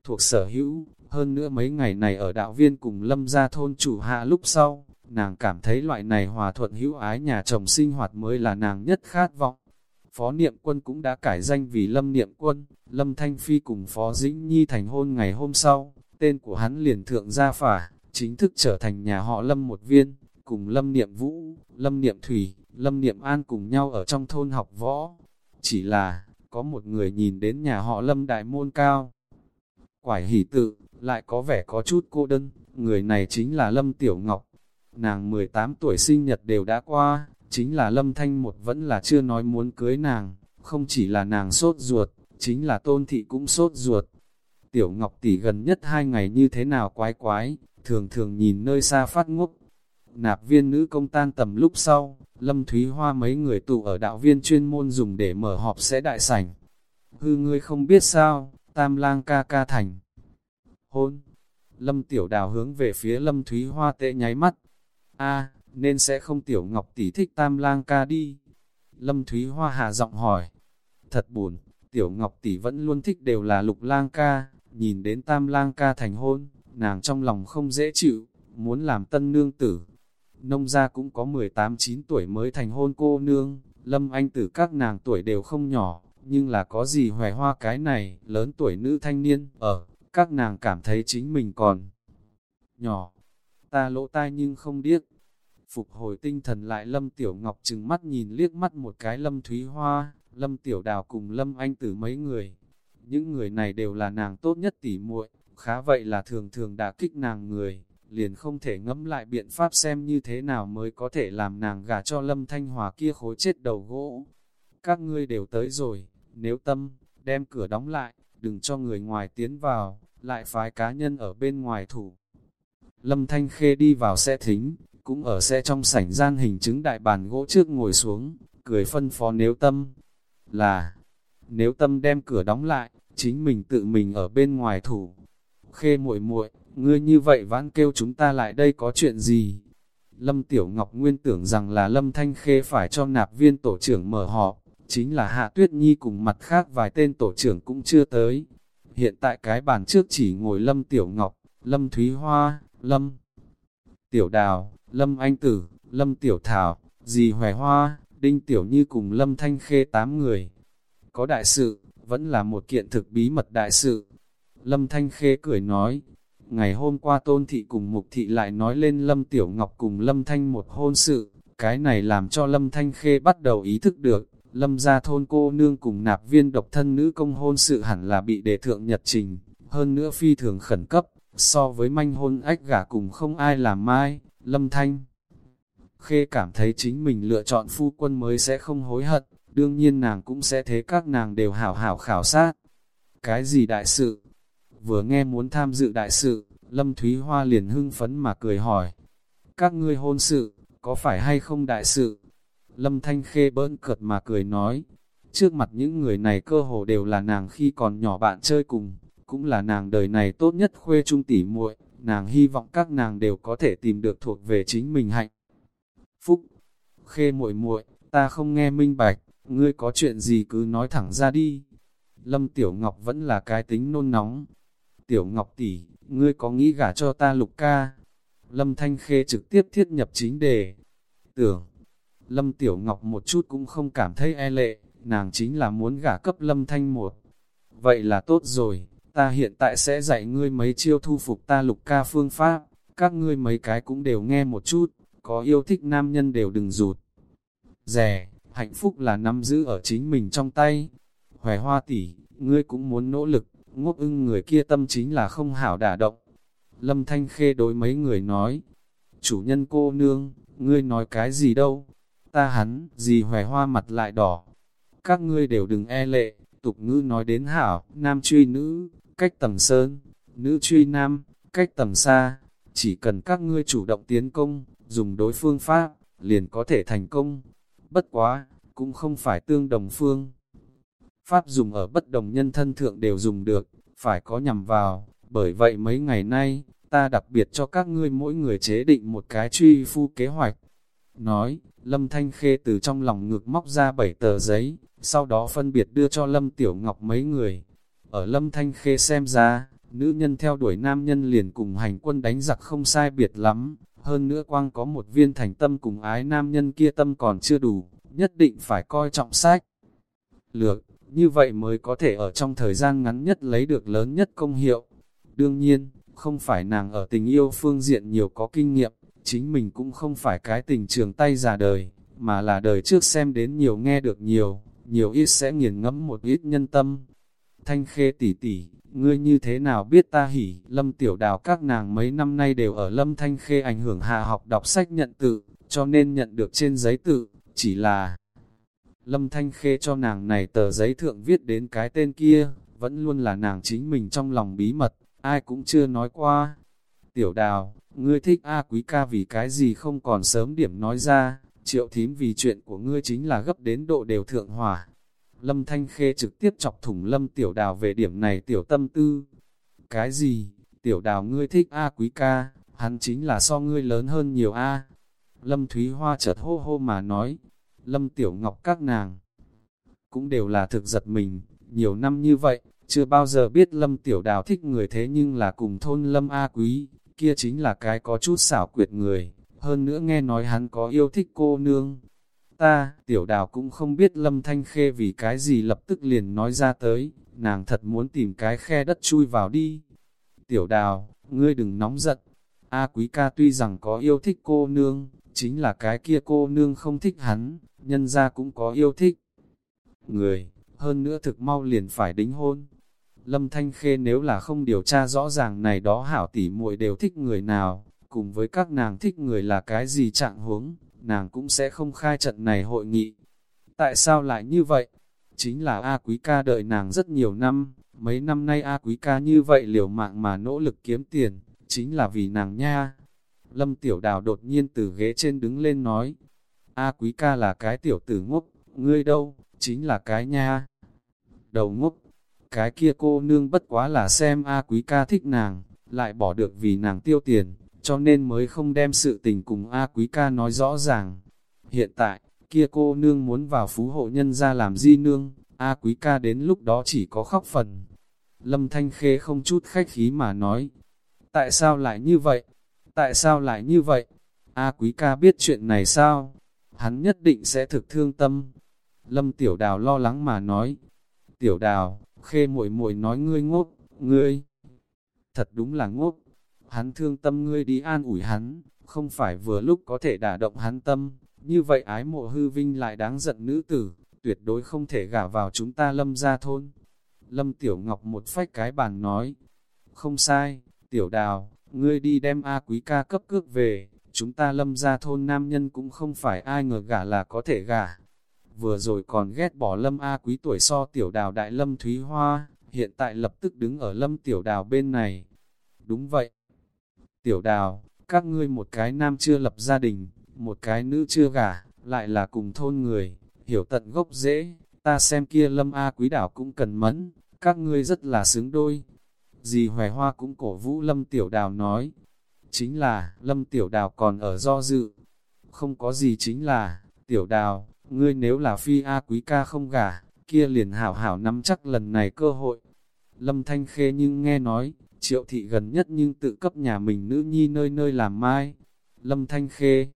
thuộc sở hữu, hơn nữa mấy ngày này ở đạo viên cùng lâm gia thôn chủ hạ lúc sau, nàng cảm thấy loại này hòa thuận hữu ái nhà chồng sinh hoạt mới là nàng nhất khát vọng. Phó Niệm Quân cũng đã cải danh vì Lâm Niệm Quân, Lâm Thanh Phi cùng Phó Dĩnh Nhi thành hôn ngày hôm sau, tên của hắn liền thượng gia phả, chính thức trở thành nhà họ Lâm một viên, cùng Lâm Niệm Vũ, Lâm Niệm Thủy, Lâm Niệm An cùng nhau ở trong thôn học võ. Chỉ là, có một người nhìn đến nhà họ Lâm đại môn cao. Quải hỷ tự, lại có vẻ có chút cô đơn, người này chính là Lâm Tiểu Ngọc. Nàng 18 tuổi sinh nhật đều đã qua, chính là Lâm Thanh một vẫn là chưa nói muốn cưới nàng, không chỉ là nàng sốt ruột, chính là Tôn Thị cũng sốt ruột. Tiểu Ngọc tỷ gần nhất hai ngày như thế nào quái quái, thường thường nhìn nơi xa phát ngốc. Nạp viên nữ công tan tầm lúc sau, Lâm Thúy Hoa mấy người tụ ở đạo viên chuyên môn dùng để mở họp sẽ đại sảnh. Hư ngươi không biết sao, tam lang ca ca thành. Hôn. Lâm Tiểu Đào hướng về phía Lâm Thúy Hoa tệ nháy mắt. a nên sẽ không Tiểu Ngọc tỷ thích tam lang ca đi. Lâm Thúy Hoa hạ giọng hỏi. Thật buồn, Tiểu Ngọc tỷ vẫn luôn thích đều là lục lang ca, nhìn đến tam lang ca thành hôn, nàng trong lòng không dễ chịu, muốn làm tân nương tử. Nông gia cũng có 18-9 tuổi mới thành hôn cô nương, Lâm Anh tử các nàng tuổi đều không nhỏ, nhưng là có gì hòe hoa cái này, lớn tuổi nữ thanh niên, ở, các nàng cảm thấy chính mình còn nhỏ, ta lỗ tai nhưng không điếc. Phục hồi tinh thần lại Lâm Tiểu Ngọc chừng mắt nhìn liếc mắt một cái Lâm Thúy Hoa, Lâm Tiểu Đào cùng Lâm Anh Tử mấy người. Những người này đều là nàng tốt nhất tỉ muội, khá vậy là thường thường đã kích nàng người, liền không thể ngẫm lại biện pháp xem như thế nào mới có thể làm nàng gả cho Lâm Thanh Hòa kia khối chết đầu gỗ. Các ngươi đều tới rồi, nếu tâm, đem cửa đóng lại, đừng cho người ngoài tiến vào, lại phái cá nhân ở bên ngoài thủ. Lâm Thanh Khê đi vào xe thính, cũng ở xe trong sảnh gian hình chứng đại bàn gỗ trước ngồi xuống, cười phân phó nếu tâm, là, nếu tâm đem cửa đóng lại, chính mình tự mình ở bên ngoài thủ. Khê muội muội, ngươi như vậy vãn kêu chúng ta lại đây có chuyện gì? Lâm Tiểu Ngọc nguyên tưởng rằng là Lâm Thanh Khê phải cho nạp viên tổ trưởng mở họp, chính là Hạ Tuyết Nhi cùng mặt khác vài tên tổ trưởng cũng chưa tới. Hiện tại cái bàn trước chỉ ngồi Lâm Tiểu Ngọc, Lâm Thúy Hoa, Lâm Tiểu Đào, Lâm Anh Tử, Lâm Tiểu Thảo, Dì Hoài Hoa, Đinh Tiểu Như cùng Lâm Thanh Khê tám người. Có đại sự, vẫn là một kiện thực bí mật đại sự. Lâm Thanh Khê cười nói, ngày hôm qua Tôn Thị cùng Mục Thị lại nói lên Lâm Tiểu Ngọc cùng Lâm Thanh một hôn sự, cái này làm cho Lâm Thanh Khê bắt đầu ý thức được, Lâm gia thôn cô nương cùng nạp viên độc thân nữ công hôn sự hẳn là bị đề thượng nhật trình, hơn nữa phi thường khẩn cấp, so với manh hôn ách gả cùng không ai làm mai, Lâm Thanh. Khê cảm thấy chính mình lựa chọn phu quân mới sẽ không hối hận, đương nhiên nàng cũng sẽ thế các nàng đều hảo hảo khảo sát. Cái gì đại sự? Vừa nghe muốn tham dự đại sự, Lâm Thúy Hoa liền hưng phấn mà cười hỏi. Các ngươi hôn sự, có phải hay không đại sự? Lâm Thanh Khê bỡn cợt mà cười nói, trước mặt những người này cơ hồ đều là nàng khi còn nhỏ bạn chơi cùng, cũng là nàng đời này tốt nhất khuê trung tỉ muội, nàng hy vọng các nàng đều có thể tìm được thuộc về chính mình hạnh. Phúc, Khê muội muội, ta không nghe minh bạch, ngươi có chuyện gì cứ nói thẳng ra đi. Lâm Tiểu Ngọc vẫn là cái tính nôn nóng. Tiểu Ngọc tỷ, ngươi có nghĩ gả cho ta lục ca? Lâm Thanh Khê trực tiếp thiết nhập chính đề. Tưởng, Lâm Tiểu Ngọc một chút cũng không cảm thấy e lệ, nàng chính là muốn gả cấp Lâm Thanh một. Vậy là tốt rồi, ta hiện tại sẽ dạy ngươi mấy chiêu thu phục ta lục ca phương pháp, các ngươi mấy cái cũng đều nghe một chút, có yêu thích nam nhân đều đừng rụt. Rẻ, hạnh phúc là nắm giữ ở chính mình trong tay. Hòe hoa tỷ, ngươi cũng muốn nỗ lực, ngốc ưng người kia tâm chính là không hảo đả động. Lâm Thanh Khê đối mấy người nói, chủ nhân cô nương, ngươi nói cái gì đâu? Ta hắn, gì hòe hoa mặt lại đỏ. Các ngươi đều đừng e lệ, tục ngữ nói đến hảo, nam truy nữ, cách tầm sơn, nữ truy nam, cách tầm xa. Chỉ cần các ngươi chủ động tiến công, dùng đối phương pháp, liền có thể thành công. Bất quá, cũng không phải tương đồng phương. Pháp dùng ở bất đồng nhân thân thượng đều dùng được, phải có nhằm vào, bởi vậy mấy ngày nay, ta đặc biệt cho các ngươi mỗi người chế định một cái truy phu kế hoạch. Nói, Lâm Thanh Khê từ trong lòng ngực móc ra bảy tờ giấy, sau đó phân biệt đưa cho Lâm Tiểu Ngọc mấy người. Ở Lâm Thanh Khê xem ra, nữ nhân theo đuổi nam nhân liền cùng hành quân đánh giặc không sai biệt lắm, hơn nữa quang có một viên thành tâm cùng ái nam nhân kia tâm còn chưa đủ, nhất định phải coi trọng sách. Lược, như vậy mới có thể ở trong thời gian ngắn nhất lấy được lớn nhất công hiệu. Đương nhiên, không phải nàng ở tình yêu phương diện nhiều có kinh nghiệm, chính mình cũng không phải cái tình trường tay già đời, mà là đời trước xem đến nhiều nghe được nhiều, nhiều ít sẽ nghiền ngẫm một ít nhân tâm. Thanh khê tỷ tỷ, ngươi như thế nào biết ta hỉ, lâm tiểu đào các nàng mấy năm nay đều ở lâm thanh khê ảnh hưởng hạ học đọc sách nhận tự, cho nên nhận được trên giấy tự, chỉ là lâm thanh khê cho nàng này tờ giấy thượng viết đến cái tên kia, vẫn luôn là nàng chính mình trong lòng bí mật, ai cũng chưa nói qua. Tiểu đào, ngươi thích A quý ca vì cái gì không còn sớm điểm nói ra, triệu thím vì chuyện của ngươi chính là gấp đến độ đều thượng hỏa. Lâm Thanh Khê trực tiếp chọc thủng Lâm Tiểu Đào về điểm này tiểu tâm tư. Cái gì? Tiểu Đào ngươi thích A quý ca, hắn chính là so ngươi lớn hơn nhiều A. Lâm Thúy Hoa chợt hô hô mà nói, Lâm Tiểu Ngọc các nàng cũng đều là thực giật mình, nhiều năm như vậy, chưa bao giờ biết Lâm Tiểu Đào thích người thế nhưng là cùng thôn Lâm A Quý, kia chính là cái có chút xảo quyệt người, hơn nữa nghe nói hắn có yêu thích cô nương. Ta, Tiểu Đào cũng không biết Lâm Thanh Khê vì cái gì lập tức liền nói ra tới, nàng thật muốn tìm cái khe đất chui vào đi. Tiểu Đào, ngươi đừng nóng giận, A Quý ca tuy rằng có yêu thích cô nương, chính là cái kia cô nương không thích hắn, nhân ra cũng có yêu thích. Người, hơn nữa thực mau liền phải đính hôn, Lâm Thanh Khê nếu là không điều tra rõ ràng này đó hảo tỷ muội đều thích người nào, cùng với các nàng thích người là cái gì trạng huống, nàng cũng sẽ không khai trận này hội nghị. Tại sao lại như vậy? Chính là A Quý ca đợi nàng rất nhiều năm, mấy năm nay A Quý ca như vậy liều mạng mà nỗ lực kiếm tiền, chính là vì nàng nha. Lâm Tiểu Đào đột nhiên từ ghế trên đứng lên nói, A Quý ca là cái tiểu tử ngốc, ngươi đâu, chính là cái nha. Đầu ngốc, cái kia cô nương bất quá là xem A quý ca thích nàng, lại bỏ được vì nàng tiêu tiền, cho nên mới không đem sự tình cùng A quý ca nói rõ ràng. Hiện tại, kia cô nương muốn vào phú hộ nhân ra làm di nương, A quý ca đến lúc đó chỉ có khóc phần. Lâm Thanh Khê không chút khách khí mà nói, tại sao lại như vậy? Tại sao lại như vậy? A quý ca biết chuyện này sao? Hắn nhất định sẽ thực thương tâm. Lâm Tiểu Đào lo lắng mà nói, Tiểu Đào, Khê muội muội nói ngươi ngốc, ngươi. Thật đúng là ngốc. Hắn thương tâm ngươi đi an ủi hắn, không phải vừa lúc có thể đả động hắn tâm. Như vậy ái mộ hư vinh lại đáng giận nữ tử, tuyệt đối không thể gả vào chúng ta lâm ra thôn. Lâm Tiểu Ngọc một phách cái bàn nói, không sai, Tiểu Đào, ngươi đi đem A quý ca cấp cước về, chúng ta lâm ra thôn nam nhân cũng không phải ai ngờ gả là có thể gả vừa rồi còn ghét bỏ lâm A quý tuổi so tiểu đào đại lâm Thúy Hoa, hiện tại lập tức đứng ở lâm tiểu đào bên này. Đúng vậy. Tiểu đào, các ngươi một cái nam chưa lập gia đình, một cái nữ chưa gả, lại là cùng thôn người, hiểu tận gốc dễ, ta xem kia lâm A quý đảo cũng cần mẫn, các ngươi rất là xứng đôi. Dì Hoài Hoa cũng cổ vũ lâm tiểu đào nói, chính là, lâm tiểu đào còn ở do dự. Không có gì chính là, tiểu đào, ngươi nếu là phi A quý ca không gả, kia liền hảo hảo nắm chắc lần này cơ hội. Lâm Thanh Khê nhưng nghe nói, triệu thị gần nhất nhưng tự cấp nhà mình nữ nhi nơi nơi làm mai. Lâm Thanh Khê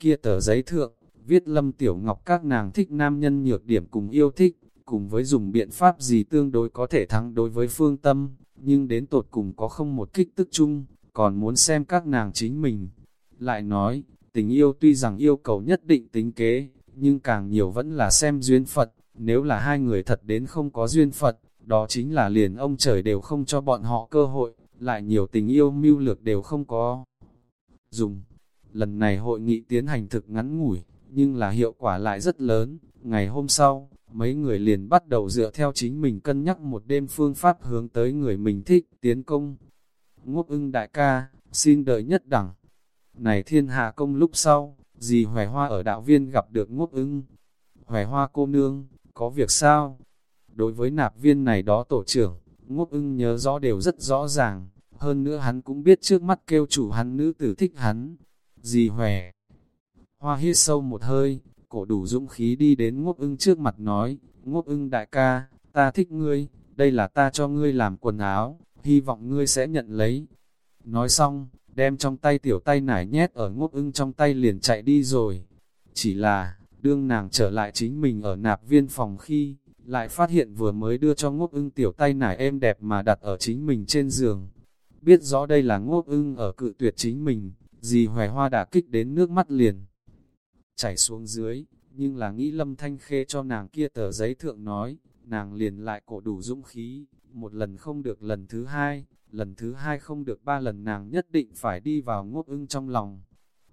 Kia tờ giấy thượng, viết Lâm Tiểu Ngọc các nàng thích nam nhân nhược điểm cùng yêu thích, cùng với dùng biện pháp gì tương đối có thể thắng đối với phương tâm, nhưng đến tột cùng có không một kích tức chung, còn muốn xem các nàng chính mình. Lại nói, tình yêu tuy rằng yêu cầu nhất định tính kế, nhưng càng nhiều vẫn là xem duyên Phật, nếu là hai người thật đến không có duyên Phật, đó chính là liền ông trời đều không cho bọn họ cơ hội, lại nhiều tình yêu mưu lược đều không có. Dùng, Lần này hội nghị tiến hành thực ngắn ngủi, nhưng là hiệu quả lại rất lớn. Ngày hôm sau, mấy người liền bắt đầu dựa theo chính mình cân nhắc một đêm phương pháp hướng tới người mình thích tiến công. Ngốc ưng đại ca, xin đợi nhất đẳng. Này thiên hạ công lúc sau, dì Hoài Hoa ở đạo viên gặp được ngốc ưng. Hoài Hoa cô nương, có việc sao? Đối với nạp viên này đó tổ trưởng, ngốc ưng nhớ rõ đều rất rõ ràng, hơn nữa hắn cũng biết trước mắt kêu chủ hắn nữ tử thích hắn. Dì hòe Hoa hít sâu một hơi, cổ đủ dũng khí đi đến ngốc ưng trước mặt nói, ngốc ưng đại ca, ta thích ngươi, đây là ta cho ngươi làm quần áo, hy vọng ngươi sẽ nhận lấy. Nói xong, đem trong tay tiểu tay nải nhét ở ngốc ưng trong tay liền chạy đi rồi. Chỉ là, đương nàng trở lại chính mình ở nạp viên phòng khi, lại phát hiện vừa mới đưa cho ngốc ưng tiểu tay nải êm đẹp mà đặt ở chính mình trên giường. Biết rõ đây là ngốc ưng ở cự tuyệt chính mình, gì hoài hoa đã kích đến nước mắt liền. Chảy xuống dưới, nhưng là nghĩ lâm thanh khê cho nàng kia tờ giấy thượng nói, nàng liền lại cổ đủ dũng khí, một lần không được lần thứ hai, lần thứ hai không được ba lần nàng nhất định phải đi vào ngốc ưng trong lòng.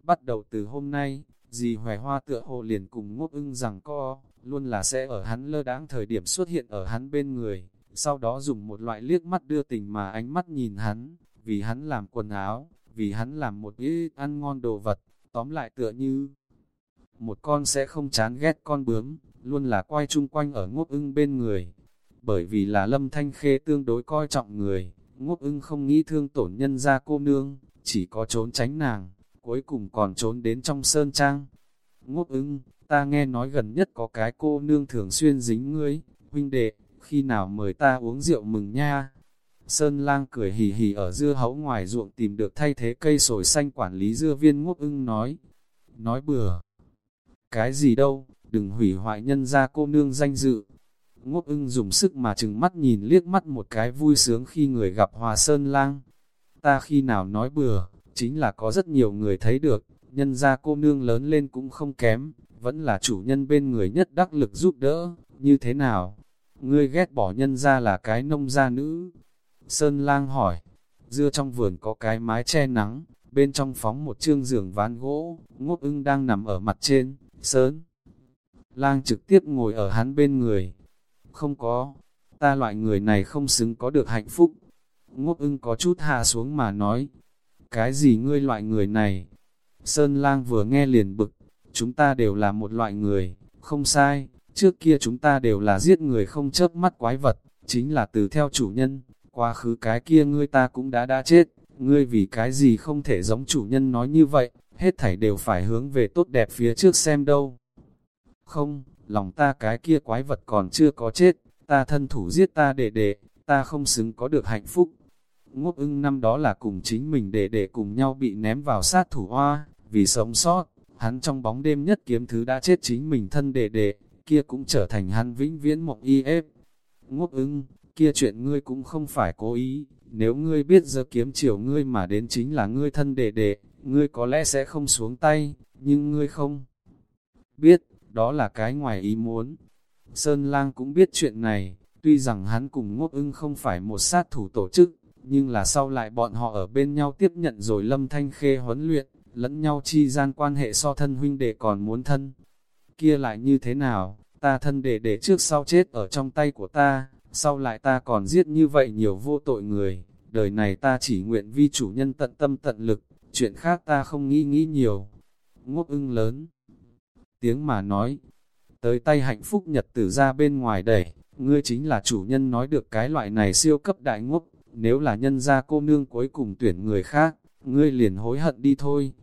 Bắt đầu từ hôm nay, dì hoài hoa tựa hồ liền cùng ngốc ưng rằng co, luôn là sẽ ở hắn lơ đáng thời điểm xuất hiện ở hắn bên người, sau đó dùng một loại liếc mắt đưa tình mà ánh mắt nhìn hắn, vì hắn làm quần áo, vì hắn làm một ít ăn ngon đồ vật, tóm lại tựa như một con sẽ không chán ghét con bướm, luôn là quay chung quanh ở ngốc ưng bên người. Bởi vì là lâm thanh khê tương đối coi trọng người, ngốc ưng không nghĩ thương tổn nhân ra cô nương, chỉ có trốn tránh nàng, cuối cùng còn trốn đến trong sơn trang. Ngốc ưng, ta nghe nói gần nhất có cái cô nương thường xuyên dính ngươi, huynh đệ, khi nào mời ta uống rượu mừng nha. Sơn lang cười hì hì ở dưa hấu ngoài ruộng tìm được thay thế cây sồi xanh quản lý dưa viên ngốc ưng nói. Nói bừa. Cái gì đâu, đừng hủy hoại nhân ra cô nương danh dự. Ngốc ưng dùng sức mà chừng mắt nhìn liếc mắt một cái vui sướng khi người gặp hòa sơn lang. Ta khi nào nói bừa, chính là có rất nhiều người thấy được, nhân ra cô nương lớn lên cũng không kém, vẫn là chủ nhân bên người nhất đắc lực giúp đỡ, như thế nào? Ngươi ghét bỏ nhân ra là cái nông gia nữ. Sơn lang hỏi, dưa trong vườn có cái mái che nắng, bên trong phóng một chương giường ván gỗ, ngốc ưng đang nằm ở mặt trên, Sơn lang trực tiếp ngồi ở hắn bên người. Không có, ta loại người này không xứng có được hạnh phúc. Ngốc ưng có chút hạ xuống mà nói, cái gì ngươi loại người này? Sơn lang vừa nghe liền bực, chúng ta đều là một loại người, không sai, trước kia chúng ta đều là giết người không chớp mắt quái vật, chính là từ theo chủ nhân, quá khứ cái kia ngươi ta cũng đã đã chết, ngươi vì cái gì không thể giống chủ nhân nói như vậy, hết thảy đều phải hướng về tốt đẹp phía trước xem đâu. Không, lòng ta cái kia quái vật còn chưa có chết, ta thân thủ giết ta để để, ta không xứng có được hạnh phúc. Ngốc ưng năm đó là cùng chính mình để để cùng nhau bị ném vào sát thủ hoa, vì sống sót, hắn trong bóng đêm nhất kiếm thứ đã chết chính mình thân đệ đệ, kia cũng trở thành hắn vĩnh viễn mộng y ép. Ngốc ưng, kia chuyện ngươi cũng không phải cố ý, nếu ngươi biết giờ kiếm chiều ngươi mà đến chính là ngươi thân đệ đệ, ngươi có lẽ sẽ không xuống tay, nhưng ngươi không biết, đó là cái ngoài ý muốn. Sơn Lang cũng biết chuyện này, tuy rằng hắn cùng ngốc ưng không phải một sát thủ tổ chức, nhưng là sau lại bọn họ ở bên nhau tiếp nhận rồi lâm thanh khê huấn luyện, lẫn nhau chi gian quan hệ so thân huynh đệ còn muốn thân. Kia lại như thế nào, ta thân đệ đệ trước sau chết ở trong tay của ta, sau lại ta còn giết như vậy nhiều vô tội người, đời này ta chỉ nguyện vi chủ nhân tận tâm tận lực, chuyện khác ta không nghĩ nghĩ nhiều. Ngốc ưng lớn, tiếng mà nói, tới tay hạnh phúc nhật tử ra bên ngoài đẩy, ngươi chính là chủ nhân nói được cái loại này siêu cấp đại ngốc, nếu là nhân gia cô nương cuối cùng tuyển người khác, ngươi liền hối hận đi thôi.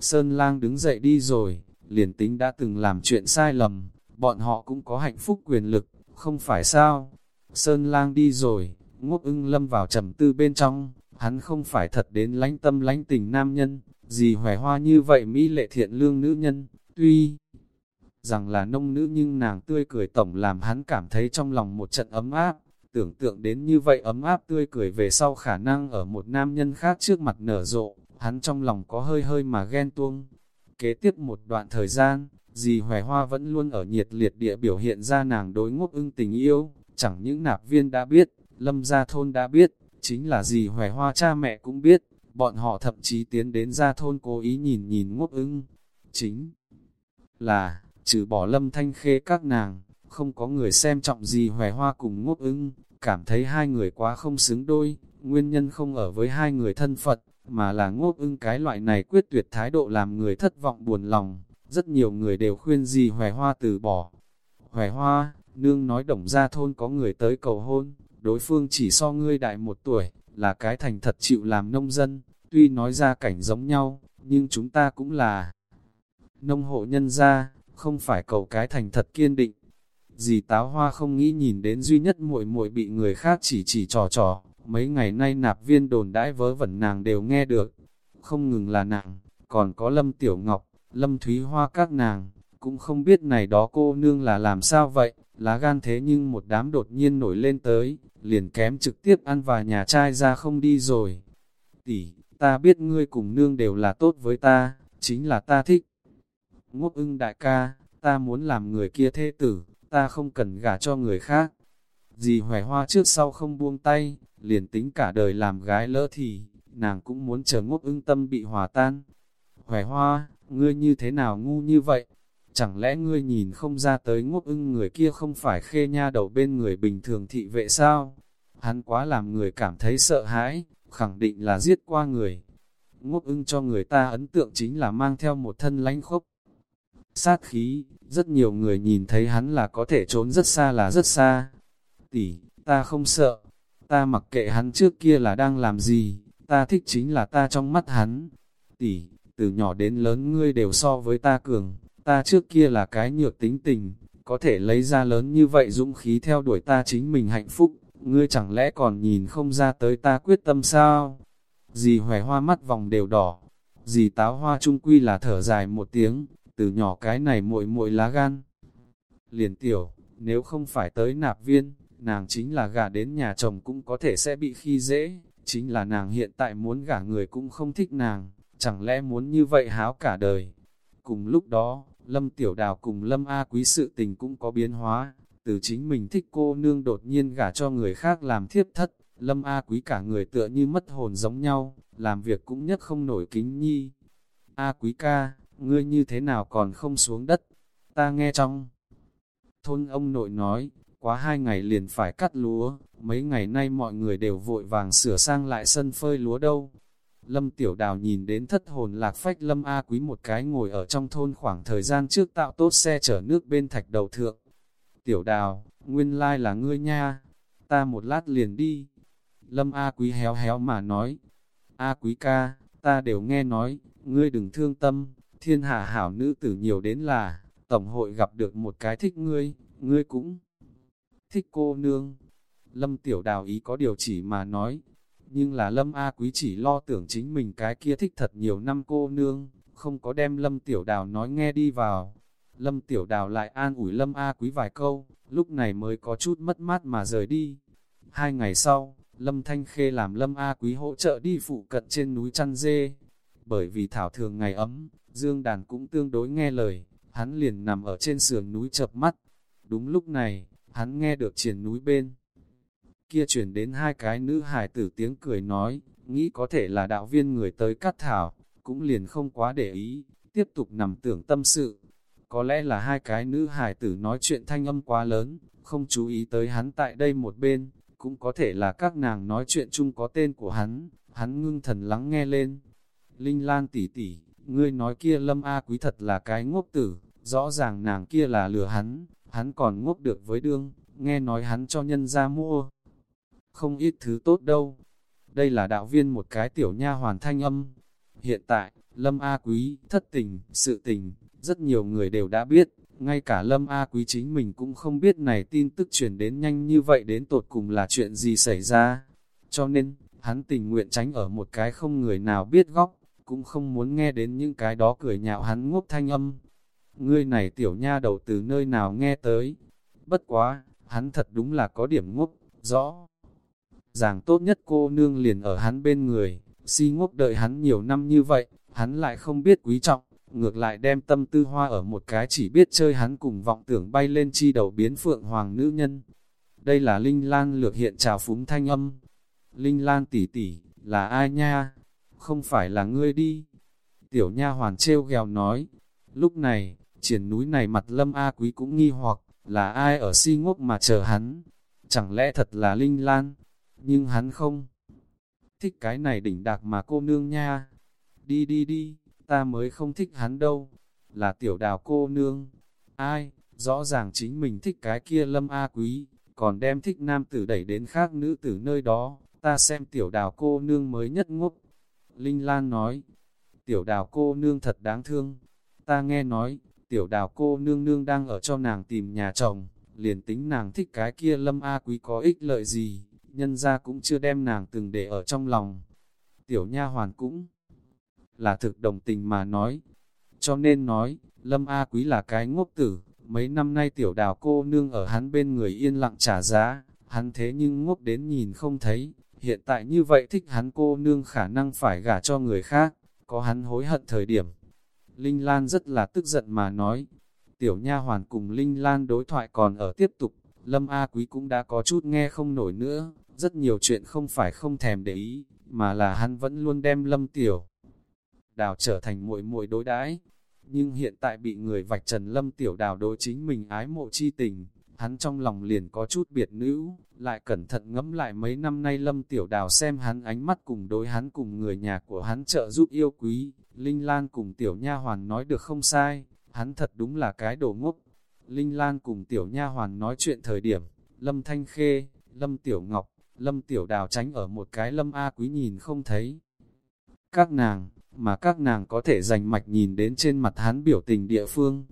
Sơn lang đứng dậy đi rồi, liền tính đã từng làm chuyện sai lầm, bọn họ cũng có hạnh phúc quyền lực, không phải sao? Sơn lang đi rồi, ngốc ưng lâm vào trầm tư bên trong, hắn không phải thật đến lánh tâm lánh tình nam nhân, gì hoè hoa như vậy mỹ lệ thiện lương nữ nhân, tuy rằng là nông nữ nhưng nàng tươi cười tổng làm hắn cảm thấy trong lòng một trận ấm áp, tưởng tượng đến như vậy ấm áp tươi cười về sau khả năng ở một nam nhân khác trước mặt nở rộ, hắn trong lòng có hơi hơi mà ghen tuông. Kế tiếp một đoạn thời gian, dì Hoài Hoa vẫn luôn ở nhiệt liệt địa biểu hiện ra nàng đối ngốc ưng tình yêu, chẳng những nạp viên đã biết, lâm gia thôn đã biết, chính là dì Hoài Hoa cha mẹ cũng biết, bọn họ thậm chí tiến đến gia thôn cố ý nhìn nhìn ngốc ưng. Chính là, trừ bỏ lâm thanh khê các nàng, không có người xem trọng gì hòe hoa cùng ngốc ưng, cảm thấy hai người quá không xứng đôi, nguyên nhân không ở với hai người thân Phật, mà là ngốc ưng cái loại này quyết tuyệt thái độ làm người thất vọng buồn lòng, rất nhiều người đều khuyên gì hòe hoa từ bỏ. Hòe hoa, nương nói đồng ra thôn có người tới cầu hôn, đối phương chỉ so ngươi đại một tuổi, là cái thành thật chịu làm nông dân, tuy nói ra cảnh giống nhau, nhưng chúng ta cũng là nông hộ nhân gia, không phải cầu cái thành thật kiên định. Dì táo hoa không nghĩ nhìn đến duy nhất muội muội bị người khác chỉ chỉ trò trò, mấy ngày nay nạp viên đồn đãi vớ vẩn nàng đều nghe được. Không ngừng là nàng, còn có Lâm Tiểu Ngọc, Lâm Thúy Hoa các nàng, cũng không biết này đó cô nương là làm sao vậy, lá gan thế nhưng một đám đột nhiên nổi lên tới, liền kém trực tiếp ăn vào nhà trai ra không đi rồi. Tỷ, ta biết ngươi cùng nương đều là tốt với ta, chính là ta thích. Ngốc ưng đại ca, ta muốn làm người kia thê tử, ta không cần gả cho người khác. Dì hoài hoa trước sau không buông tay, liền tính cả đời làm gái lỡ thì, nàng cũng muốn chờ ngốc ưng tâm bị hòa tan. Hòe hoa, ngươi như thế nào ngu như vậy? Chẳng lẽ ngươi nhìn không ra tới ngốc ưng người kia không phải khê nha đầu bên người bình thường thị vệ sao? Hắn quá làm người cảm thấy sợ hãi, khẳng định là giết qua người. Ngốc ưng cho người ta ấn tượng chính là mang theo một thân lánh khốc. Sát khí, rất nhiều người nhìn thấy hắn là có thể trốn rất xa là rất xa. Tỷ, ta không sợ, ta mặc kệ hắn trước kia là đang làm gì, ta thích chính là ta trong mắt hắn. Tỷ, từ nhỏ đến lớn ngươi đều so với ta cường, ta trước kia là cái nhược tính tình, có thể lấy ra lớn như vậy dũng khí theo đuổi ta chính mình hạnh phúc, ngươi chẳng lẽ còn nhìn không ra tới ta quyết tâm sao? Dì hòe hoa mắt vòng đều đỏ, dì táo hoa trung quy là thở dài một tiếng, từ nhỏ cái này muội muội lá gan. Liền tiểu, nếu không phải tới nạp viên, nàng chính là gả đến nhà chồng cũng có thể sẽ bị khi dễ, chính là nàng hiện tại muốn gả người cũng không thích nàng, chẳng lẽ muốn như vậy háo cả đời. Cùng lúc đó, Lâm Tiểu Đào cùng Lâm A Quý sự tình cũng có biến hóa, từ chính mình thích cô nương đột nhiên gả cho người khác làm thiếp thất, Lâm A Quý cả người tựa như mất hồn giống nhau, làm việc cũng nhất không nổi kính nhi. A Quý ca, ngươi như thế nào còn không xuống đất? Ta nghe trong thôn ông nội nói, quá hai ngày liền phải cắt lúa, mấy ngày nay mọi người đều vội vàng sửa sang lại sân phơi lúa đâu. Lâm Tiểu Đào nhìn đến thất hồn lạc phách Lâm A Quý một cái ngồi ở trong thôn khoảng thời gian trước tạo tốt xe chở nước bên thạch đầu thượng. Tiểu Đào, nguyên lai là ngươi nha, ta một lát liền đi. Lâm A Quý héo héo mà nói, A Quý ca, ta đều nghe nói, ngươi đừng thương tâm, thiên hạ hảo nữ tử nhiều đến là, tổng hội gặp được một cái thích ngươi, ngươi cũng thích cô nương. Lâm Tiểu Đào ý có điều chỉ mà nói, nhưng là Lâm A Quý chỉ lo tưởng chính mình cái kia thích thật nhiều năm cô nương, không có đem Lâm Tiểu Đào nói nghe đi vào. Lâm Tiểu Đào lại an ủi Lâm A Quý vài câu, lúc này mới có chút mất mát mà rời đi. Hai ngày sau, Lâm Thanh Khê làm Lâm A Quý hỗ trợ đi phụ cận trên núi chăn dê. Bởi vì thảo thường ngày ấm, Dương Đàn cũng tương đối nghe lời, hắn liền nằm ở trên sườn núi chập mắt. Đúng lúc này, hắn nghe được triển núi bên. Kia chuyển đến hai cái nữ hài tử tiếng cười nói, nghĩ có thể là đạo viên người tới cắt thảo, cũng liền không quá để ý, tiếp tục nằm tưởng tâm sự. Có lẽ là hai cái nữ hài tử nói chuyện thanh âm quá lớn, không chú ý tới hắn tại đây một bên, cũng có thể là các nàng nói chuyện chung có tên của hắn, hắn ngưng thần lắng nghe lên. Linh Lan tỷ tỷ, ngươi nói kia lâm A quý thật là cái ngốc tử, rõ ràng nàng kia là lừa hắn, hắn còn ngốc được với đương, nghe nói hắn cho nhân ra mua. Không ít thứ tốt đâu. Đây là đạo viên một cái tiểu nha hoàn thanh âm. Hiện tại, Lâm A Quý, thất tình, sự tình, rất nhiều người đều đã biết, ngay cả Lâm A Quý chính mình cũng không biết này tin tức truyền đến nhanh như vậy đến tột cùng là chuyện gì xảy ra. Cho nên, hắn tình nguyện tránh ở một cái không người nào biết góc, cũng không muốn nghe đến những cái đó cười nhạo hắn ngốc thanh âm. Ngươi này tiểu nha đầu từ nơi nào nghe tới. Bất quá, hắn thật đúng là có điểm ngốc, rõ. Ràng tốt nhất cô nương liền ở hắn bên người, si ngốc đợi hắn nhiều năm như vậy, hắn lại không biết quý trọng, ngược lại đem tâm tư hoa ở một cái chỉ biết chơi hắn cùng vọng tưởng bay lên chi đầu biến phượng hoàng nữ nhân. Đây là Linh Lan lược hiện trào phúng thanh âm. Linh Lan tỷ tỷ, là ai nha? không phải là ngươi đi. Tiểu nha hoàn treo ghèo nói, lúc này, triển núi này mặt lâm A quý cũng nghi hoặc, là ai ở si ngốc mà chờ hắn, chẳng lẽ thật là Linh Lan, nhưng hắn không. Thích cái này đỉnh đạc mà cô nương nha, đi đi đi, ta mới không thích hắn đâu, là tiểu đào cô nương, ai, rõ ràng chính mình thích cái kia lâm A quý, còn đem thích nam tử đẩy đến khác nữ tử nơi đó, ta xem tiểu đào cô nương mới nhất ngốc. Linh Lan nói, tiểu đào cô nương thật đáng thương, ta nghe nói, tiểu đào cô nương nương đang ở cho nàng tìm nhà chồng, liền tính nàng thích cái kia lâm A quý có ích lợi gì, nhân ra cũng chưa đem nàng từng để ở trong lòng. Tiểu nha hoàn cũng là thực đồng tình mà nói, cho nên nói, lâm A quý là cái ngốc tử, mấy năm nay tiểu đào cô nương ở hắn bên người yên lặng trả giá, hắn thế nhưng ngốc đến nhìn không thấy, hiện tại như vậy thích hắn cô nương khả năng phải gả cho người khác, có hắn hối hận thời điểm. Linh Lan rất là tức giận mà nói, tiểu nha hoàn cùng Linh Lan đối thoại còn ở tiếp tục, Lâm A Quý cũng đã có chút nghe không nổi nữa, rất nhiều chuyện không phải không thèm để ý, mà là hắn vẫn luôn đem Lâm Tiểu Đào trở thành muội muội đối đãi. Nhưng hiện tại bị người vạch trần Lâm Tiểu Đào đối chính mình ái mộ chi tình, hắn trong lòng liền có chút biệt nữ, lại cẩn thận ngẫm lại mấy năm nay Lâm Tiểu Đào xem hắn ánh mắt cùng đối hắn cùng người nhà của hắn trợ giúp yêu quý, Linh Lan cùng Tiểu Nha Hoàn nói được không sai, hắn thật đúng là cái đồ ngốc. Linh Lan cùng Tiểu Nha Hoàn nói chuyện thời điểm, Lâm Thanh Khê, Lâm Tiểu Ngọc, Lâm Tiểu Đào tránh ở một cái Lâm A Quý nhìn không thấy. Các nàng, mà các nàng có thể dành mạch nhìn đến trên mặt hắn biểu tình địa phương.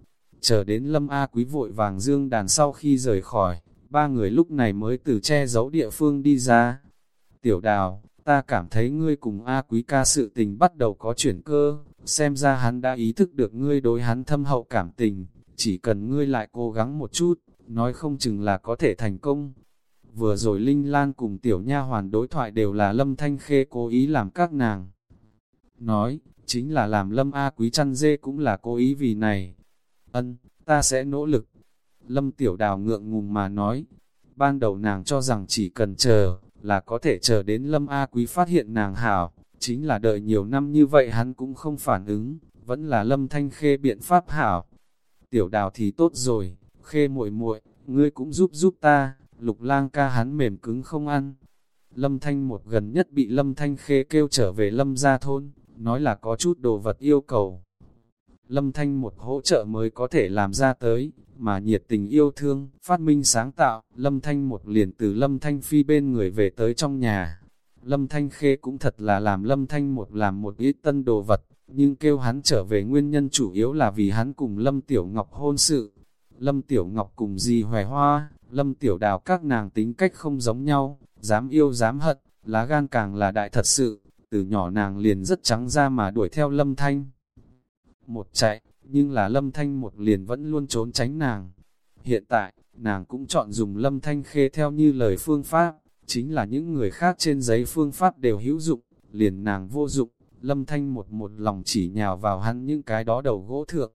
Chờ đến Lâm A Quý vội vàng dương đàn sau khi rời khỏi, ba người lúc này mới từ che giấu địa phương đi ra. Tiểu đào, ta cảm thấy ngươi cùng A Quý ca sự tình bắt đầu có chuyển cơ, xem ra hắn đã ý thức được ngươi đối hắn thâm hậu cảm tình, chỉ cần ngươi lại cố gắng một chút, nói không chừng là có thể thành công. Vừa rồi Linh Lan cùng tiểu nha hoàn đối thoại đều là Lâm Thanh Khê cố ý làm các nàng nói, chính là làm Lâm A Quý chăn dê cũng là cố ý vì này. Ân, ta sẽ nỗ lực. Lâm Tiểu Đào ngượng ngùng mà nói, ban đầu nàng cho rằng chỉ cần chờ, là có thể chờ đến Lâm A Quý phát hiện nàng hảo, chính là đợi nhiều năm như vậy hắn cũng không phản ứng, vẫn là Lâm Thanh Khê biện pháp hảo. Tiểu Đào thì tốt rồi, Khê muội muội, ngươi cũng giúp giúp ta, lục lang ca hắn mềm cứng không ăn. Lâm Thanh một gần nhất bị Lâm Thanh Khê kêu trở về Lâm gia thôn, nói là có chút đồ vật yêu cầu. Lâm Thanh một hỗ trợ mới có thể làm ra tới, mà nhiệt tình yêu thương, phát minh sáng tạo, Lâm Thanh một liền từ Lâm Thanh Phi bên người về tới trong nhà. Lâm Thanh Khê cũng thật là làm Lâm Thanh một làm một ít tân đồ vật, nhưng kêu hắn trở về nguyên nhân chủ yếu là vì hắn cùng Lâm Tiểu Ngọc hôn sự. Lâm Tiểu Ngọc cùng dì Hoài Hoa, Lâm Tiểu Đào các nàng tính cách không giống nhau, dám yêu dám hận, lá gan càng là đại thật sự từ nhỏ nàng liền rất trắng ra mà đuổi theo lâm thanh. Một chạy, nhưng là lâm thanh một liền vẫn luôn trốn tránh nàng. Hiện tại, nàng cũng chọn dùng lâm thanh khê theo như lời phương pháp, chính là những người khác trên giấy phương pháp đều hữu dụng, liền nàng vô dụng, lâm thanh một một lòng chỉ nhào vào hắn những cái đó đầu gỗ thượng.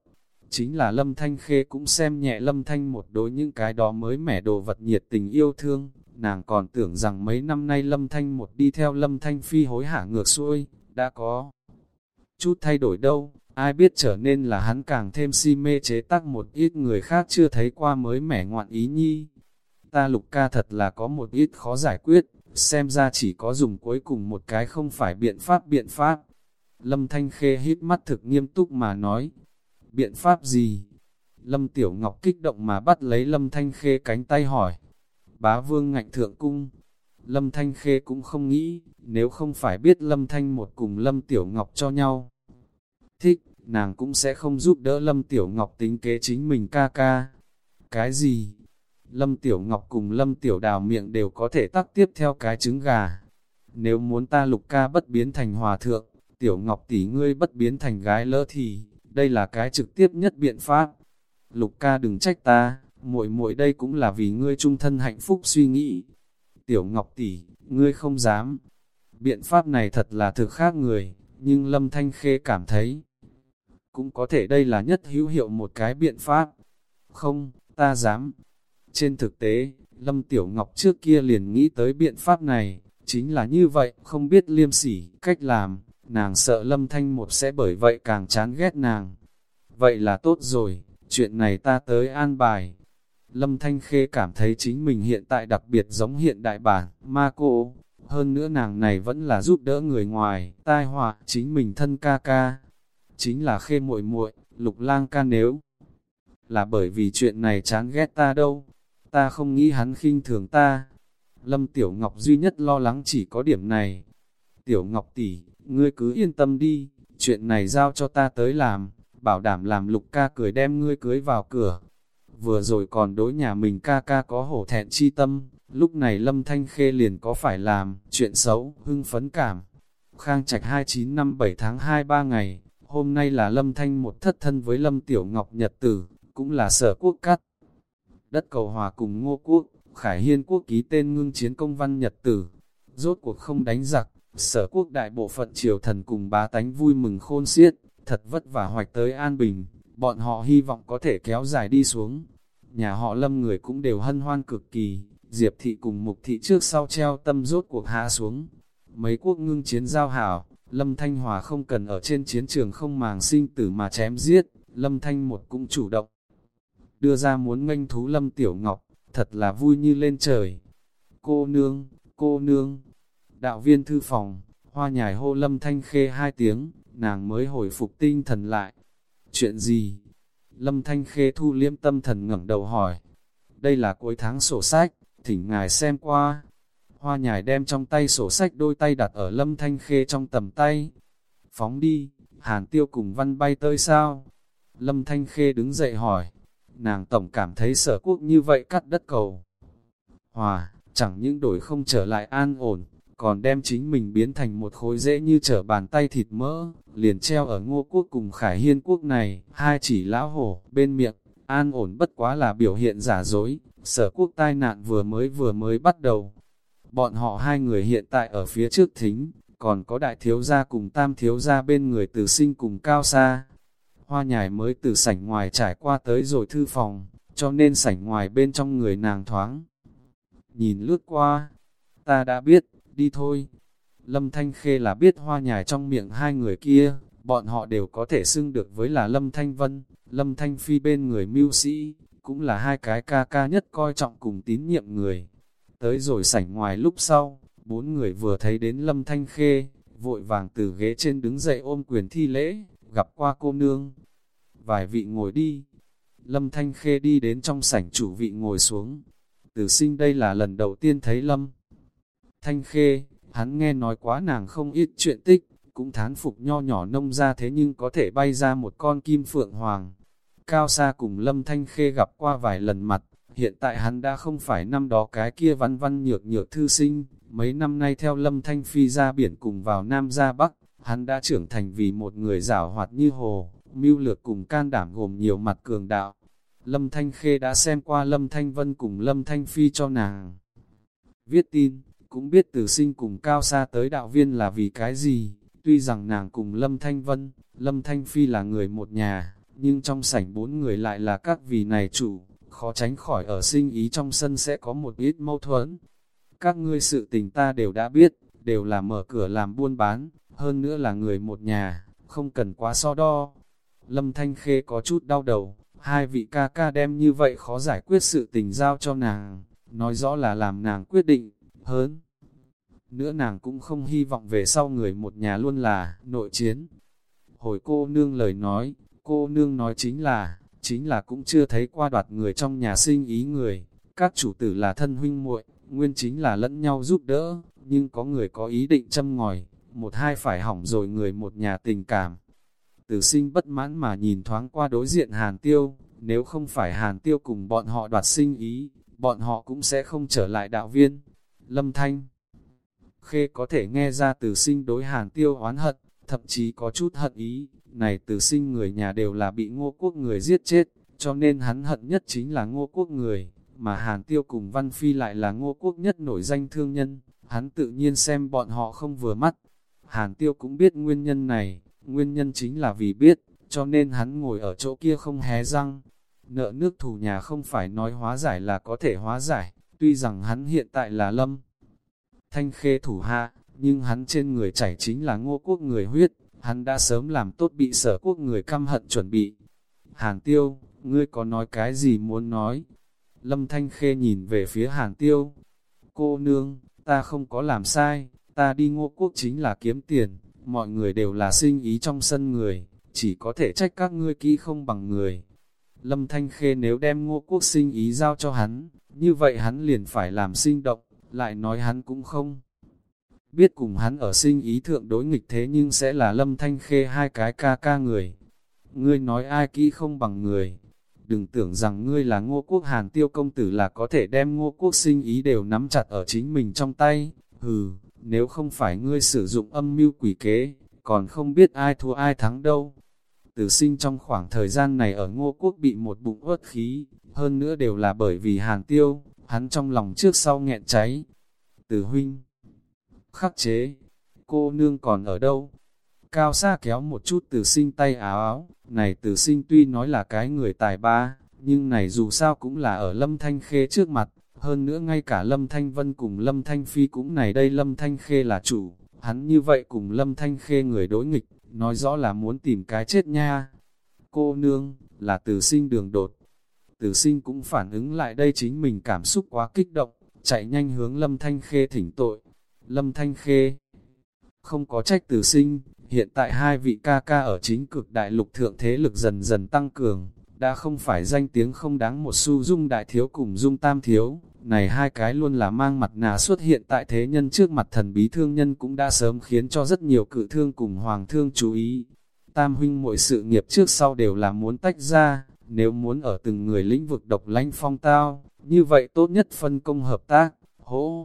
Chính là lâm thanh khê cũng xem nhẹ lâm thanh một đối những cái đó mới mẻ đồ vật nhiệt tình yêu thương, nàng còn tưởng rằng mấy năm nay Lâm Thanh một đi theo Lâm Thanh Phi hối hả ngược xuôi, đã có chút thay đổi đâu, ai biết trở nên là hắn càng thêm si mê chế tác một ít người khác chưa thấy qua mới mẻ ngoạn ý nhi. Ta lục ca thật là có một ít khó giải quyết, xem ra chỉ có dùng cuối cùng một cái không phải biện pháp biện pháp. Lâm Thanh Khê hít mắt thực nghiêm túc mà nói, biện pháp gì? Lâm Tiểu Ngọc kích động mà bắt lấy Lâm Thanh Khê cánh tay hỏi, bá vương ngạnh thượng cung. Lâm Thanh Khê cũng không nghĩ, nếu không phải biết Lâm Thanh một cùng Lâm Tiểu Ngọc cho nhau. Thích, nàng cũng sẽ không giúp đỡ Lâm Tiểu Ngọc tính kế chính mình ca ca. Cái gì? Lâm Tiểu Ngọc cùng Lâm Tiểu Đào miệng đều có thể tắc tiếp theo cái trứng gà. Nếu muốn ta lục ca bất biến thành hòa thượng, Tiểu Ngọc tỷ ngươi bất biến thành gái lỡ thì, đây là cái trực tiếp nhất biện pháp. Lục ca đừng trách ta, muội muội đây cũng là vì ngươi trung thân hạnh phúc suy nghĩ. Tiểu Ngọc tỷ, ngươi không dám. Biện pháp này thật là thực khác người, nhưng Lâm Thanh Khê cảm thấy cũng có thể đây là nhất hữu hiệu một cái biện pháp. Không, ta dám. Trên thực tế, Lâm Tiểu Ngọc trước kia liền nghĩ tới biện pháp này, chính là như vậy, không biết liêm sỉ, cách làm, nàng sợ lâm thanh một sẽ bởi vậy càng chán ghét nàng. Vậy là tốt rồi, chuyện này ta tới an bài. Lâm Thanh Khê cảm thấy chính mình hiện tại đặc biệt giống hiện đại bản, ma cô. Hơn nữa nàng này vẫn là giúp đỡ người ngoài, tai họa chính mình thân ca ca. Chính là Khê muội muội lục lang ca nếu là bởi vì chuyện này chán ghét ta đâu. Ta không nghĩ hắn khinh thường ta. Lâm Tiểu Ngọc duy nhất lo lắng chỉ có điểm này. Tiểu Ngọc tỷ, ngươi cứ yên tâm đi, chuyện này giao cho ta tới làm, bảo đảm làm lục ca cười đem ngươi cưới vào cửa. Vừa rồi còn đối nhà mình ca ca có hổ thẹn chi tâm, lúc này Lâm Thanh Khê liền có phải làm chuyện xấu, hưng phấn cảm. Khang Trạch 29 năm 7 tháng 2 3 ngày, hôm nay là Lâm Thanh một thất thân với Lâm Tiểu Ngọc Nhật Tử, cũng là sở quốc cắt. Đất cầu hòa cùng ngô quốc, Khải Hiên quốc ký tên ngưng chiến công văn Nhật Tử, rốt cuộc không đánh giặc, sở quốc đại bộ phận triều thần cùng bá tánh vui mừng khôn xiết, thật vất vả hoạch tới an bình, bọn họ hy vọng có thể kéo dài đi xuống. Nhà họ lâm người cũng đều hân hoan cực kỳ, Diệp thị cùng mục thị trước sau treo tâm rốt cuộc hạ xuống. Mấy quốc ngưng chiến giao hảo, Lâm Thanh Hòa không cần ở trên chiến trường không màng sinh tử mà chém giết, Lâm Thanh một cũng chủ động. Đưa ra muốn nganh thú Lâm Tiểu Ngọc, thật là vui như lên trời. Cô nương, cô nương, đạo viên thư phòng, hoa nhài hô Lâm Thanh Khê hai tiếng, nàng mới hồi phục tinh thần lại. Chuyện gì? Lâm Thanh Khê thu liêm tâm thần ngẩng đầu hỏi. Đây là cuối tháng sổ sách, thỉnh ngài xem qua. Hoa nhài đem trong tay sổ sách đôi tay đặt ở Lâm Thanh Khê trong tầm tay. Phóng đi, Hàn Tiêu cùng văn bay tới sao? Lâm Thanh Khê đứng dậy hỏi. Nàng tổng cảm thấy sở quốc như vậy cắt đất cầu. Hòa, chẳng những đổi không trở lại an ổn, còn đem chính mình biến thành một khối dễ như trở bàn tay thịt mỡ, liền treo ở ngô quốc cùng khải hiên quốc này, hai chỉ lão hổ, bên miệng, an ổn bất quá là biểu hiện giả dối, sở quốc tai nạn vừa mới vừa mới bắt đầu. Bọn họ hai người hiện tại ở phía trước thính, còn có đại thiếu gia cùng tam thiếu gia bên người từ sinh cùng cao xa. Hoa nhài mới từ sảnh ngoài trải qua tới rồi thư phòng, cho nên sảnh ngoài bên trong người nàng thoáng. Nhìn lướt qua, ta đã biết, đi thôi. Lâm Thanh Khê là biết hoa nhài trong miệng hai người kia, bọn họ đều có thể xưng được với là Lâm Thanh Vân, Lâm Thanh Phi bên người mưu sĩ, cũng là hai cái ca ca nhất coi trọng cùng tín nhiệm người. Tới rồi sảnh ngoài lúc sau, bốn người vừa thấy đến Lâm Thanh Khê, vội vàng từ ghế trên đứng dậy ôm quyền thi lễ, gặp qua cô nương. Vài vị ngồi đi. Lâm Thanh Khê đi đến trong sảnh chủ vị ngồi xuống. Từ sinh đây là lần đầu tiên thấy Lâm. Thanh Khê, hắn nghe nói quá nàng không ít chuyện tích, cũng thán phục nho nhỏ nông ra thế nhưng có thể bay ra một con kim phượng hoàng. Cao xa cùng Lâm Thanh Khê gặp qua vài lần mặt, hiện tại hắn đã không phải năm đó cái kia văn văn nhược nhược thư sinh, mấy năm nay theo Lâm Thanh Phi ra biển cùng vào Nam ra Bắc, hắn đã trưởng thành vì một người giảo hoạt như hồ, mưu lược cùng can đảm gồm nhiều mặt cường đạo. Lâm Thanh Khê đã xem qua Lâm Thanh Vân cùng Lâm Thanh Phi cho nàng. Viết tin, cũng biết từ sinh cùng cao xa tới đạo viên là vì cái gì, tuy rằng nàng cùng Lâm Thanh Vân, Lâm Thanh Phi là người một nhà, nhưng trong sảnh bốn người lại là các vị này chủ, khó tránh khỏi ở sinh ý trong sân sẽ có một ít mâu thuẫn. Các ngươi sự tình ta đều đã biết, đều là mở cửa làm buôn bán, hơn nữa là người một nhà, không cần quá so đo. Lâm Thanh Khê có chút đau đầu, hai vị ca ca đem như vậy khó giải quyết sự tình giao cho nàng, nói rõ là làm nàng quyết định, hơn. Nữa nàng cũng không hy vọng về sau người một nhà luôn là nội chiến. Hồi cô nương lời nói, cô nương nói chính là, chính là cũng chưa thấy qua đoạt người trong nhà sinh ý người. Các chủ tử là thân huynh muội, nguyên chính là lẫn nhau giúp đỡ, nhưng có người có ý định châm ngòi, một hai phải hỏng rồi người một nhà tình cảm. Tử sinh bất mãn mà nhìn thoáng qua đối diện Hàn Tiêu, nếu không phải Hàn Tiêu cùng bọn họ đoạt sinh ý, bọn họ cũng sẽ không trở lại đạo viên. Lâm Thanh Khê có thể nghe ra tử sinh đối hàn tiêu oán hận, thậm chí có chút hận ý, này từ sinh người nhà đều là bị ngô quốc người giết chết, cho nên hắn hận nhất chính là ngô quốc người, mà hàn tiêu cùng Văn Phi lại là ngô quốc nhất nổi danh thương nhân, hắn tự nhiên xem bọn họ không vừa mắt. Hàn tiêu cũng biết nguyên nhân này, nguyên nhân chính là vì biết, cho nên hắn ngồi ở chỗ kia không hé răng. Nợ nước thù nhà không phải nói hóa giải là có thể hóa giải, Tuy rằng hắn hiện tại là lâm, thanh khê thủ hạ, nhưng hắn trên người chảy chính là ngô quốc người huyết, hắn đã sớm làm tốt bị sở quốc người căm hận chuẩn bị. Hàn tiêu, ngươi có nói cái gì muốn nói? Lâm Thanh Khê nhìn về phía Hàn tiêu. Cô nương, ta không có làm sai, ta đi ngô quốc chính là kiếm tiền, mọi người đều là sinh ý trong sân người, chỉ có thể trách các ngươi kỹ không bằng người. Lâm Thanh Khê nếu đem ngô quốc sinh ý giao cho hắn, như vậy hắn liền phải làm sinh động, lại nói hắn cũng không. Biết cùng hắn ở sinh ý thượng đối nghịch thế nhưng sẽ là Lâm Thanh Khê hai cái ca ca người. Ngươi nói ai kỹ không bằng người. Đừng tưởng rằng ngươi là ngô quốc hàn tiêu công tử là có thể đem ngô quốc sinh ý đều nắm chặt ở chính mình trong tay. Hừ, nếu không phải ngươi sử dụng âm mưu quỷ kế, còn không biết ai thua ai thắng đâu. Tử sinh trong khoảng thời gian này ở ngô quốc bị một bụng ớt khí, hơn nữa đều là bởi vì hàn tiêu, hắn trong lòng trước sau nghẹn cháy. Tử huynh, khắc chế, cô nương còn ở đâu? Cao xa kéo một chút tử sinh tay áo áo, này tử sinh tuy nói là cái người tài ba, nhưng này dù sao cũng là ở lâm thanh khê trước mặt, hơn nữa ngay cả lâm thanh vân cùng lâm thanh phi cũng này đây lâm thanh khê là chủ, hắn như vậy cùng lâm thanh khê người đối nghịch, nói rõ là muốn tìm cái chết nha. Cô nương, là tử sinh đường đột. Tử sinh cũng phản ứng lại đây chính mình cảm xúc quá kích động, chạy nhanh hướng lâm thanh khê thỉnh tội. Lâm thanh khê không có trách tử sinh, hiện tại hai vị ca ca ở chính cực đại lục thượng thế lực dần dần tăng cường, đã không phải danh tiếng không đáng một xu dung đại thiếu cùng dung tam thiếu, này hai cái luôn là mang mặt nạ xuất hiện tại thế nhân trước mặt thần bí thương nhân cũng đã sớm khiến cho rất nhiều cự thương cùng hoàng thương chú ý. Tam huynh mọi sự nghiệp trước sau đều là muốn tách ra, nếu muốn ở từng người lĩnh vực độc lãnh phong tao, như vậy tốt nhất phân công hợp tác, hỗ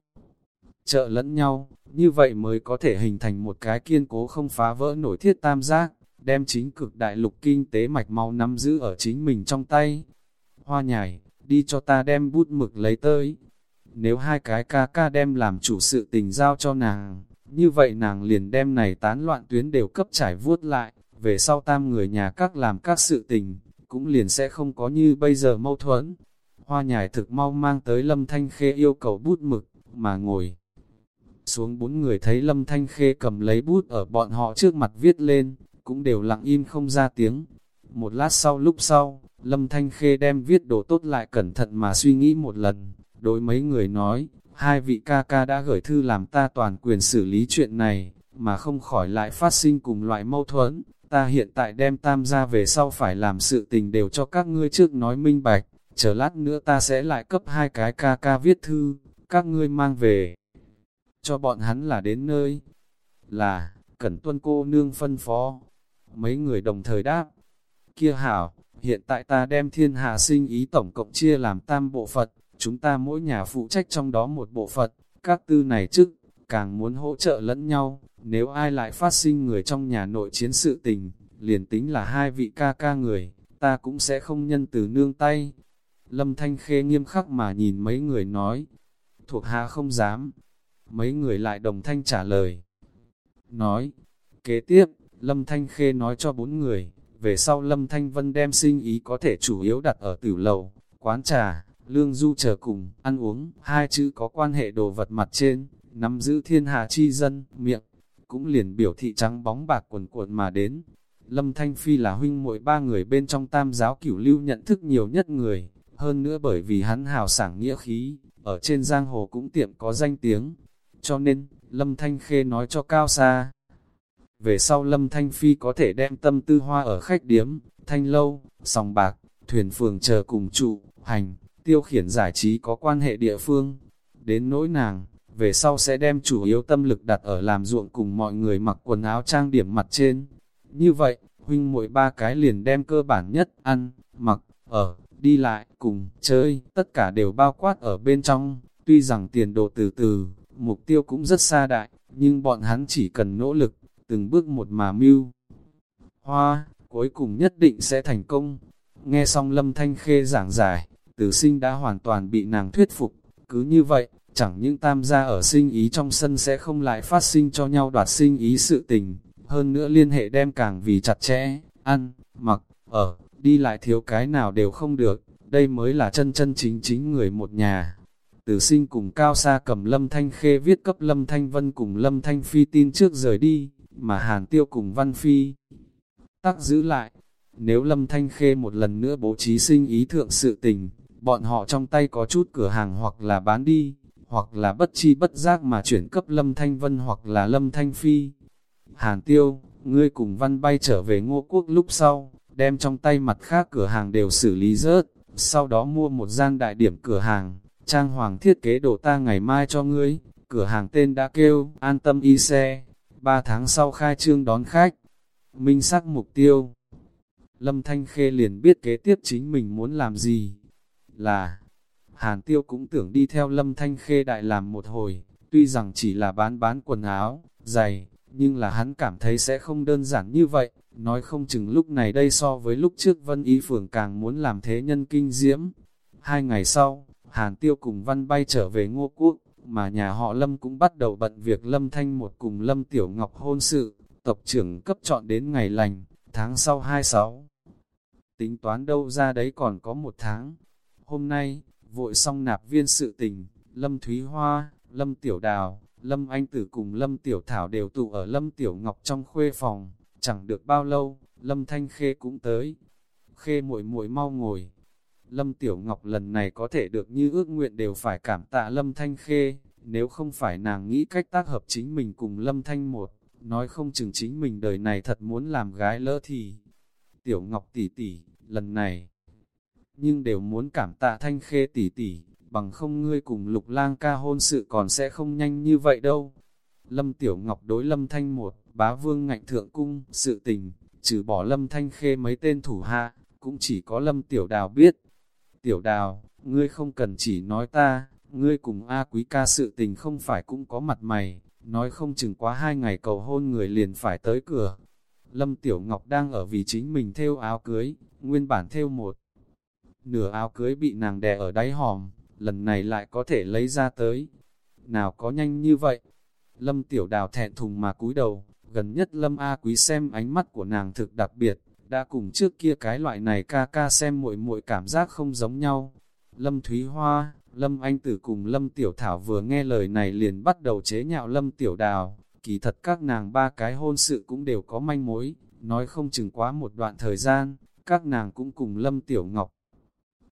trợ lẫn nhau, như vậy mới có thể hình thành một cái kiên cố không phá vỡ nổi thiết tam giác, đem chính cực đại lục kinh tế mạch mau nắm giữ ở chính mình trong tay. Hoa nhài, đi cho ta đem bút mực lấy tới. Nếu hai cái ca ca đem làm chủ sự tình giao cho nàng, như vậy nàng liền đem này tán loạn tuyến đều cấp trải vuốt lại, về sau tam người nhà các làm các sự tình, cũng liền sẽ không có như bây giờ mâu thuẫn. Hoa nhài thực mau mang tới Lâm Thanh Khê yêu cầu bút mực, mà ngồi. Xuống bốn người thấy Lâm Thanh Khê cầm lấy bút ở bọn họ trước mặt viết lên, cũng đều lặng im không ra tiếng. Một lát sau lúc sau, Lâm Thanh Khê đem viết đồ tốt lại cẩn thận mà suy nghĩ một lần. Đối mấy người nói, hai vị ca ca đã gửi thư làm ta toàn quyền xử lý chuyện này, mà không khỏi lại phát sinh cùng loại mâu thuẫn. Ta hiện tại đem tam gia về sau phải làm sự tình đều cho các ngươi trước nói minh bạch, chờ lát nữa ta sẽ lại cấp hai cái ca ca viết thư, các ngươi mang về. Cho bọn hắn là đến nơi, là, cẩn tuân cô nương phân phó. Mấy người đồng thời đáp, kia hảo, hiện tại ta đem thiên hạ sinh ý tổng cộng chia làm tam bộ Phật, chúng ta mỗi nhà phụ trách trong đó một bộ Phật, các tư này chức, càng muốn hỗ trợ lẫn nhau, nếu ai lại phát sinh người trong nhà nội chiến sự tình, liền tính là hai vị ca ca người, ta cũng sẽ không nhân từ nương tay. Lâm Thanh Khê nghiêm khắc mà nhìn mấy người nói, thuộc hạ không dám. Mấy người lại đồng thanh trả lời. Nói, kế tiếp, Lâm Thanh Khê nói cho bốn người, về sau Lâm Thanh Vân đem sinh ý có thể chủ yếu đặt ở tử lầu, quán trà, lương du chờ cùng, ăn uống, hai chữ có quan hệ đồ vật mặt trên, nắm giữ thiên hạ chi dân, miệng, cũng liền biểu thị trắng bóng bạc quần cuộn mà đến. Lâm Thanh Phi là huynh muội ba người bên trong tam giáo cửu lưu nhận thức nhiều nhất người, hơn nữa bởi vì hắn hào sảng nghĩa khí, ở trên giang hồ cũng tiệm có danh tiếng. Cho nên, Lâm Thanh Khê nói cho Cao Sa, về sau Lâm Thanh Phi có thể đem tâm tư hoa ở khách điếm, thanh lâu, sòng bạc, thuyền phường chờ cùng trụ, hành, tiêu khiển giải trí có quan hệ địa phương. Đến nỗi nàng, về sau sẽ đem chủ yếu tâm lực đặt ở làm ruộng cùng mọi người mặc quần áo trang điểm mặt trên. Như vậy, huynh mỗi ba cái liền đem cơ bản nhất, ăn, mặc, ở, đi lại, cùng, chơi, tất cả đều bao quát ở bên trong. Tuy rằng tiền đồ từ từ, mục tiêu cũng rất xa đại, nhưng bọn hắn chỉ cần nỗ lực, từng bước một mà mưu. Hoa, cuối cùng nhất định sẽ thành công. Nghe xong lâm thanh khê giảng giải, tử sinh đã hoàn toàn bị nàng thuyết phục. Cứ như vậy, chẳng những tam gia ở sinh ý trong sân sẽ không lại phát sinh cho nhau đoạt sinh ý sự tình, hơn nữa liên hệ đem càng vì chặt chẽ, ăn, mặc, ở, đi lại thiếu cái nào đều không được, đây mới là chân chân chính chính người một nhà từ sinh cùng cao xa cầm Lâm Thanh Khê viết cấp Lâm Thanh Vân cùng Lâm Thanh Phi tin trước rời đi, mà Hàn Tiêu cùng Văn Phi tắc giữ lại. Nếu Lâm Thanh Khê một lần nữa bố trí sinh ý thượng sự tình, bọn họ trong tay có chút cửa hàng hoặc là bán đi, hoặc là bất chi bất giác mà chuyển cấp Lâm Thanh Vân hoặc là Lâm Thanh Phi. Hàn Tiêu, ngươi cùng Văn bay trở về Ngô Quốc lúc sau, đem trong tay mặt khác cửa hàng đều xử lý rớt, sau đó mua một gian đại điểm cửa hàng, trang hoàng thiết kế đồ ta ngày mai cho ngươi, cửa hàng tên đã kêu, an tâm y xe, ba tháng sau khai trương đón khách, minh sắc mục tiêu. Lâm Thanh Khê liền biết kế tiếp chính mình muốn làm gì, là, Hàn Tiêu cũng tưởng đi theo Lâm Thanh Khê đại làm một hồi, tuy rằng chỉ là bán bán quần áo, giày, nhưng là hắn cảm thấy sẽ không đơn giản như vậy, nói không chừng lúc này đây so với lúc trước Vân Y Phường càng muốn làm thế nhân kinh diễm. Hai ngày sau, Hàn Tiêu cùng Văn bay trở về Ngô Quốc, mà nhà họ Lâm cũng bắt đầu bận việc Lâm Thanh một cùng Lâm Tiểu Ngọc hôn sự, tộc trưởng cấp chọn đến ngày lành, tháng sau 26. Tính toán đâu ra đấy còn có một tháng. Hôm nay, vội xong nạp viên sự tình, Lâm Thúy Hoa, Lâm Tiểu Đào, Lâm Anh Tử cùng Lâm Tiểu Thảo đều tụ ở Lâm Tiểu Ngọc trong khuê phòng, chẳng được bao lâu, Lâm Thanh Khê cũng tới. Khê muội muội mau ngồi. Lâm Tiểu Ngọc lần này có thể được như ước nguyện đều phải cảm tạ Lâm Thanh Khê, nếu không phải nàng nghĩ cách tác hợp chính mình cùng Lâm Thanh một, nói không chừng chính mình đời này thật muốn làm gái lỡ thì. Tiểu Ngọc tỷ tỷ, lần này, nhưng đều muốn cảm tạ Thanh Khê tỷ tỷ, bằng không ngươi cùng lục lang ca hôn sự còn sẽ không nhanh như vậy đâu. Lâm Tiểu Ngọc đối Lâm Thanh một, bá vương ngạnh thượng cung, sự tình, trừ bỏ Lâm Thanh Khê mấy tên thủ hạ, cũng chỉ có Lâm Tiểu Đào biết. Tiểu Đào, ngươi không cần chỉ nói ta, ngươi cùng A Quý ca sự tình không phải cũng có mặt mày, nói không chừng quá hai ngày cầu hôn người liền phải tới cửa. Lâm Tiểu Ngọc đang ở vì chính mình thêu áo cưới, nguyên bản thêu một. Nửa áo cưới bị nàng đè ở đáy hòm, lần này lại có thể lấy ra tới. Nào có nhanh như vậy? Lâm Tiểu Đào thẹn thùng mà cúi đầu, gần nhất Lâm A Quý xem ánh mắt của nàng thực đặc biệt, đã cùng trước kia cái loại này ca ca xem muội muội cảm giác không giống nhau. Lâm Thúy Hoa, Lâm Anh Tử cùng Lâm Tiểu Thảo vừa nghe lời này liền bắt đầu chế nhạo Lâm Tiểu Đào, kỳ thật các nàng ba cái hôn sự cũng đều có manh mối, nói không chừng quá một đoạn thời gian, các nàng cũng cùng Lâm Tiểu Ngọc.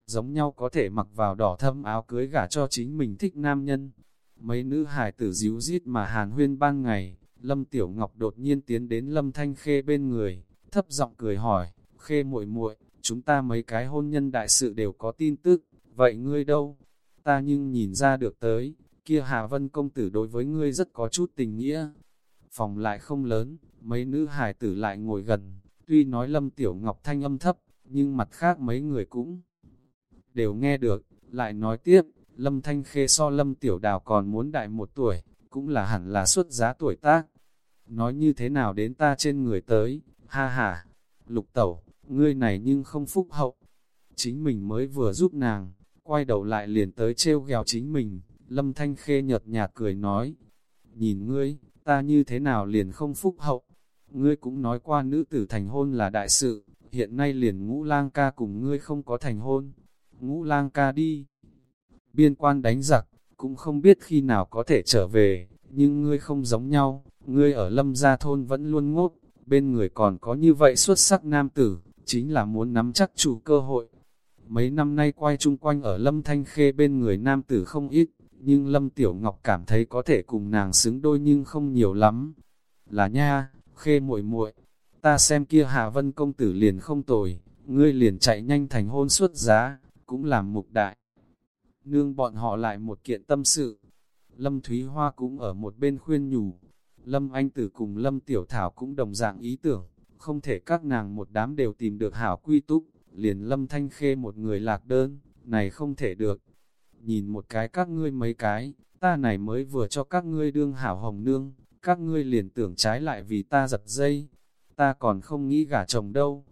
Giống nhau có thể mặc vào đỏ thâm áo cưới gả cho chính mình thích nam nhân. Mấy nữ hải tử díu dít mà hàn huyên ban ngày, Lâm Tiểu Ngọc đột nhiên tiến đến Lâm Thanh Khê bên người, thấp giọng cười hỏi, Khê muội muội, chúng ta mấy cái hôn nhân đại sự đều có tin tức, vậy ngươi đâu? Ta nhưng nhìn ra được tới, kia Hà Vân công tử đối với ngươi rất có chút tình nghĩa. Phòng lại không lớn, mấy nữ hải tử lại ngồi gần, tuy nói Lâm Tiểu Ngọc thanh âm thấp, nhưng mặt khác mấy người cũng đều nghe được, lại nói tiếp, Lâm Thanh Khê so Lâm Tiểu Đào còn muốn đại một tuổi, cũng là hẳn là xuất giá tuổi tác. Nói như thế nào đến ta trên người tới, ha ha, lục tẩu, ngươi này nhưng không phúc hậu. Chính mình mới vừa giúp nàng, quay đầu lại liền tới treo ghẹo chính mình, Lâm Thanh Khê nhợt nhạt cười nói, nhìn ngươi, ta như thế nào liền không phúc hậu. Ngươi cũng nói qua nữ tử thành hôn là đại sự, hiện nay liền ngũ lang ca cùng ngươi không có thành hôn. Ngũ lang ca đi. Biên quan đánh giặc, cũng không biết khi nào có thể trở về, nhưng ngươi không giống nhau, ngươi ở lâm gia thôn vẫn luôn ngốc, bên người còn có như vậy xuất sắc nam tử, chính là muốn nắm chắc chủ cơ hội. Mấy năm nay quay chung quanh ở lâm thanh khê bên người nam tử không ít, nhưng lâm tiểu ngọc cảm thấy có thể cùng nàng xứng đôi nhưng không nhiều lắm. Là nha, khê muội muội ta xem kia Hạ Vân công tử liền không tồi, ngươi liền chạy nhanh thành hôn xuất giá, cũng làm mục đại nương bọn họ lại một kiện tâm sự. Lâm Thúy Hoa cũng ở một bên khuyên nhủ. Lâm Anh Tử cùng Lâm Tiểu Thảo cũng đồng dạng ý tưởng, không thể các nàng một đám đều tìm được hảo quy túc, liền Lâm Thanh Khê một người lạc đơn, này không thể được. Nhìn một cái các ngươi mấy cái, ta này mới vừa cho các ngươi đương hảo hồng nương, các ngươi liền tưởng trái lại vì ta giật dây, ta còn không nghĩ gả chồng đâu.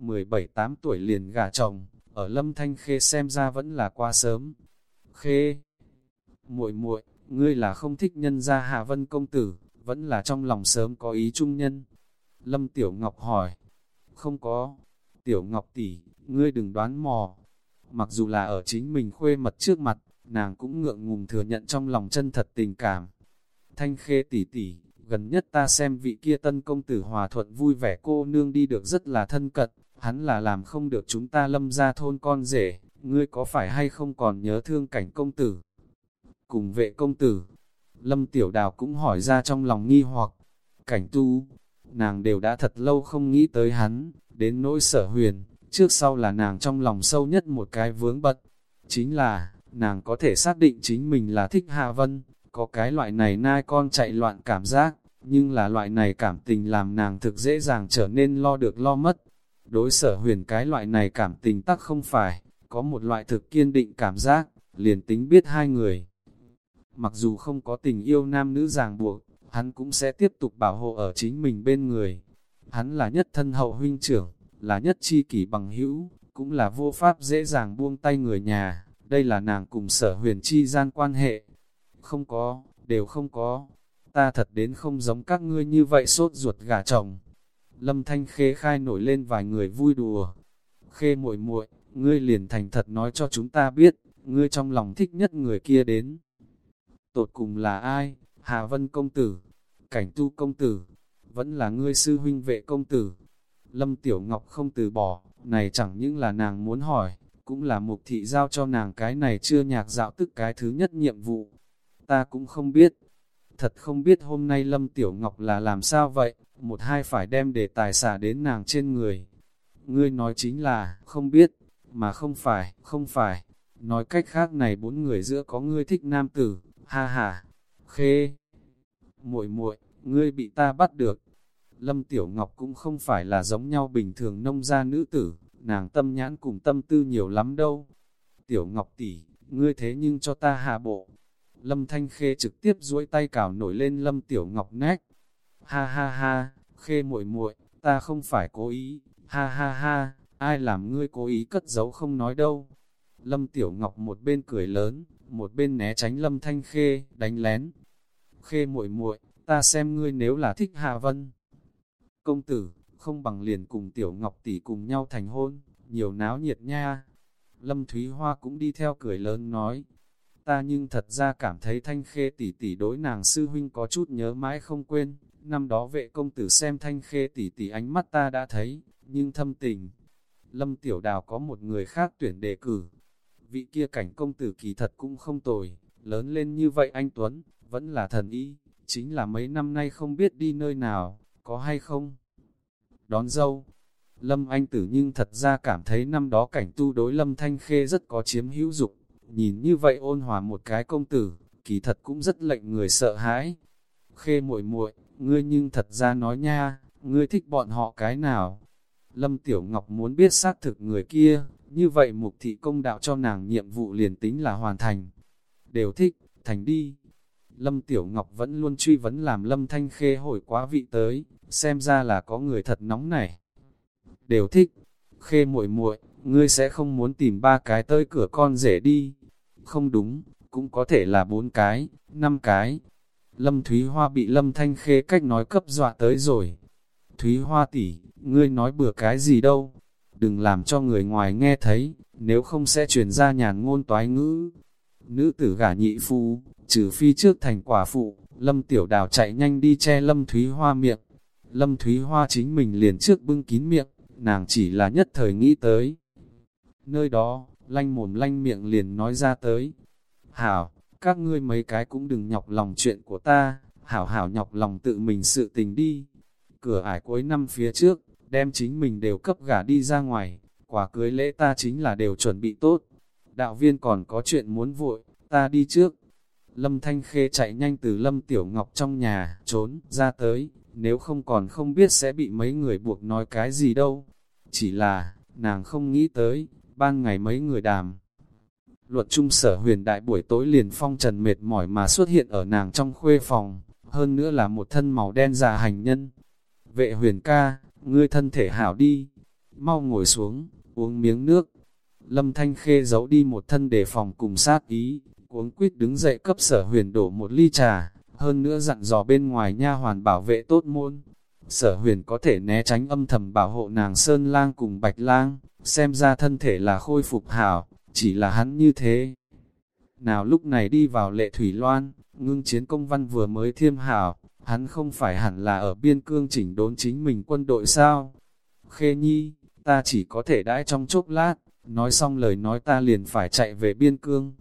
17-8 tuổi liền gả chồng, ở Lâm Thanh Khê xem ra vẫn là qua sớm, Khê, muội muội, ngươi là không thích nhân gia Hạ Vân công tử, vẫn là trong lòng sớm có ý trung nhân. Lâm Tiểu Ngọc hỏi, không có. Tiểu Ngọc tỷ, ngươi đừng đoán mò. Mặc dù là ở chính mình khuê mật trước mặt, nàng cũng ngượng ngùng thừa nhận trong lòng chân thật tình cảm. Thanh khê tỷ tỷ, gần nhất ta xem vị kia tân công tử hòa thuận vui vẻ cô nương đi được rất là thân cận, hắn là làm không được chúng ta lâm ra thôn con rể, ngươi có phải hay không còn nhớ thương cảnh công tử? Cùng vệ công tử, lâm tiểu đào cũng hỏi ra trong lòng nghi hoặc, cảnh tu, nàng đều đã thật lâu không nghĩ tới hắn, đến nỗi sở huyền, trước sau là nàng trong lòng sâu nhất một cái vướng bật, chính là, nàng có thể xác định chính mình là thích Hà Vân, có cái loại này nai con chạy loạn cảm giác, nhưng là loại này cảm tình làm nàng thực dễ dàng trở nên lo được lo mất. Đối sở huyền cái loại này cảm tình tắc không phải, có một loại thực kiên định cảm giác, liền tính biết hai người. Mặc dù không có tình yêu nam nữ ràng buộc, hắn cũng sẽ tiếp tục bảo hộ ở chính mình bên người. Hắn là nhất thân hậu huynh trưởng, là nhất chi kỷ bằng hữu, cũng là vô pháp dễ dàng buông tay người nhà. Đây là nàng cùng sở huyền chi gian quan hệ. Không có, đều không có. Ta thật đến không giống các ngươi như vậy sốt ruột gà chồng. Lâm Thanh Khê khai nổi lên vài người vui đùa. Khê muội muội, ngươi liền thành thật nói cho chúng ta biết, ngươi trong lòng thích nhất người kia đến. Tột cùng là ai? Hà Vân công tử, cảnh tu công tử, vẫn là ngươi sư huynh vệ công tử. Lâm Tiểu Ngọc không từ bỏ, này chẳng những là nàng muốn hỏi, cũng là mục thị giao cho nàng cái này chưa nhạc dạo tức cái thứ nhất nhiệm vụ. Ta cũng không biết, thật không biết hôm nay Lâm Tiểu Ngọc là làm sao vậy, một hai phải đem để tài xả đến nàng trên người. Ngươi nói chính là, không biết, mà không phải, không phải, nói cách khác này bốn người giữa có ngươi thích nam tử, ha ha, khê. muội muội ngươi bị ta bắt được. Lâm Tiểu Ngọc cũng không phải là giống nhau bình thường nông gia nữ tử, nàng tâm nhãn cùng tâm tư nhiều lắm đâu. Tiểu Ngọc tỷ, ngươi thế nhưng cho ta hạ bộ. Lâm Thanh Khê trực tiếp duỗi tay cào nổi lên Lâm Tiểu Ngọc nách. Ha ha ha, Khê muội muội, ta không phải cố ý, ha ha ha, ai làm ngươi cố ý cất giấu không nói đâu. Lâm Tiểu Ngọc một bên cười lớn, một bên né tránh Lâm Thanh Khê, đánh lén. Khê muội muội, ta xem ngươi nếu là thích Hà Vân. Công tử, không bằng liền cùng Tiểu Ngọc tỷ cùng nhau thành hôn, nhiều náo nhiệt nha. Lâm Thúy Hoa cũng đi theo cười lớn nói, ta nhưng thật ra cảm thấy Thanh Khê tỷ tỷ đối nàng sư huynh có chút nhớ mãi không quên. Năm đó vệ công tử xem Thanh Khê tỷ tỷ ánh mắt ta đã thấy, nhưng thâm tình. Lâm Tiểu Đào có một người khác tuyển đề cử, vị kia cảnh công tử kỳ thật cũng không tồi, lớn lên như vậy anh Tuấn, vẫn là thần y, chính là mấy năm nay không biết đi nơi nào, có hay không? Đón dâu, Lâm Anh Tử nhưng thật ra cảm thấy năm đó cảnh tu đối Lâm Thanh Khê rất có chiếm hữu dục, nhìn như vậy ôn hòa một cái công tử, kỳ thật cũng rất lệnh người sợ hãi. Khê muội muội, ngươi nhưng thật ra nói nha, ngươi thích bọn họ cái nào? Lâm Tiểu Ngọc muốn biết xác thực người kia, như vậy mục thị công đạo cho nàng nhiệm vụ liền tính là hoàn thành. Đều thích, thành đi. Lâm Tiểu Ngọc vẫn luôn truy vấn làm Lâm Thanh Khê hồi quá vị tới, xem ra là có người thật nóng này. Đều thích. Khê muội muội, ngươi sẽ không muốn tìm ba cái tới cửa con rể đi. Không đúng, cũng có thể là bốn cái, năm cái. Lâm Thúy Hoa bị Lâm Thanh Khê cách nói cấp dọa tới rồi. Thúy Hoa tỷ, ngươi nói bừa cái gì đâu, đừng làm cho người ngoài nghe thấy, nếu không sẽ truyền ra nhàn ngôn toái ngữ. Nữ tử gả nhị phu, trừ phi trước thành quả phụ, Lâm Tiểu Đào chạy nhanh đi che Lâm Thúy Hoa miệng. Lâm Thúy Hoa chính mình liền trước bưng kín miệng, nàng chỉ là nhất thời nghĩ tới. Nơi đó, lanh mồm lanh miệng liền nói ra tới. Hảo, các ngươi mấy cái cũng đừng nhọc lòng chuyện của ta, hảo hảo nhọc lòng tự mình sự tình đi. Cửa ải cuối năm phía trước, đem chính mình đều cấp gả đi ra ngoài, quả cưới lễ ta chính là đều chuẩn bị tốt. Đạo viên còn có chuyện muốn vội, ta đi trước. Lâm Thanh Khê chạy nhanh từ Lâm Tiểu Ngọc trong nhà, trốn, ra tới, nếu không còn không biết sẽ bị mấy người buộc nói cái gì đâu. Chỉ là, nàng không nghĩ tới, ban ngày mấy người đàm. Luật trung sở huyền đại buổi tối liền phong trần mệt mỏi mà xuất hiện ở nàng trong khuê phòng, hơn nữa là một thân màu đen già hành nhân. Vệ huyền ca, ngươi thân thể hảo đi, mau ngồi xuống, uống miếng nước. Lâm Thanh Khê giấu đi một thân đề phòng cùng sát ý, cuống quýt đứng dậy cấp sở huyền đổ một ly trà, hơn nữa dặn dò bên ngoài nha hoàn bảo vệ tốt môn. Sở huyền có thể né tránh âm thầm bảo hộ nàng Sơn Lang cùng Bạch Lang, xem ra thân thể là khôi phục hảo, chỉ là hắn như thế. nào lúc này đi vào lệ thủy loan, ngưng chiến công văn vừa mới thiêm hảo, hắn không phải hẳn là ở biên cương chỉnh đốn chính mình quân đội sao? Khê nhi, ta chỉ có thể đãi trong chốc lát, nói xong lời nói ta liền phải chạy về biên cương.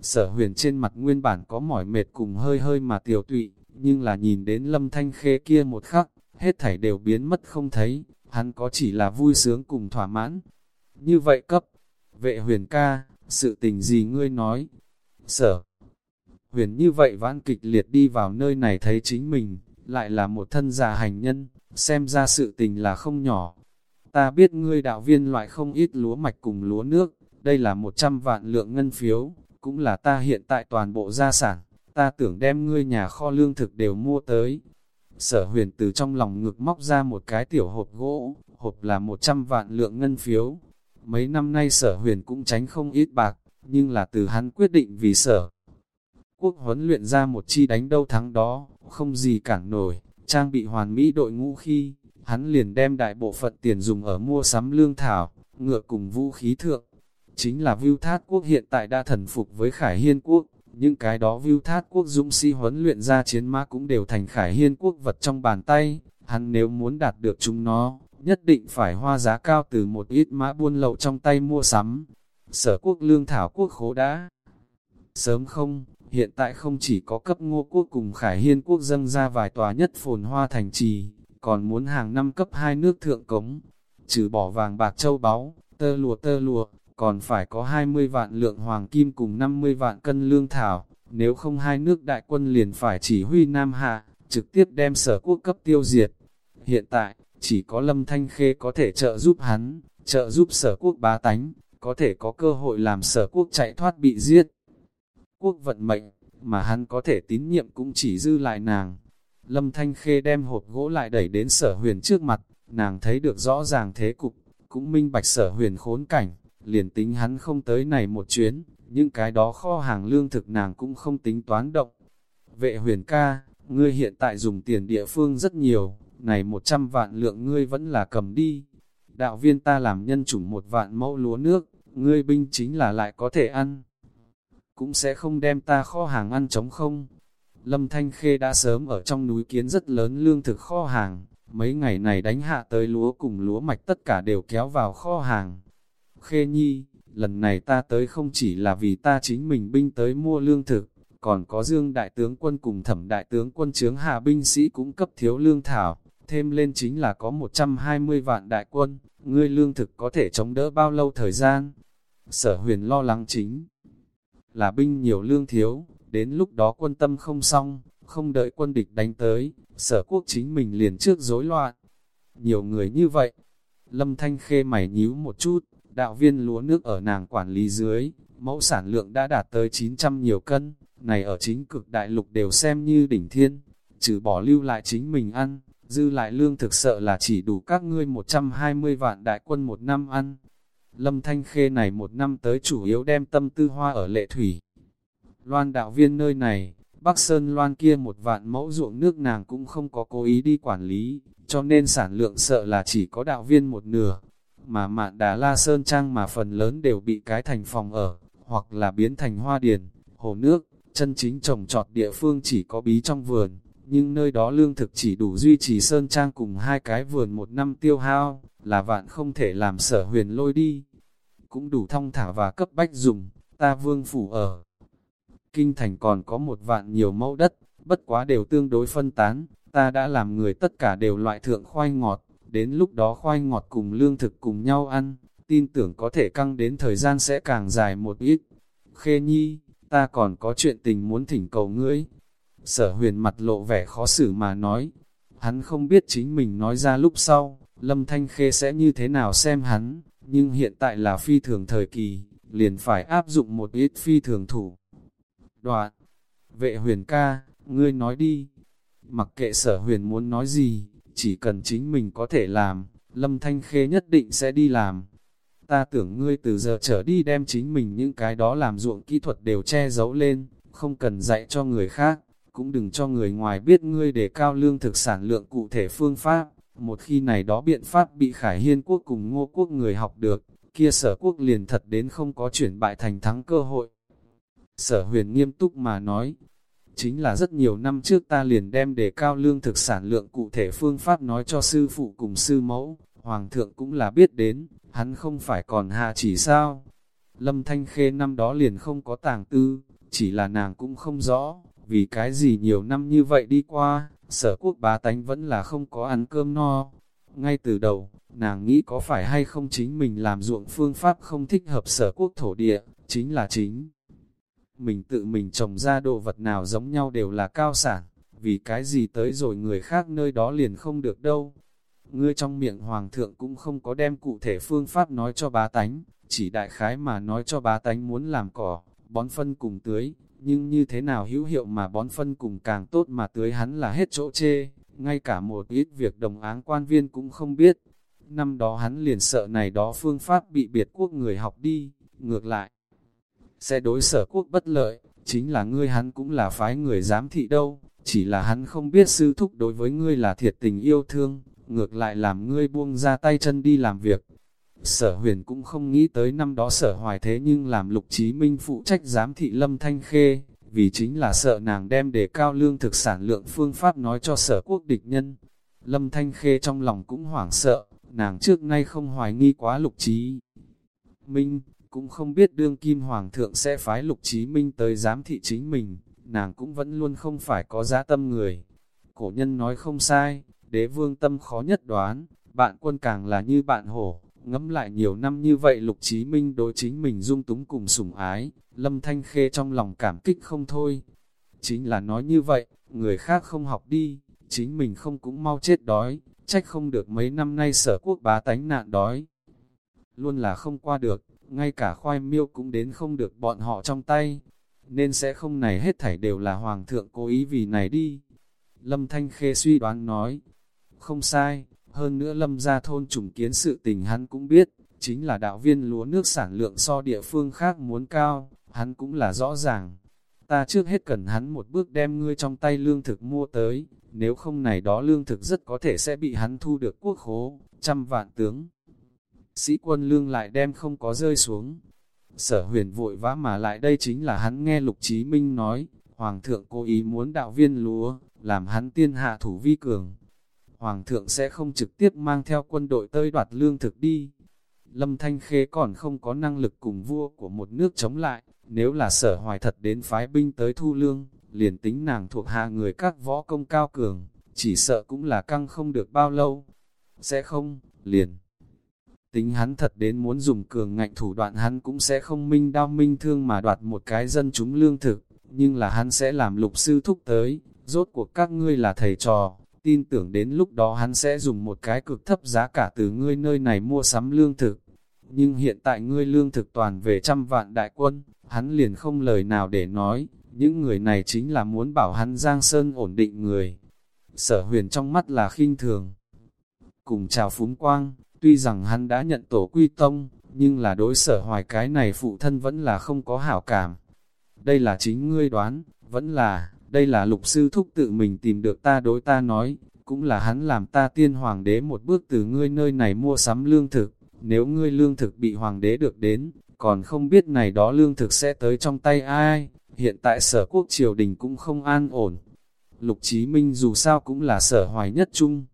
Sở huyền trên mặt nguyên bản có mỏi mệt cùng hơi hơi mà tiểu tụy, nhưng là nhìn đến lâm thanh khê kia một khắc, hết thảy đều biến mất không thấy, hắn có chỉ là vui sướng cùng thỏa mãn. Như vậy cấp, vệ huyền ca, sự tình gì ngươi nói? Sở huyền như vậy vãn kịch liệt đi vào nơi này thấy chính mình, lại là một thân già hành nhân, xem ra sự tình là không nhỏ. Ta biết ngươi đạo viên loại không ít lúa mạch cùng lúa nước, đây là 100 vạn lượng ngân phiếu, cũng là ta hiện tại toàn bộ gia sản, ta tưởng đem ngươi nhà kho lương thực đều mua tới. Sở huyền từ trong lòng ngực móc ra một cái tiểu hộp gỗ, hộp là 100 vạn lượng ngân phiếu. Mấy năm nay sở huyền cũng tránh không ít bạc, nhưng là từ hắn quyết định vì sở. Quốc huấn luyện ra một chi đánh đâu thắng đó, không gì cản nổi, trang bị hoàn mỹ đội ngũ khi, hắn liền đem đại bộ phận tiền dùng ở mua sắm lương thảo, ngựa cùng vũ khí thượng. Chính là Vưu Thát Quốc hiện tại đã thần phục với Khải Hiên Quốc, những cái đó Vưu Thát Quốc dũng sĩ huấn luyện ra chiến mã cũng đều thành Khải Hiên Quốc vật trong bàn tay, hắn nếu muốn đạt được chúng nó, nhất định phải hoa giá cao từ một ít mã buôn lậu trong tay mua sắm. Sở quốc lương thảo quốc khố đã sớm không, hiện tại không chỉ có cấp ngô quốc cùng khải hiên quốc dâng ra vài tòa nhất phồn hoa thành trì, còn muốn hàng năm cấp hai nước thượng cống, trừ bỏ vàng bạc châu báu, tơ lùa tơ lùa, còn phải có 20 vạn lượng hoàng kim cùng 50 vạn cân lương thảo, nếu không hai nước đại quân liền phải chỉ huy Nam Hạ, trực tiếp đem sở quốc cấp tiêu diệt. Hiện tại, chỉ có Lâm Thanh Khê có thể trợ giúp hắn, trợ giúp sở quốc bá tánh, có thể có cơ hội làm sở quốc chạy thoát bị giết. Quốc vận mệnh, mà hắn có thể tín nhiệm cũng chỉ dư lại nàng. Lâm Thanh Khê đem hộp gỗ lại đẩy đến sở huyền trước mặt, nàng thấy được rõ ràng thế cục, cũng minh bạch sở huyền khốn cảnh, liền tính hắn không tới này một chuyến, những cái đó kho hàng lương thực nàng cũng không tính toán động. Vệ huyền ca, ngươi hiện tại dùng tiền địa phương rất nhiều, này 100 vạn lượng ngươi vẫn là cầm đi. Đạo viên ta làm nhân chủng một vạn mẫu lúa nước, ngươi binh chính là lại có thể ăn. Cũng sẽ không đem ta kho hàng ăn trống không. Lâm Thanh Khê đã sớm ở trong núi kiến rất lớn lương thực kho hàng, mấy ngày này đánh hạ tới lúa cùng lúa mạch tất cả đều kéo vào kho hàng. Khê Nhi, lần này ta tới không chỉ là vì ta chính mình binh tới mua lương thực, còn có Dương Đại tướng quân cùng Thẩm Đại tướng quân chướng hạ binh sĩ cũng cấp thiếu lương thảo, thêm lên chính là có 120 vạn đại quân, ngươi lương thực có thể chống đỡ bao lâu thời gian. Sở huyền lo lắng chính là binh nhiều lương thiếu, đến lúc đó quân tâm không xong, không đợi quân địch đánh tới, sở quốc chính mình liền trước rối loạn. Nhiều người như vậy, lâm thanh khê mày nhíu một chút, đạo viên lúa nước ở nàng quản lý dưới, mẫu sản lượng đã đạt tới 900 nhiều cân, này ở chính cực đại lục đều xem như đỉnh thiên, trừ bỏ lưu lại chính mình ăn, dư lại lương thực sợ là chỉ đủ các ngươi 120 vạn đại quân một năm ăn. Lâm Thanh Khê này một năm tới chủ yếu đem tâm tư hoa ở lệ thủy. Loan đạo viên nơi này, Bắc Sơn Loan kia một vạn mẫu ruộng nước nàng cũng không có cố ý đi quản lý, cho nên sản lượng sợ là chỉ có đạo viên một nửa. Mà mạn đà la Sơn Trang mà phần lớn đều bị cái thành phòng ở, hoặc là biến thành hoa điền, hồ nước, chân chính trồng trọt địa phương chỉ có bí trong vườn nhưng nơi đó lương thực chỉ đủ duy trì sơn trang cùng hai cái vườn một năm tiêu hao, là vạn không thể làm sở huyền lôi đi. Cũng đủ thong thả và cấp bách dùng, ta vương phủ ở. Kinh thành còn có một vạn nhiều mẫu đất, bất quá đều tương đối phân tán, ta đã làm người tất cả đều loại thượng khoai ngọt, đến lúc đó khoai ngọt cùng lương thực cùng nhau ăn, tin tưởng có thể căng đến thời gian sẽ càng dài một ít. Khê Nhi, ta còn có chuyện tình muốn thỉnh cầu ngươi, Sở huyền mặt lộ vẻ khó xử mà nói, hắn không biết chính mình nói ra lúc sau, Lâm Thanh Khê sẽ như thế nào xem hắn, nhưng hiện tại là phi thường thời kỳ, liền phải áp dụng một ít phi thường thủ. Đoạn, vệ huyền ca, ngươi nói đi, mặc kệ sở huyền muốn nói gì, chỉ cần chính mình có thể làm, Lâm Thanh Khê nhất định sẽ đi làm. Ta tưởng ngươi từ giờ trở đi đem chính mình những cái đó làm ruộng kỹ thuật đều che giấu lên, không cần dạy cho người khác cũng đừng cho người ngoài biết ngươi để cao lương thực sản lượng cụ thể phương pháp. Một khi này đó biện pháp bị Khải Hiên quốc cùng Ngô quốc người học được, kia sở quốc liền thật đến không có chuyển bại thành thắng cơ hội. Sở huyền nghiêm túc mà nói, chính là rất nhiều năm trước ta liền đem đề cao lương thực sản lượng cụ thể phương pháp nói cho sư phụ cùng sư mẫu, hoàng thượng cũng là biết đến, hắn không phải còn hạ chỉ sao. Lâm Thanh Khê năm đó liền không có tàng tư, chỉ là nàng cũng không rõ, vì cái gì nhiều năm như vậy đi qua, sở quốc bá tánh vẫn là không có ăn cơm no. Ngay từ đầu, nàng nghĩ có phải hay không chính mình làm ruộng phương pháp không thích hợp sở quốc thổ địa, chính là chính. Mình tự mình trồng ra đồ vật nào giống nhau đều là cao sản, vì cái gì tới rồi người khác nơi đó liền không được đâu. Ngươi trong miệng hoàng thượng cũng không có đem cụ thể phương pháp nói cho bá tánh, chỉ đại khái mà nói cho bá tánh muốn làm cỏ, bón phân cùng tưới, nhưng như thế nào hữu hiệu mà bón phân cùng càng tốt mà tưới hắn là hết chỗ chê, ngay cả một ít việc đồng áng quan viên cũng không biết. Năm đó hắn liền sợ này đó phương pháp bị biệt quốc người học đi, ngược lại. Sẽ đối sở quốc bất lợi, chính là ngươi hắn cũng là phái người giám thị đâu, chỉ là hắn không biết sư thúc đối với ngươi là thiệt tình yêu thương, ngược lại làm ngươi buông ra tay chân đi làm việc. Sở huyền cũng không nghĩ tới năm đó sở hoài thế nhưng làm lục chí minh phụ trách giám thị lâm thanh khê, vì chính là sợ nàng đem đề cao lương thực sản lượng phương pháp nói cho sở quốc địch nhân. Lâm thanh khê trong lòng cũng hoảng sợ, nàng trước nay không hoài nghi quá lục chí minh, cũng không biết đương kim hoàng thượng sẽ phái lục chí minh tới giám thị chính mình, nàng cũng vẫn luôn không phải có giá tâm người. Cổ nhân nói không sai, đế vương tâm khó nhất đoán, bạn quân càng là như bạn hổ, ngẫm lại nhiều năm như vậy lục chí minh đối chính mình dung túng cùng sủng ái, lâm thanh khê trong lòng cảm kích không thôi. Chính là nói như vậy, người khác không học đi, chính mình không cũng mau chết đói, trách không được mấy năm nay sở quốc bá tánh nạn đói. Luôn là không qua được, ngay cả khoai miêu cũng đến không được bọn họ trong tay, nên sẽ không này hết thảy đều là hoàng thượng cố ý vì này đi. Lâm Thanh Khê suy đoán nói, không sai, hơn nữa lâm ra thôn trùng kiến sự tình hắn cũng biết, chính là đạo viên lúa nước sản lượng so địa phương khác muốn cao, hắn cũng là rõ ràng. Ta trước hết cần hắn một bước đem ngươi trong tay lương thực mua tới, nếu không này đó lương thực rất có thể sẽ bị hắn thu được quốc khố, trăm vạn tướng. Sĩ quân lương lại đem không có rơi xuống. Sở huyền vội vã mà lại đây chính là hắn nghe Lục Chí Minh nói, Hoàng thượng cố ý muốn đạo viên lúa, làm hắn tiên hạ thủ vi cường, Hoàng thượng sẽ không trực tiếp mang theo quân đội tơi đoạt lương thực đi. Lâm Thanh Khê còn không có năng lực cùng vua của một nước chống lại, nếu là sở hoài thật đến phái binh tới thu lương, liền tính nàng thuộc hạ người các võ công cao cường, chỉ sợ cũng là căng không được bao lâu. Sẽ không, liền. Tính hắn thật đến muốn dùng cường ngạnh thủ đoạn hắn cũng sẽ không minh đao minh thương mà đoạt một cái dân chúng lương thực, nhưng là hắn sẽ làm lục sư thúc tới, rốt cuộc các ngươi là thầy trò, tin tưởng đến lúc đó hắn sẽ dùng một cái cực thấp giá cả từ ngươi nơi này mua sắm lương thực. Nhưng hiện tại ngươi lương thực toàn về trăm vạn đại quân, hắn liền không lời nào để nói, những người này chính là muốn bảo hắn Giang Sơn ổn định người. Sở huyền trong mắt là khinh thường. Cùng chào phúng quang, tuy rằng hắn đã nhận tổ quy tông, nhưng là đối sở hoài cái này phụ thân vẫn là không có hảo cảm. Đây là chính ngươi đoán, vẫn là, đây là lục sư thúc tự mình tìm được ta đối ta nói, cũng là hắn làm ta tiên hoàng đế một bước từ ngươi nơi này mua sắm lương thực, nếu ngươi lương thực bị hoàng đế được đến, còn không biết này đó lương thực sẽ tới trong tay ai, hiện tại sở quốc triều đình cũng không an ổn. Lục Chí Minh dù sao cũng là sở hoài nhất chung.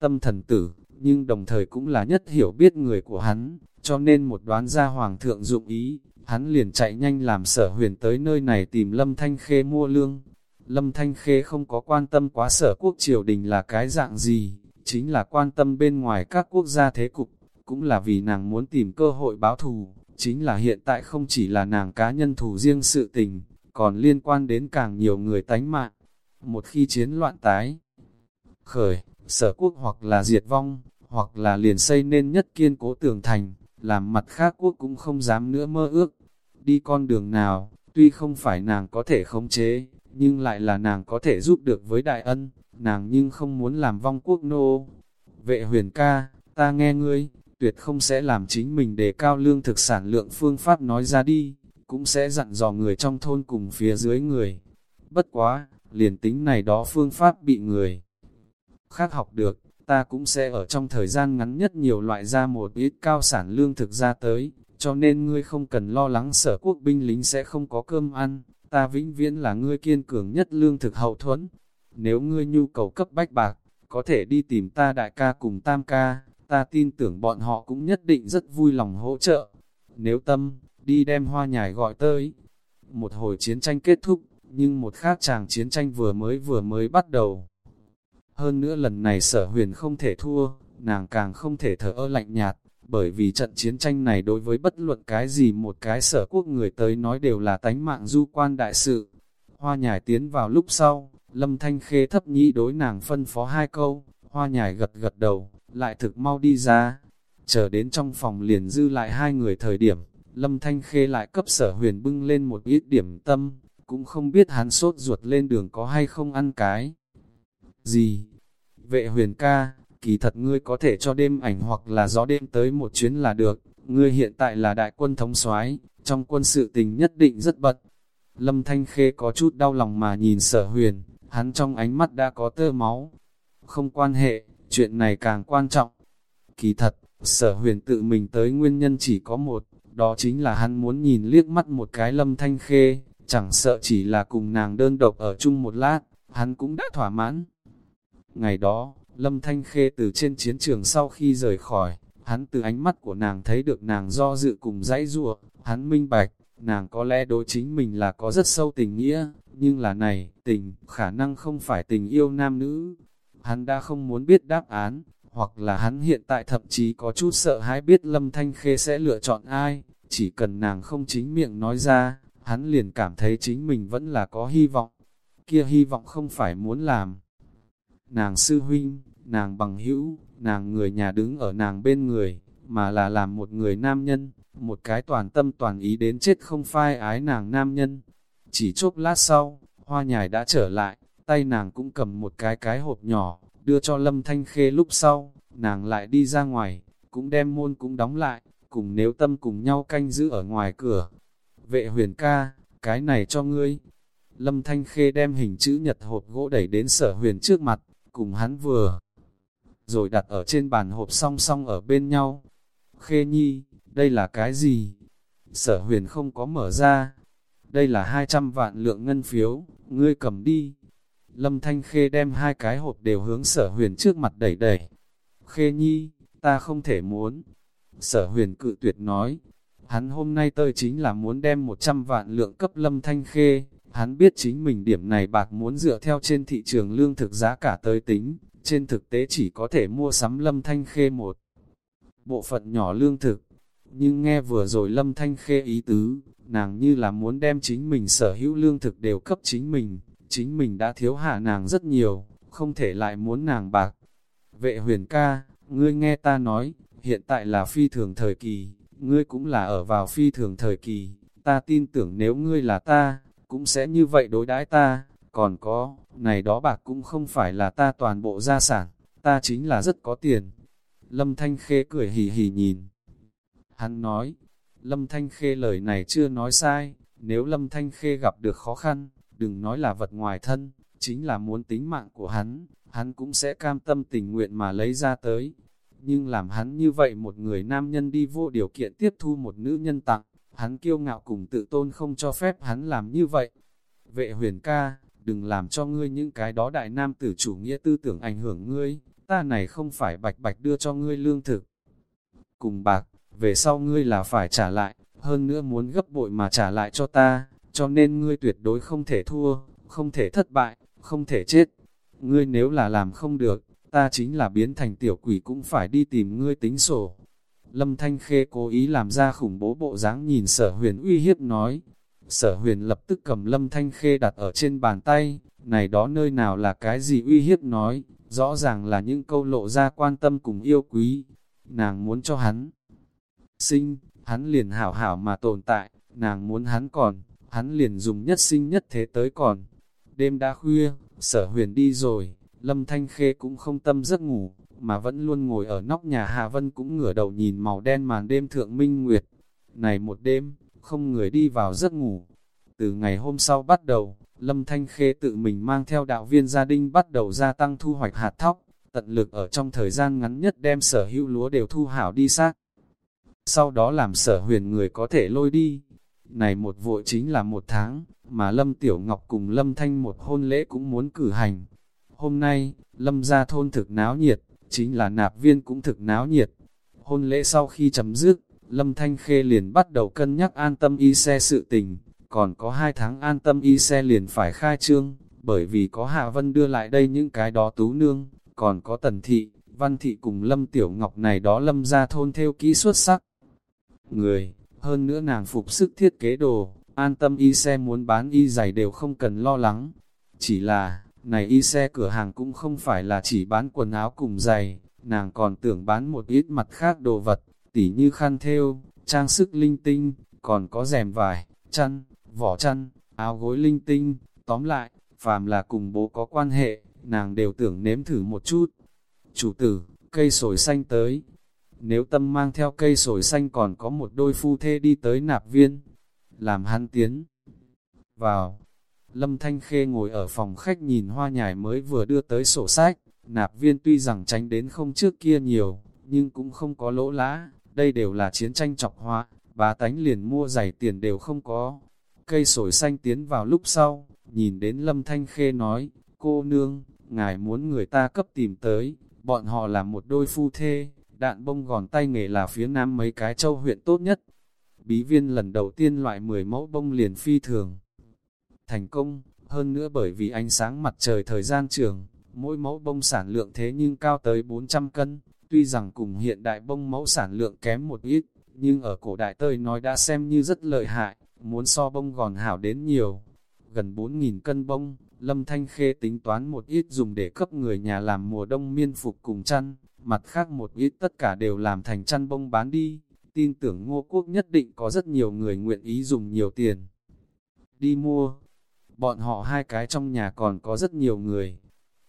Tâm thần tử, nhưng đồng thời cũng là nhất hiểu biết người của hắn, cho nên một đoán ra hoàng thượng dụng ý, hắn liền chạy nhanh làm sở huyền tới nơi này tìm Lâm Thanh Khê mua lương. Lâm Thanh Khê không có quan tâm quá sở quốc triều đình là cái dạng gì, chính là quan tâm bên ngoài các quốc gia thế cục, cũng là vì nàng muốn tìm cơ hội báo thù, chính là hiện tại không chỉ là nàng cá nhân thù riêng sự tình, còn liên quan đến càng nhiều người tánh mạng. Một khi chiến loạn tái, khởi, sở quốc hoặc là diệt vong, hoặc là liền xây nên nhất kiên cố tường thành, làm mặt khác quốc cũng không dám nữa mơ ước. Đi con đường nào, tuy không phải nàng có thể khống chế, nhưng lại là nàng có thể giúp được với đại ân, nàng nhưng không muốn làm vong quốc nô. Vệ huyền ca, ta nghe ngươi, tuyệt không sẽ làm chính mình đề cao lương thực sản lượng phương pháp nói ra đi, cũng sẽ dặn dò người trong thôn cùng phía dưới người. Bất quá, liền tính này đó phương pháp bị người khác học được, ta cũng sẽ ở trong thời gian ngắn nhất nhiều loại ra một ít cao sản lương thực ra tới, cho nên ngươi không cần lo lắng sở quốc binh lính sẽ không có cơm ăn, ta vĩnh viễn là ngươi kiên cường nhất lương thực hậu thuẫn. Nếu ngươi nhu cầu cấp bách bạc, có thể đi tìm ta đại ca cùng tam ca, ta tin tưởng bọn họ cũng nhất định rất vui lòng hỗ trợ. Nếu tâm, đi đem hoa nhài gọi tới. Một hồi chiến tranh kết thúc, nhưng một khác chàng chiến tranh vừa mới vừa mới bắt đầu. Hơn nữa lần này sở huyền không thể thua, nàng càng không thể thở ơ lạnh nhạt, bởi vì trận chiến tranh này đối với bất luận cái gì một cái sở quốc người tới nói đều là tánh mạng du quan đại sự. Hoa nhài tiến vào lúc sau, lâm thanh khê thấp nhĩ đối nàng phân phó hai câu, hoa nhài gật gật đầu, lại thực mau đi ra. Chờ đến trong phòng liền dư lại hai người thời điểm, lâm thanh khê lại cấp sở huyền bưng lên một ít điểm tâm, cũng không biết hắn sốt ruột lên đường có hay không ăn cái. Gì? Vệ huyền ca, kỳ thật ngươi có thể cho đêm ảnh hoặc là gió đêm tới một chuyến là được, ngươi hiện tại là đại quân thống soái trong quân sự tình nhất định rất bật. Lâm Thanh Khê có chút đau lòng mà nhìn sở huyền, hắn trong ánh mắt đã có tơ máu. Không quan hệ, chuyện này càng quan trọng. Kỳ thật, sở huyền tự mình tới nguyên nhân chỉ có một, đó chính là hắn muốn nhìn liếc mắt một cái Lâm Thanh Khê, chẳng sợ chỉ là cùng nàng đơn độc ở chung một lát, hắn cũng đã thỏa mãn. Ngày đó, Lâm Thanh Khê từ trên chiến trường sau khi rời khỏi, hắn từ ánh mắt của nàng thấy được nàng do dự cùng dãy rùa, hắn minh bạch, nàng có lẽ đối chính mình là có rất sâu tình nghĩa, nhưng là này, tình, khả năng không phải tình yêu nam nữ. Hắn đã không muốn biết đáp án, hoặc là hắn hiện tại thậm chí có chút sợ hãi biết Lâm Thanh Khê sẽ lựa chọn ai, chỉ cần nàng không chính miệng nói ra, hắn liền cảm thấy chính mình vẫn là có hy vọng. Kia hy vọng không phải muốn làm. Nàng sư huynh, nàng bằng hữu, nàng người nhà đứng ở nàng bên người, mà là làm một người nam nhân, một cái toàn tâm toàn ý đến chết không phai ái nàng nam nhân. Chỉ chốc lát sau, hoa nhài đã trở lại, tay nàng cũng cầm một cái cái hộp nhỏ, đưa cho Lâm Thanh Khê lúc sau, nàng lại đi ra ngoài, cũng đem môn cũng đóng lại, cùng nếu tâm cùng nhau canh giữ ở ngoài cửa. Vệ huyền ca, cái này cho ngươi. Lâm Thanh Khê đem hình chữ nhật hộp gỗ đẩy đến sở huyền trước mặt, cùng hắn vừa. Rồi đặt ở trên bàn hộp song song ở bên nhau. Khê nhi, đây là cái gì? Sở huyền không có mở ra. Đây là 200 vạn lượng ngân phiếu, ngươi cầm đi. Lâm Thanh Khê đem hai cái hộp đều hướng sở huyền trước mặt đẩy đẩy. Khê nhi, ta không thể muốn. Sở huyền cự tuyệt nói, hắn hôm nay tơi chính là muốn đem 100 vạn lượng cấp Lâm Thanh Khê. Hắn biết chính mình điểm này bạc muốn dựa theo trên thị trường lương thực giá cả tới tính, trên thực tế chỉ có thể mua sắm Lâm Thanh Khê một bộ phận nhỏ lương thực. Nhưng nghe vừa rồi Lâm Thanh Khê ý tứ, nàng như là muốn đem chính mình sở hữu lương thực đều cấp chính mình, chính mình đã thiếu hạ nàng rất nhiều, không thể lại muốn nàng bạc. Vệ huyền ca, ngươi nghe ta nói, hiện tại là phi thường thời kỳ, ngươi cũng là ở vào phi thường thời kỳ, ta tin tưởng nếu ngươi là ta, cũng sẽ như vậy đối đãi ta, còn có, này đó bạc cũng không phải là ta toàn bộ gia sản, ta chính là rất có tiền. Lâm Thanh Khê cười hì hì nhìn. Hắn nói, Lâm Thanh Khê lời này chưa nói sai, nếu Lâm Thanh Khê gặp được khó khăn, đừng nói là vật ngoài thân, chính là muốn tính mạng của hắn, hắn cũng sẽ cam tâm tình nguyện mà lấy ra tới. Nhưng làm hắn như vậy một người nam nhân đi vô điều kiện tiếp thu một nữ nhân tặng, hắn kiêu ngạo cùng tự tôn không cho phép hắn làm như vậy. Vệ huyền ca, đừng làm cho ngươi những cái đó đại nam tử chủ nghĩa tư tưởng ảnh hưởng ngươi, ta này không phải bạch bạch đưa cho ngươi lương thực. Cùng bạc, về sau ngươi là phải trả lại, hơn nữa muốn gấp bội mà trả lại cho ta, cho nên ngươi tuyệt đối không thể thua, không thể thất bại, không thể chết. Ngươi nếu là làm không được, ta chính là biến thành tiểu quỷ cũng phải đi tìm ngươi tính sổ. Lâm Thanh Khê cố ý làm ra khủng bố bộ dáng nhìn sở huyền uy hiếp nói. Sở huyền lập tức cầm Lâm Thanh Khê đặt ở trên bàn tay, này đó nơi nào là cái gì uy hiếp nói, rõ ràng là những câu lộ ra quan tâm cùng yêu quý. Nàng muốn cho hắn sinh, hắn liền hảo hảo mà tồn tại, nàng muốn hắn còn, hắn liền dùng nhất sinh nhất thế tới còn. Đêm đã khuya, sở huyền đi rồi, Lâm Thanh Khê cũng không tâm giấc ngủ, mà vẫn luôn ngồi ở nóc nhà Hà Vân cũng ngửa đầu nhìn màu đen màn đêm thượng minh nguyệt. Này một đêm, không người đi vào giấc ngủ. Từ ngày hôm sau bắt đầu, Lâm Thanh Khê tự mình mang theo đạo viên gia đình bắt đầu gia tăng thu hoạch hạt thóc, tận lực ở trong thời gian ngắn nhất đem sở hữu lúa đều thu hảo đi xác. sau đó làm sở huyền người có thể lôi đi. Này một vội chính là một tháng, mà Lâm Tiểu Ngọc cùng Lâm Thanh một hôn lễ cũng muốn cử hành. Hôm nay, Lâm gia thôn thực náo nhiệt, chính là nạp viên cũng thực náo nhiệt. Hôn lễ sau khi chấm dứt, Lâm Thanh Khê liền bắt đầu cân nhắc an tâm y xe sự tình, còn có hai tháng an tâm y xe liền phải khai trương, bởi vì có Hạ Vân đưa lại đây những cái đó tú nương, còn có Tần Thị, Văn Thị cùng Lâm Tiểu Ngọc này đó Lâm ra thôn theo kỹ xuất sắc. Người, hơn nữa nàng phục sức thiết kế đồ, an tâm y xe muốn bán y giày đều không cần lo lắng. Chỉ là, này y xe cửa hàng cũng không phải là chỉ bán quần áo cùng giày, nàng còn tưởng bán một ít mặt khác đồ vật, tỉ như khăn thêu, trang sức linh tinh, còn có rèm vải, chăn, vỏ chăn, áo gối linh tinh, tóm lại, phàm là cùng bố có quan hệ, nàng đều tưởng nếm thử một chút. Chủ tử, cây sồi xanh tới. Nếu tâm mang theo cây sồi xanh còn có một đôi phu thê đi tới nạp viên, làm hắn tiến. Vào, Lâm Thanh Khê ngồi ở phòng khách nhìn hoa nhài mới vừa đưa tới sổ sách, nạp viên tuy rằng tránh đến không trước kia nhiều, nhưng cũng không có lỗ lã, đây đều là chiến tranh chọc hoa, bá tánh liền mua giày tiền đều không có. Cây sồi xanh tiến vào lúc sau, nhìn đến Lâm Thanh Khê nói, cô nương, ngài muốn người ta cấp tìm tới, bọn họ là một đôi phu thê, đạn bông gòn tay nghề là phía nam mấy cái châu huyện tốt nhất. Bí viên lần đầu tiên loại 10 mẫu bông liền phi thường. Thành công, hơn nữa bởi vì ánh sáng mặt trời thời gian trường, mỗi mẫu bông sản lượng thế nhưng cao tới 400 cân, tuy rằng cùng hiện đại bông mẫu sản lượng kém một ít, nhưng ở cổ đại tơi nói đã xem như rất lợi hại, muốn so bông gòn hảo đến nhiều. Gần 4.000 cân bông, Lâm Thanh Khê tính toán một ít dùng để cấp người nhà làm mùa đông miên phục cùng chăn, mặt khác một ít tất cả đều làm thành chăn bông bán đi. Tin tưởng ngô quốc nhất định có rất nhiều người nguyện ý dùng nhiều tiền. Đi mua, bọn họ hai cái trong nhà còn có rất nhiều người.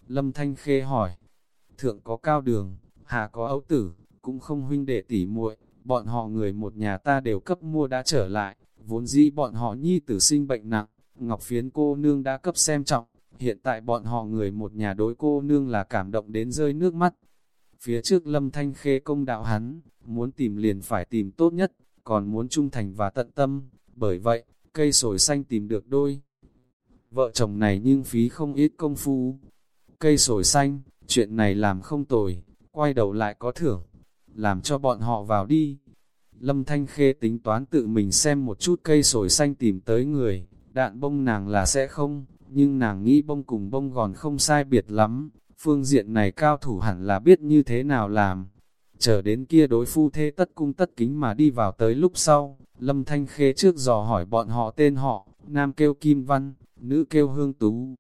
Lâm Thanh Khê hỏi, thượng có cao đường, hạ có ấu tử, cũng không huynh đệ tỉ muội, bọn họ người một nhà ta đều cấp mua đã trở lại, vốn dĩ bọn họ nhi tử sinh bệnh nặng, Ngọc Phiến cô nương đã cấp xem trọng, hiện tại bọn họ người một nhà đối cô nương là cảm động đến rơi nước mắt. Phía trước Lâm Thanh Khê công đạo hắn, muốn tìm liền phải tìm tốt nhất, còn muốn trung thành và tận tâm, bởi vậy, cây sồi xanh tìm được đôi. Vợ chồng này nhưng phí không ít công phu. Cây sồi xanh, chuyện này làm không tồi, quay đầu lại có thưởng, làm cho bọn họ vào đi. Lâm Thanh Khê tính toán tự mình xem một chút cây sồi xanh tìm tới người, đạn bông nàng là sẽ không, nhưng nàng nghĩ bông cùng bông gòn không sai biệt lắm, phương diện này cao thủ hẳn là biết như thế nào làm. Chờ đến kia đối phu thê tất cung tất kính mà đi vào tới lúc sau, Lâm Thanh Khê trước dò hỏi bọn họ tên họ, nam kêu Kim Văn, nữ kêu Hương Tú.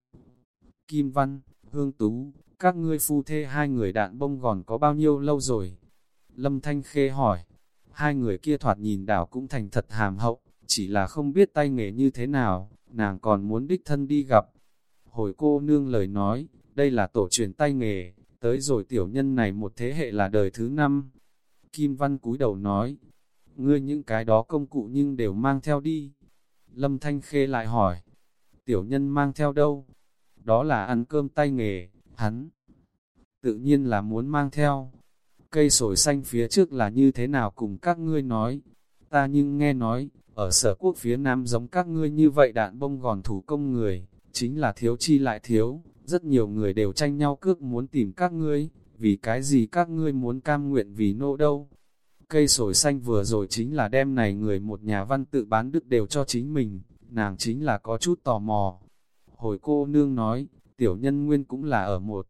Kim Văn, Hương Tú, các ngươi phu thê hai người đạn bông gòn có bao nhiêu lâu rồi? Lâm Thanh Khê hỏi, hai người kia thoạt nhìn đảo cũng thành thật hàm hậu, chỉ là không biết tay nghề như thế nào, nàng còn muốn đích thân đi gặp. Hồi cô nương lời nói, đây là tổ truyền tay nghề, tới rồi tiểu nhân này một thế hệ là đời thứ năm. Kim Văn cúi đầu nói, ngươi những cái đó công cụ nhưng đều mang theo đi. Lâm Thanh Khê lại hỏi, tiểu nhân mang theo đâu? Đó là ăn cơm tay nghề, hắn. Tự nhiên là muốn mang theo. Cây sồi xanh phía trước là như thế nào cùng các ngươi nói. Ta nhưng nghe nói, ở sở quốc phía nam giống các ngươi như vậy đạn bông gòn thủ công người, chính là thiếu chi lại thiếu, rất nhiều người đều tranh nhau cước muốn tìm các ngươi, vì cái gì các ngươi muốn cam nguyện vì nô đâu. Cây sồi xanh vừa rồi chính là đem này người một nhà văn tự bán đức đều cho chính mình, nàng chính là có chút tò mò. Hồi cô nương nói, tiểu nhân nguyên cũng là ở một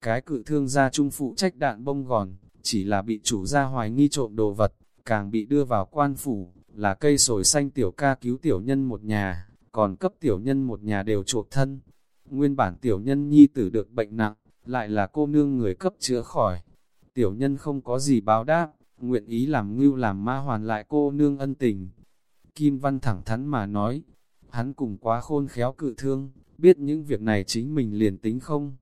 cái cự thương gia trung phụ trách đạn bông gòn, chỉ là bị chủ gia hoài nghi trộm đồ vật, càng bị đưa vào quan phủ, là cây sồi xanh tiểu ca cứu tiểu nhân một nhà, còn cấp tiểu nhân một nhà đều chuộc thân. Nguyên bản tiểu nhân nhi tử được bệnh nặng, lại là cô nương người cấp chữa khỏi. Tiểu nhân không có gì báo đáp, nguyện ý làm ngưu làm ma hoàn lại cô nương ân tình. Kim Văn thẳng thắn mà nói, hắn cùng quá khôn khéo cự thương, biết những việc này chính mình liền tính không.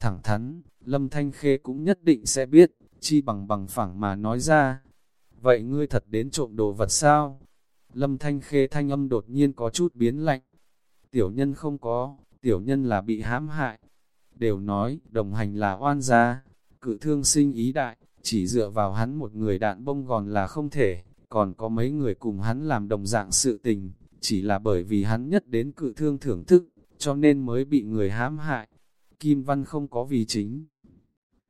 Thẳng thắn, Lâm Thanh Khê cũng nhất định sẽ biết, chi bằng bằng phẳng mà nói ra, vậy ngươi thật đến trộm đồ vật sao? Lâm Thanh Khê thanh âm đột nhiên có chút biến lạnh. Tiểu nhân không có, tiểu nhân là bị hãm hại. Đều nói, đồng hành là oan gia, cự thương sinh ý đại, chỉ dựa vào hắn một người đạn bông gòn là không thể, còn có mấy người cùng hắn làm đồng dạng sự tình, chỉ là bởi vì hắn nhất đến cự thương thưởng thức, cho nên mới bị người hãm hại. Kim Văn không có vì chính.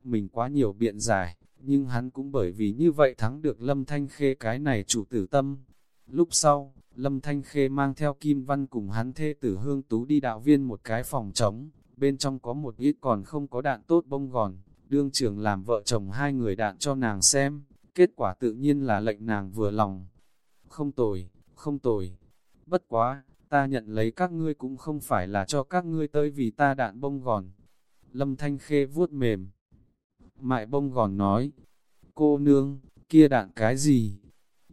Mình quá nhiều biện giải, nhưng hắn cũng bởi vì như vậy thắng được Lâm Thanh Khê cái này chủ tử tâm. Lúc sau, Lâm Thanh Khê mang theo Kim Văn cùng hắn thê tử Hương Tú đi đạo viên một cái phòng trống, bên trong có một ít còn không có đạn tốt bông gòn, đương trưởng làm vợ chồng hai người đạn cho nàng xem, kết quả tự nhiên là lệnh nàng vừa lòng. Không tồi, không tồi, bất quá, ta nhận lấy các ngươi cũng không phải là cho các ngươi tới vì ta đạn bông gòn. Lâm Thanh Khê vuốt mềm. Mại bông gòn nói, cô nương, kia đạn cái gì?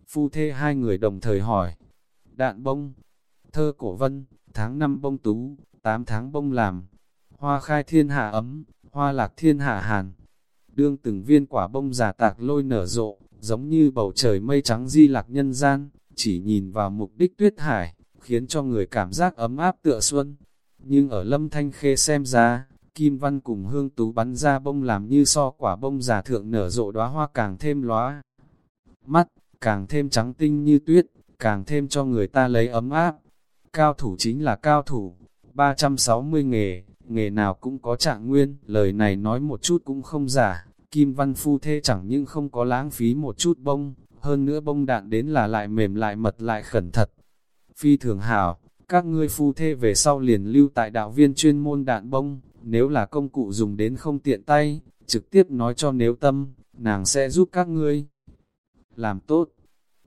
Phu thê hai người đồng thời hỏi, đạn bông, thơ cổ vân, tháng năm bông tú, tám tháng bông làm, hoa khai thiên hạ ấm, hoa lạc thiên hạ hàn. Đương từng viên quả bông giả tạc lôi nở rộ, giống như bầu trời mây trắng di lạc nhân gian, chỉ nhìn vào mục đích tuyết hải, khiến cho người cảm giác ấm áp tựa xuân. Nhưng ở lâm thanh khê xem ra, Kim Văn cùng hương tú bắn ra bông làm như so quả bông giả thượng nở rộ đóa hoa càng thêm lóa. Mắt, càng thêm trắng tinh như tuyết, càng thêm cho người ta lấy ấm áp. Cao thủ chính là cao thủ, 360 nghề, nghề nào cũng có trạng nguyên, lời này nói một chút cũng không giả, Kim Văn Phu Thê chẳng nhưng không có lãng phí một chút bông, hơn nữa bông đạn đến là lại mềm lại mật lại khẩn thật. Phi thường hảo, các ngươi phu thê về sau liền lưu tại đạo viên chuyên môn đạn bông, nếu là công cụ dùng đến không tiện tay, trực tiếp nói cho nếu tâm, nàng sẽ giúp các ngươi làm tốt.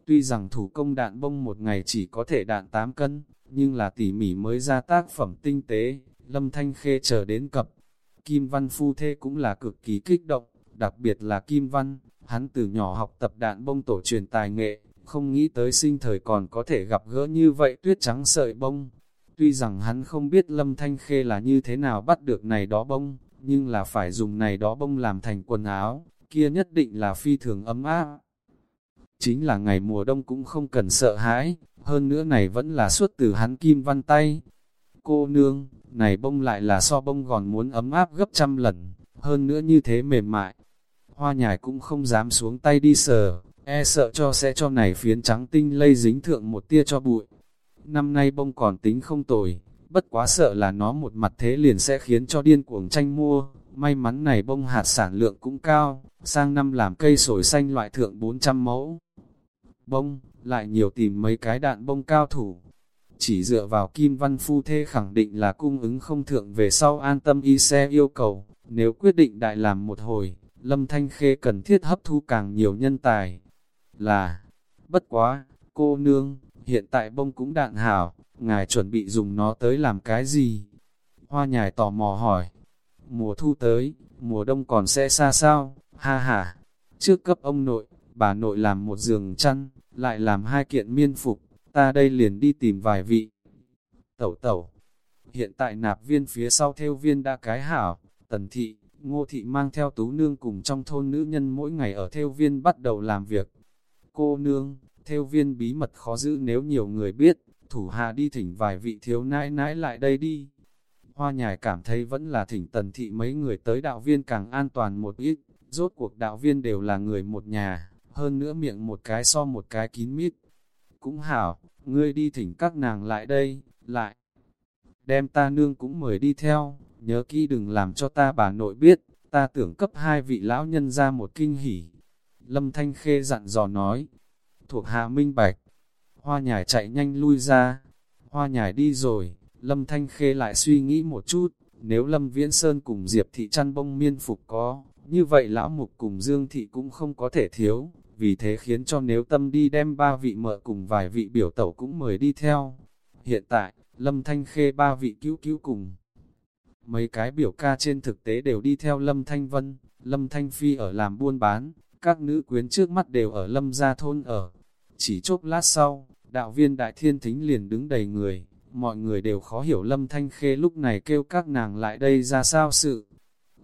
Tuy rằng thủ công đạn bông một ngày chỉ có thể đạn 8 cân, nhưng là tỉ mỉ mới ra tác phẩm tinh tế, Lâm Thanh Khê chờ đến cập. Kim Văn Phu Thê cũng là cực kỳ kích động, đặc biệt là Kim Văn, hắn từ nhỏ học tập đạn bông tổ truyền tài nghệ, không nghĩ tới sinh thời còn có thể gặp gỡ như vậy tuyết trắng sợi bông. Tuy rằng hắn không biết Lâm Thanh Khê là như thế nào bắt được này đó bông, nhưng là phải dùng này đó bông làm thành quần áo, kia nhất định là phi thường ấm áp. Chính là ngày mùa đông cũng không cần sợ hãi, hơn nữa này vẫn là xuất từ hắn kim văn tay. Cô nương, này bông lại là so bông gòn muốn ấm áp gấp trăm lần, hơn nữa như thế mềm mại. Hoa nhài cũng không dám xuống tay đi sờ, e sợ cho sẽ cho này phiến trắng tinh lây dính thượng một tia cho bụi. Năm nay bông còn tính không tồi, bất quá sợ là nó một mặt thế liền sẽ khiến cho điên cuồng tranh mua. May mắn này bông hạt sản lượng cũng cao, sang năm làm cây sồi xanh loại thượng 400 mẫu. Bông, lại nhiều tìm mấy cái đạn bông cao thủ. Chỉ dựa vào Kim Văn Phu Thê khẳng định là cung ứng không thượng về sau an tâm y xe yêu cầu, nếu quyết định đại làm một hồi, Lâm Thanh Khê cần thiết hấp thu càng nhiều nhân tài. Là, bất quá, cô nương, hiện tại bông cũng đạn hảo, ngài chuẩn bị dùng nó tới làm cái gì? Hoa nhài tò mò hỏi, mùa thu tới, mùa đông còn sẽ xa sao, ha ha, trước cấp ông nội, bà nội làm một giường chăn, lại làm hai kiện miên phục, ta đây liền đi tìm vài vị. Tẩu tẩu, hiện tại nạp viên phía sau theo viên đã cái hảo, tần thị, ngô thị mang theo tú nương cùng trong thôn nữ nhân mỗi ngày ở theo viên bắt đầu làm việc. Cô nương, theo viên bí mật khó giữ nếu nhiều người biết, thủ hạ đi thỉnh vài vị thiếu nãi nãi lại đây đi. Hoa nhài cảm thấy vẫn là thỉnh tần thị mấy người tới đạo viên càng an toàn một ít, rốt cuộc đạo viên đều là người một nhà, hơn nữa miệng một cái so một cái kín mít. Cũng hảo, ngươi đi thỉnh các nàng lại đây, lại. Đem ta nương cũng mời đi theo, nhớ kỹ đừng làm cho ta bà nội biết, ta tưởng cấp hai vị lão nhân ra một kinh hỉ. Lâm Thanh Khê dặn dò nói, thuộc hạ minh bạch, hoa nhài chạy nhanh lui ra, hoa nhài đi rồi, Lâm Thanh Khê lại suy nghĩ một chút, nếu Lâm Viễn Sơn cùng Diệp Thị chăn bông miên phục có, như vậy lão mục cùng Dương Thị cũng không có thể thiếu, vì thế khiến cho nếu tâm đi đem ba vị mợ cùng vài vị biểu tẩu cũng mời đi theo. Hiện tại, Lâm Thanh Khê ba vị cứu cứu cùng. Mấy cái biểu ca trên thực tế đều đi theo Lâm Thanh Vân, Lâm Thanh Phi ở làm buôn bán, các nữ quyến trước mắt đều ở Lâm Gia Thôn ở. Chỉ chốc lát sau, đạo viên Đại Thiên Thính liền đứng đầy người, mọi người đều khó hiểu Lâm Thanh Khê lúc này kêu các nàng lại đây ra sao sự.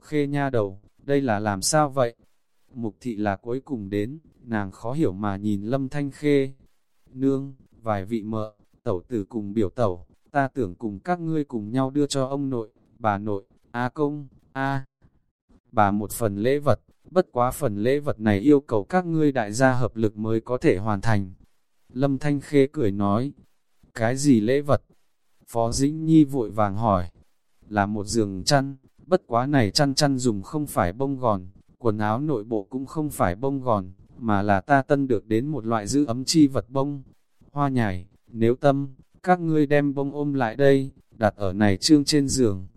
Khê nha đầu, đây là làm sao vậy? Mục thị là cuối cùng đến, nàng khó hiểu mà nhìn Lâm Thanh Khê. Nương, vài vị mợ, tẩu tử cùng biểu tẩu, ta tưởng cùng các ngươi cùng nhau đưa cho ông nội, bà nội, A công, A. Bà một phần lễ vật, bất quá phần lễ vật này yêu cầu các ngươi đại gia hợp lực mới có thể hoàn thành. Lâm Thanh Khê cười nói, cái gì lễ vật? Phó Dĩnh Nhi vội vàng hỏi, là một giường chăn, bất quá này chăn chăn dùng không phải bông gòn, quần áo nội bộ cũng không phải bông gòn, mà là ta tân được đến một loại giữ ấm chi vật bông. Hoa nhài, nếu tâm, các ngươi đem bông ôm lại đây, đặt ở này trương trên giường.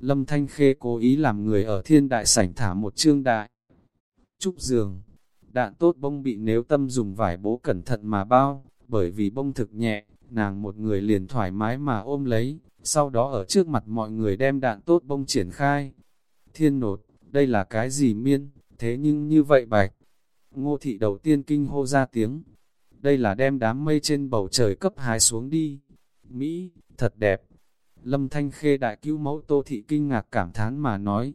Lâm Thanh Khê cố ý làm người ở thiên đại sảnh thả một trương đại. Trúc giường, đạn tốt bông bị nếu tâm dùng vải bố cẩn thận mà bao, bởi vì bông thực nhẹ, nàng một người liền thoải mái mà ôm lấy, sau đó ở trước mặt mọi người đem đạn tốt bông triển khai. Thiên nột, đây là cái gì miên, thế nhưng như vậy bạch. Ngô thị đầu tiên kinh hô ra tiếng, đây là đem đám mây trên bầu trời cấp hái xuống đi. Mỹ, thật đẹp. Lâm Thanh Khê đại cứu mẫu Tô Thị kinh ngạc cảm thán mà nói.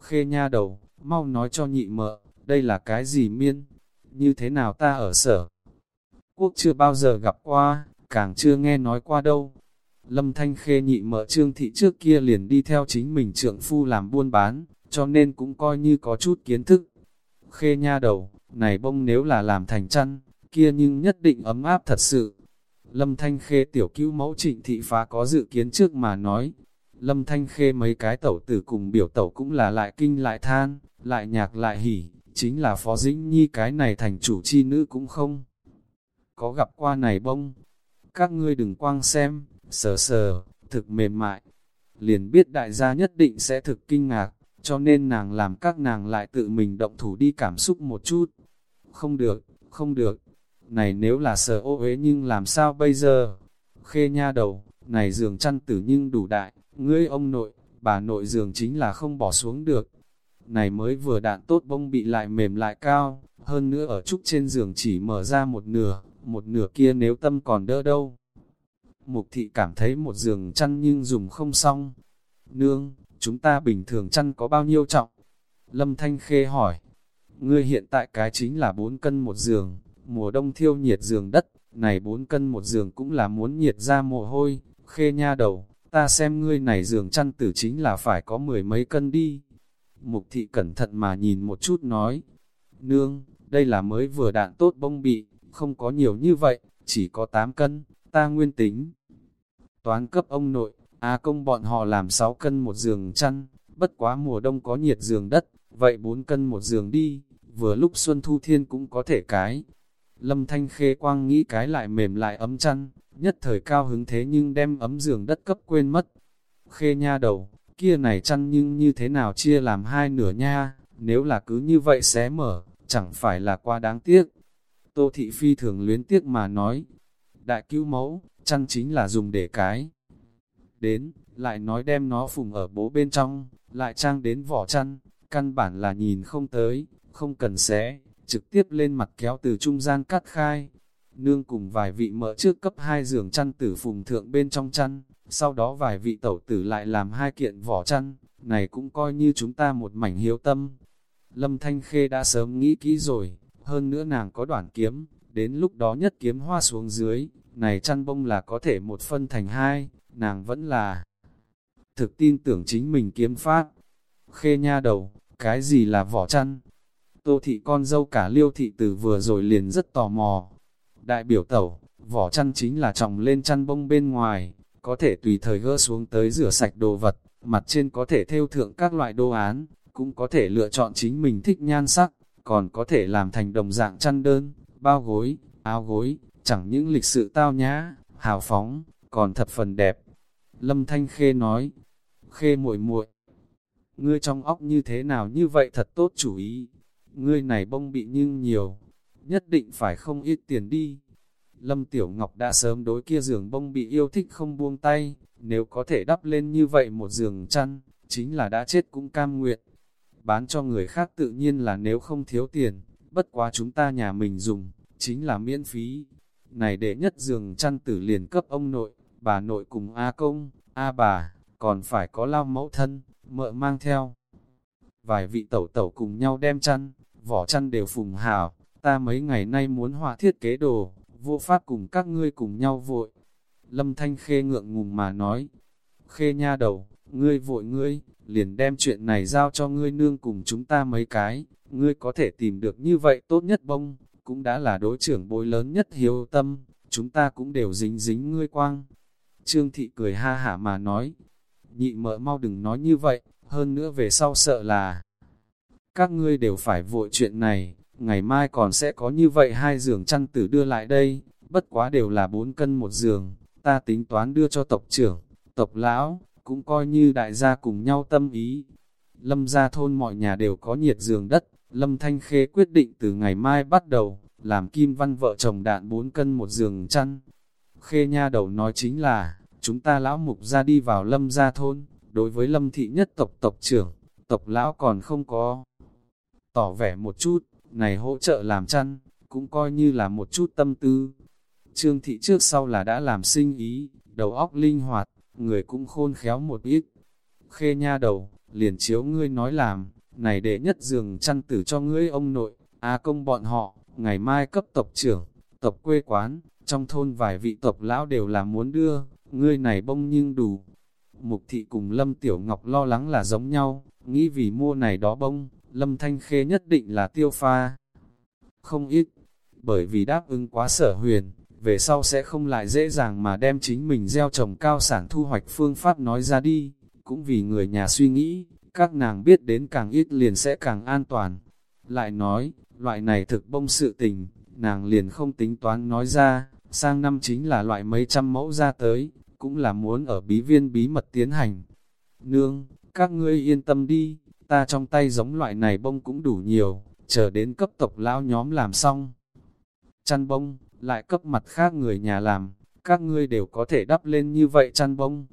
Khê nha đầu, mau nói cho nhị mợ, đây là cái gì miên? Như thế nào ta ở sở? Quốc chưa bao giờ gặp qua, càng chưa nghe nói qua đâu. Lâm Thanh Khê nhị mợ trương thị trước kia liền đi theo chính mình trượng phu làm buôn bán, cho nên cũng coi như có chút kiến thức. Khê nha đầu, này bông nếu là làm thành chăn, kia nhưng nhất định ấm áp thật sự. Lâm Thanh Khê tiểu cứu mẫu trịnh thị phá có dự kiến trước mà nói. Lâm Thanh Khê mấy cái tẩu tử cùng biểu tẩu cũng là lại kinh lại than, lại nhạc lại hỉ, chính là Phó Dĩnh Nhi cái này thành chủ chi nữ cũng không. Có gặp qua này bông, các ngươi đừng quang xem, sờ sờ, thực mềm mại. Liền biết đại gia nhất định sẽ thực kinh ngạc, cho nên nàng làm các nàng lại tự mình động thủ đi cảm xúc một chút. Không được, không được, này nếu là sợ ô uế nhưng làm sao bây giờ? Khê nha đầu, này giường chăn tử nhưng đủ đại, ngươi ông nội, bà nội giường chính là không bỏ xuống được. Này mới vừa đạn tốt bông bị lại mềm lại cao, hơn nữa ở trúc trên giường chỉ mở ra một nửa, một nửa kia nếu tâm còn đỡ đâu. Mục thị cảm thấy một giường chăn nhưng dùng không xong. Nương, chúng ta bình thường chăn có bao nhiêu trọng? Lâm Thanh Khê hỏi. Ngươi hiện tại cái chính là 4 cân một giường, mùa đông thiêu nhiệt giường đất, này 4 cân một giường cũng là muốn nhiệt ra mồ hôi, khê nha đầu, ta xem ngươi này giường chăn tử chính là phải có mười mấy cân đi. Mục thị cẩn thận mà nhìn một chút nói, nương, đây là mới vừa đạn tốt bông bị, không có nhiều như vậy, chỉ có 8 cân, ta nguyên tính. Toán cấp ông nội, A à công bọn họ làm 6 cân một giường chăn, bất quá mùa đông có nhiệt giường đất, vậy 4 cân một giường đi, vừa lúc xuân thu thiên cũng có thể cái. Lâm thanh khê quang nghĩ cái lại mềm lại ấm chăn, nhất thời cao hứng thế nhưng đem ấm giường đất cấp quên mất. Khê nha đầu, kia này chăn nhưng như thế nào chia làm hai nửa nha, nếu là cứ như vậy xé mở, chẳng phải là quá đáng tiếc. Tô thị phi thường luyến tiếc mà nói, đại cứu mẫu, chăn chính là dùng để cái. Đến, lại nói đem nó phùng ở bố bên trong, lại trang đến vỏ chăn, căn bản là nhìn không tới, không cần xé, trực tiếp lên mặt kéo từ trung gian cắt khai. Nương cùng vài vị mỡ trước cấp hai giường chăn tử phùng thượng bên trong chăn, sau đó vài vị tẩu tử lại làm hai kiện vỏ chăn, này cũng coi như chúng ta một mảnh hiếu tâm. Lâm Thanh Khê đã sớm nghĩ kỹ rồi, hơn nữa nàng có đoạn kiếm, đến lúc đó nhất kiếm hoa xuống dưới, này chăn bông là có thể một phân thành hai, nàng vẫn là thực tin tưởng chính mình kiếm phát. Khê nha đầu, cái gì là vỏ chăn? Tô thị con dâu cả liêu thị từ vừa rồi liền rất tò mò. Đại biểu tẩu, vỏ chăn chính là tròng lên chăn bông bên ngoài, có thể tùy thời gỡ xuống tới rửa sạch đồ vật, mặt trên có thể thêu thượng các loại đồ án, cũng có thể lựa chọn chính mình thích nhan sắc, còn có thể làm thành đồng dạng chăn đơn, bao gối, áo gối, chẳng những lịch sự tao nhã, hào phóng, còn thập phần đẹp. Lâm Thanh Khê nói, Khê muội muội, ngươi trong óc như thế nào như vậy thật tốt chủ ý, ngươi này bông bị nhưng nhiều, nhất định phải không ít tiền đi. Lâm Tiểu Ngọc đã sớm đối kia giường bông bị yêu thích không buông tay, nếu có thể đắp lên như vậy một giường chăn, chính là đã chết cũng cam nguyện. Bán cho người khác tự nhiên là nếu không thiếu tiền, bất quá chúng ta nhà mình dùng, chính là miễn phí. Này để nhất giường chăn tử liền cấp ông nội, bà nội cùng A công, A bà, còn phải có lao mẫu thân, mợ mang theo. Vài vị tẩu tẩu cùng nhau đem chăn, vỏ chăn đều phùng hảo, ta mấy ngày nay muốn họa thiết kế đồ, vô pháp cùng các ngươi cùng nhau vội. Lâm Thanh Khê ngượng ngùng mà nói, Khê nha đầu, ngươi vội ngươi, liền đem chuyện này giao cho ngươi nương cùng chúng ta mấy cái, ngươi có thể tìm được như vậy tốt nhất bông, cũng đã là đối trưởng bối lớn nhất hiếu tâm, chúng ta cũng đều dính dính ngươi quang. Trương Thị cười ha hả mà nói, nhị mợ mau đừng nói như vậy, hơn nữa về sau sợ là các ngươi đều phải vội chuyện này, ngày mai còn sẽ có như vậy hai giường chăn tử đưa lại đây, bất quá đều là bốn cân một giường, ta tính toán đưa cho tộc trưởng, tộc lão, cũng coi như đại gia cùng nhau tâm ý. Lâm gia thôn mọi nhà đều có nhiệt giường đất, Lâm Thanh Khê quyết định từ ngày mai bắt đầu, làm Kim Văn vợ chồng đạn bốn cân một giường chăn. Khê nha đầu nói chính là, chúng ta lão mục ra đi vào Lâm gia thôn, đối với Lâm thị nhất tộc tộc trưởng, tộc lão còn không có. Tỏ vẻ một chút, này hỗ trợ làm chăn, cũng coi như là một chút tâm tư. Trương thị trước sau là đã làm sinh ý, đầu óc linh hoạt, người cũng khôn khéo một ít. Khê nha đầu, liền chiếu ngươi nói làm, này để nhất giường chăn tử cho ngươi ông nội, a à công bọn họ, ngày mai cấp tộc trưởng, tộc quê quán, trong thôn vài vị tộc lão đều là muốn đưa, ngươi này bông nhưng đủ. Mục thị cùng Lâm Tiểu Ngọc lo lắng là giống nhau, nghĩ vì mua này đó bông, Lâm Thanh Khê nhất định là tiêu pha. Không ít, bởi vì đáp ứng quá sở huyền, về sau sẽ không lại dễ dàng mà đem chính mình gieo trồng cao sản thu hoạch phương pháp nói ra đi, cũng vì người nhà suy nghĩ, các nàng biết đến càng ít liền sẽ càng an toàn. Lại nói, loại này thực bông sự tình, nàng liền không tính toán nói ra, sang năm chính là loại mấy trăm mẫu ra tới, cũng là muốn ở bí viên bí mật tiến hành. Nương, các ngươi yên tâm đi, ta trong tay giống loại này bông cũng đủ nhiều, chờ đến cấp tộc lão nhóm làm xong. Chăn bông, lại cấp mặt khác người nhà làm, các ngươi đều có thể đắp lên như vậy chăn bông.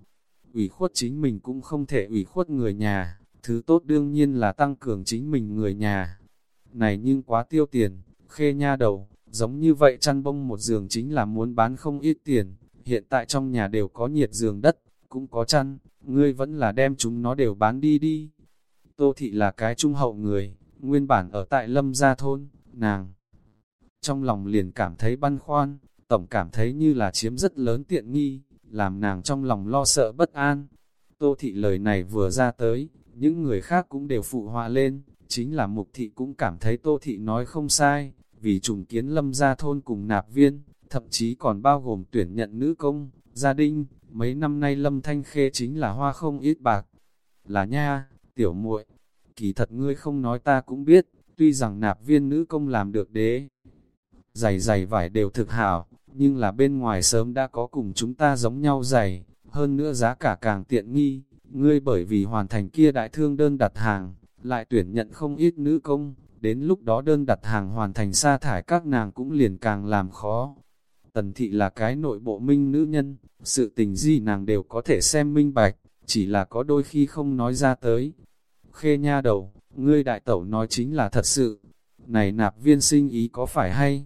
Ủy khuất chính mình cũng không thể ủy khuất người nhà, thứ tốt đương nhiên là tăng cường chính mình người nhà. Này nhưng quá tiêu tiền, khê nha đầu, giống như vậy chăn bông một giường chính là muốn bán không ít tiền, hiện tại trong nhà đều có nhiệt giường đất, cũng có chăn, ngươi vẫn là đem chúng nó đều bán đi đi. Tô thị là cái trung hậu người, nguyên bản ở tại lâm gia thôn, nàng. Trong lòng liền cảm thấy băn khoăn, tổng cảm thấy như là chiếm rất lớn tiện nghi, làm nàng trong lòng lo sợ bất an. Tô thị lời này vừa ra tới, những người khác cũng đều phụ họa lên, chính là mục thị cũng cảm thấy tô thị nói không sai, vì trùng kiến lâm gia thôn cùng nạp viên, thậm chí còn bao gồm tuyển nhận nữ công, gia đình, mấy năm nay lâm thanh khê chính là hoa không ít bạc. Là nha, tiểu muội kỳ thật ngươi không nói ta cũng biết, tuy rằng nạp viên nữ công làm được đế. Giày giày vải đều thực hảo, nhưng là bên ngoài sớm đã có cùng chúng ta giống nhau giày, hơn nữa giá cả càng tiện nghi, ngươi bởi vì hoàn thành kia đại thương đơn đặt hàng, lại tuyển nhận không ít nữ công, đến lúc đó đơn đặt hàng hoàn thành sa thải các nàng cũng liền càng làm khó. Tần thị là cái nội bộ minh nữ nhân, sự tình gì nàng đều có thể xem minh bạch, chỉ là có đôi khi không nói ra tới, khê nha đầu, ngươi đại tẩu nói chính là thật sự. Này nạp viên sinh ý có phải hay?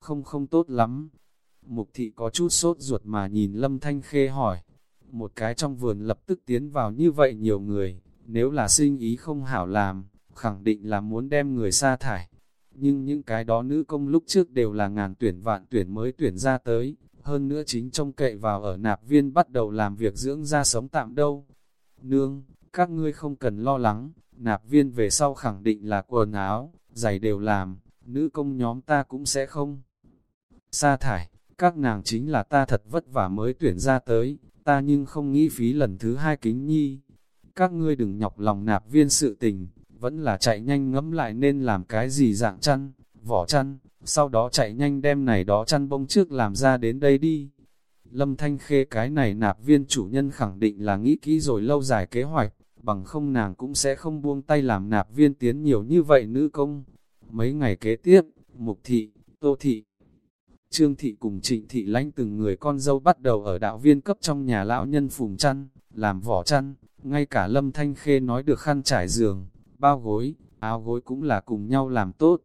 Không không tốt lắm. Mục thị có chút sốt ruột mà nhìn lâm thanh khê hỏi. Một cái trong vườn lập tức tiến vào như vậy nhiều người, nếu là sinh ý không hảo làm, khẳng định là muốn đem người sa thải. Nhưng những cái đó nữ công lúc trước đều là ngàn tuyển vạn tuyển mới tuyển ra tới, hơn nữa chính trông cậy vào ở nạp viên bắt đầu làm việc dưỡng ra sống tạm đâu. Nương, các ngươi không cần lo lắng, nạp viên về sau khẳng định là quần áo, giày đều làm, nữ công nhóm ta cũng sẽ không. Sa thải, các nàng chính là ta thật vất vả mới tuyển ra tới, ta nhưng không nghĩ phí lần thứ hai kính nhi. Các ngươi đừng nhọc lòng nạp viên sự tình, vẫn là chạy nhanh ngẫm lại nên làm cái gì dạng chăn, vỏ chăn, sau đó chạy nhanh đem này đó chăn bông trước làm ra đến đây đi. Lâm Thanh Khê cái này nạp viên chủ nhân khẳng định là nghĩ kỹ rồi lâu dài kế hoạch, bằng không nàng cũng sẽ không buông tay làm nạp viên tiến nhiều như vậy nữ công. Mấy ngày kế tiếp, Mục Thị, Tô Thị, Trương Thị cùng Trịnh Thị lãnh từng người con dâu bắt đầu ở đạo viên cấp trong nhà lão nhân phùng chăn, làm vỏ chăn, ngay cả Lâm Thanh Khê nói được khăn trải giường, bao gối, áo gối cũng là cùng nhau làm tốt.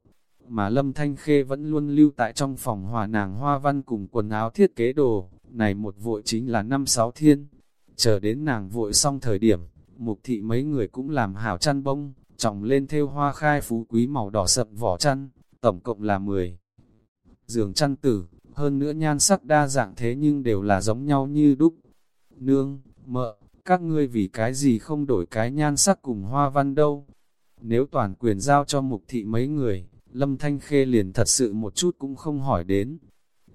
Mà Lâm Thanh Khê vẫn luôn lưu tại trong phòng hòa nàng hoa văn cùng quần áo thiết kế đồ, này một vội chính là năm sáu thiên. Chờ đến nàng vội xong thời điểm, mục thị mấy người cũng làm hảo chăn bông, trồng lên theo hoa khai phú quý màu đỏ sậm vỏ chăn, tổng cộng là 10. Giường chăn tử, hơn nữa nhan sắc đa dạng thế nhưng đều là giống nhau như đúc. Nương, mợ, các ngươi vì cái gì không đổi cái nhan sắc cùng hoa văn đâu? Nếu toàn quyền giao cho mục thị mấy người, Lâm Thanh Khê liền thật sự một chút cũng không hỏi đến.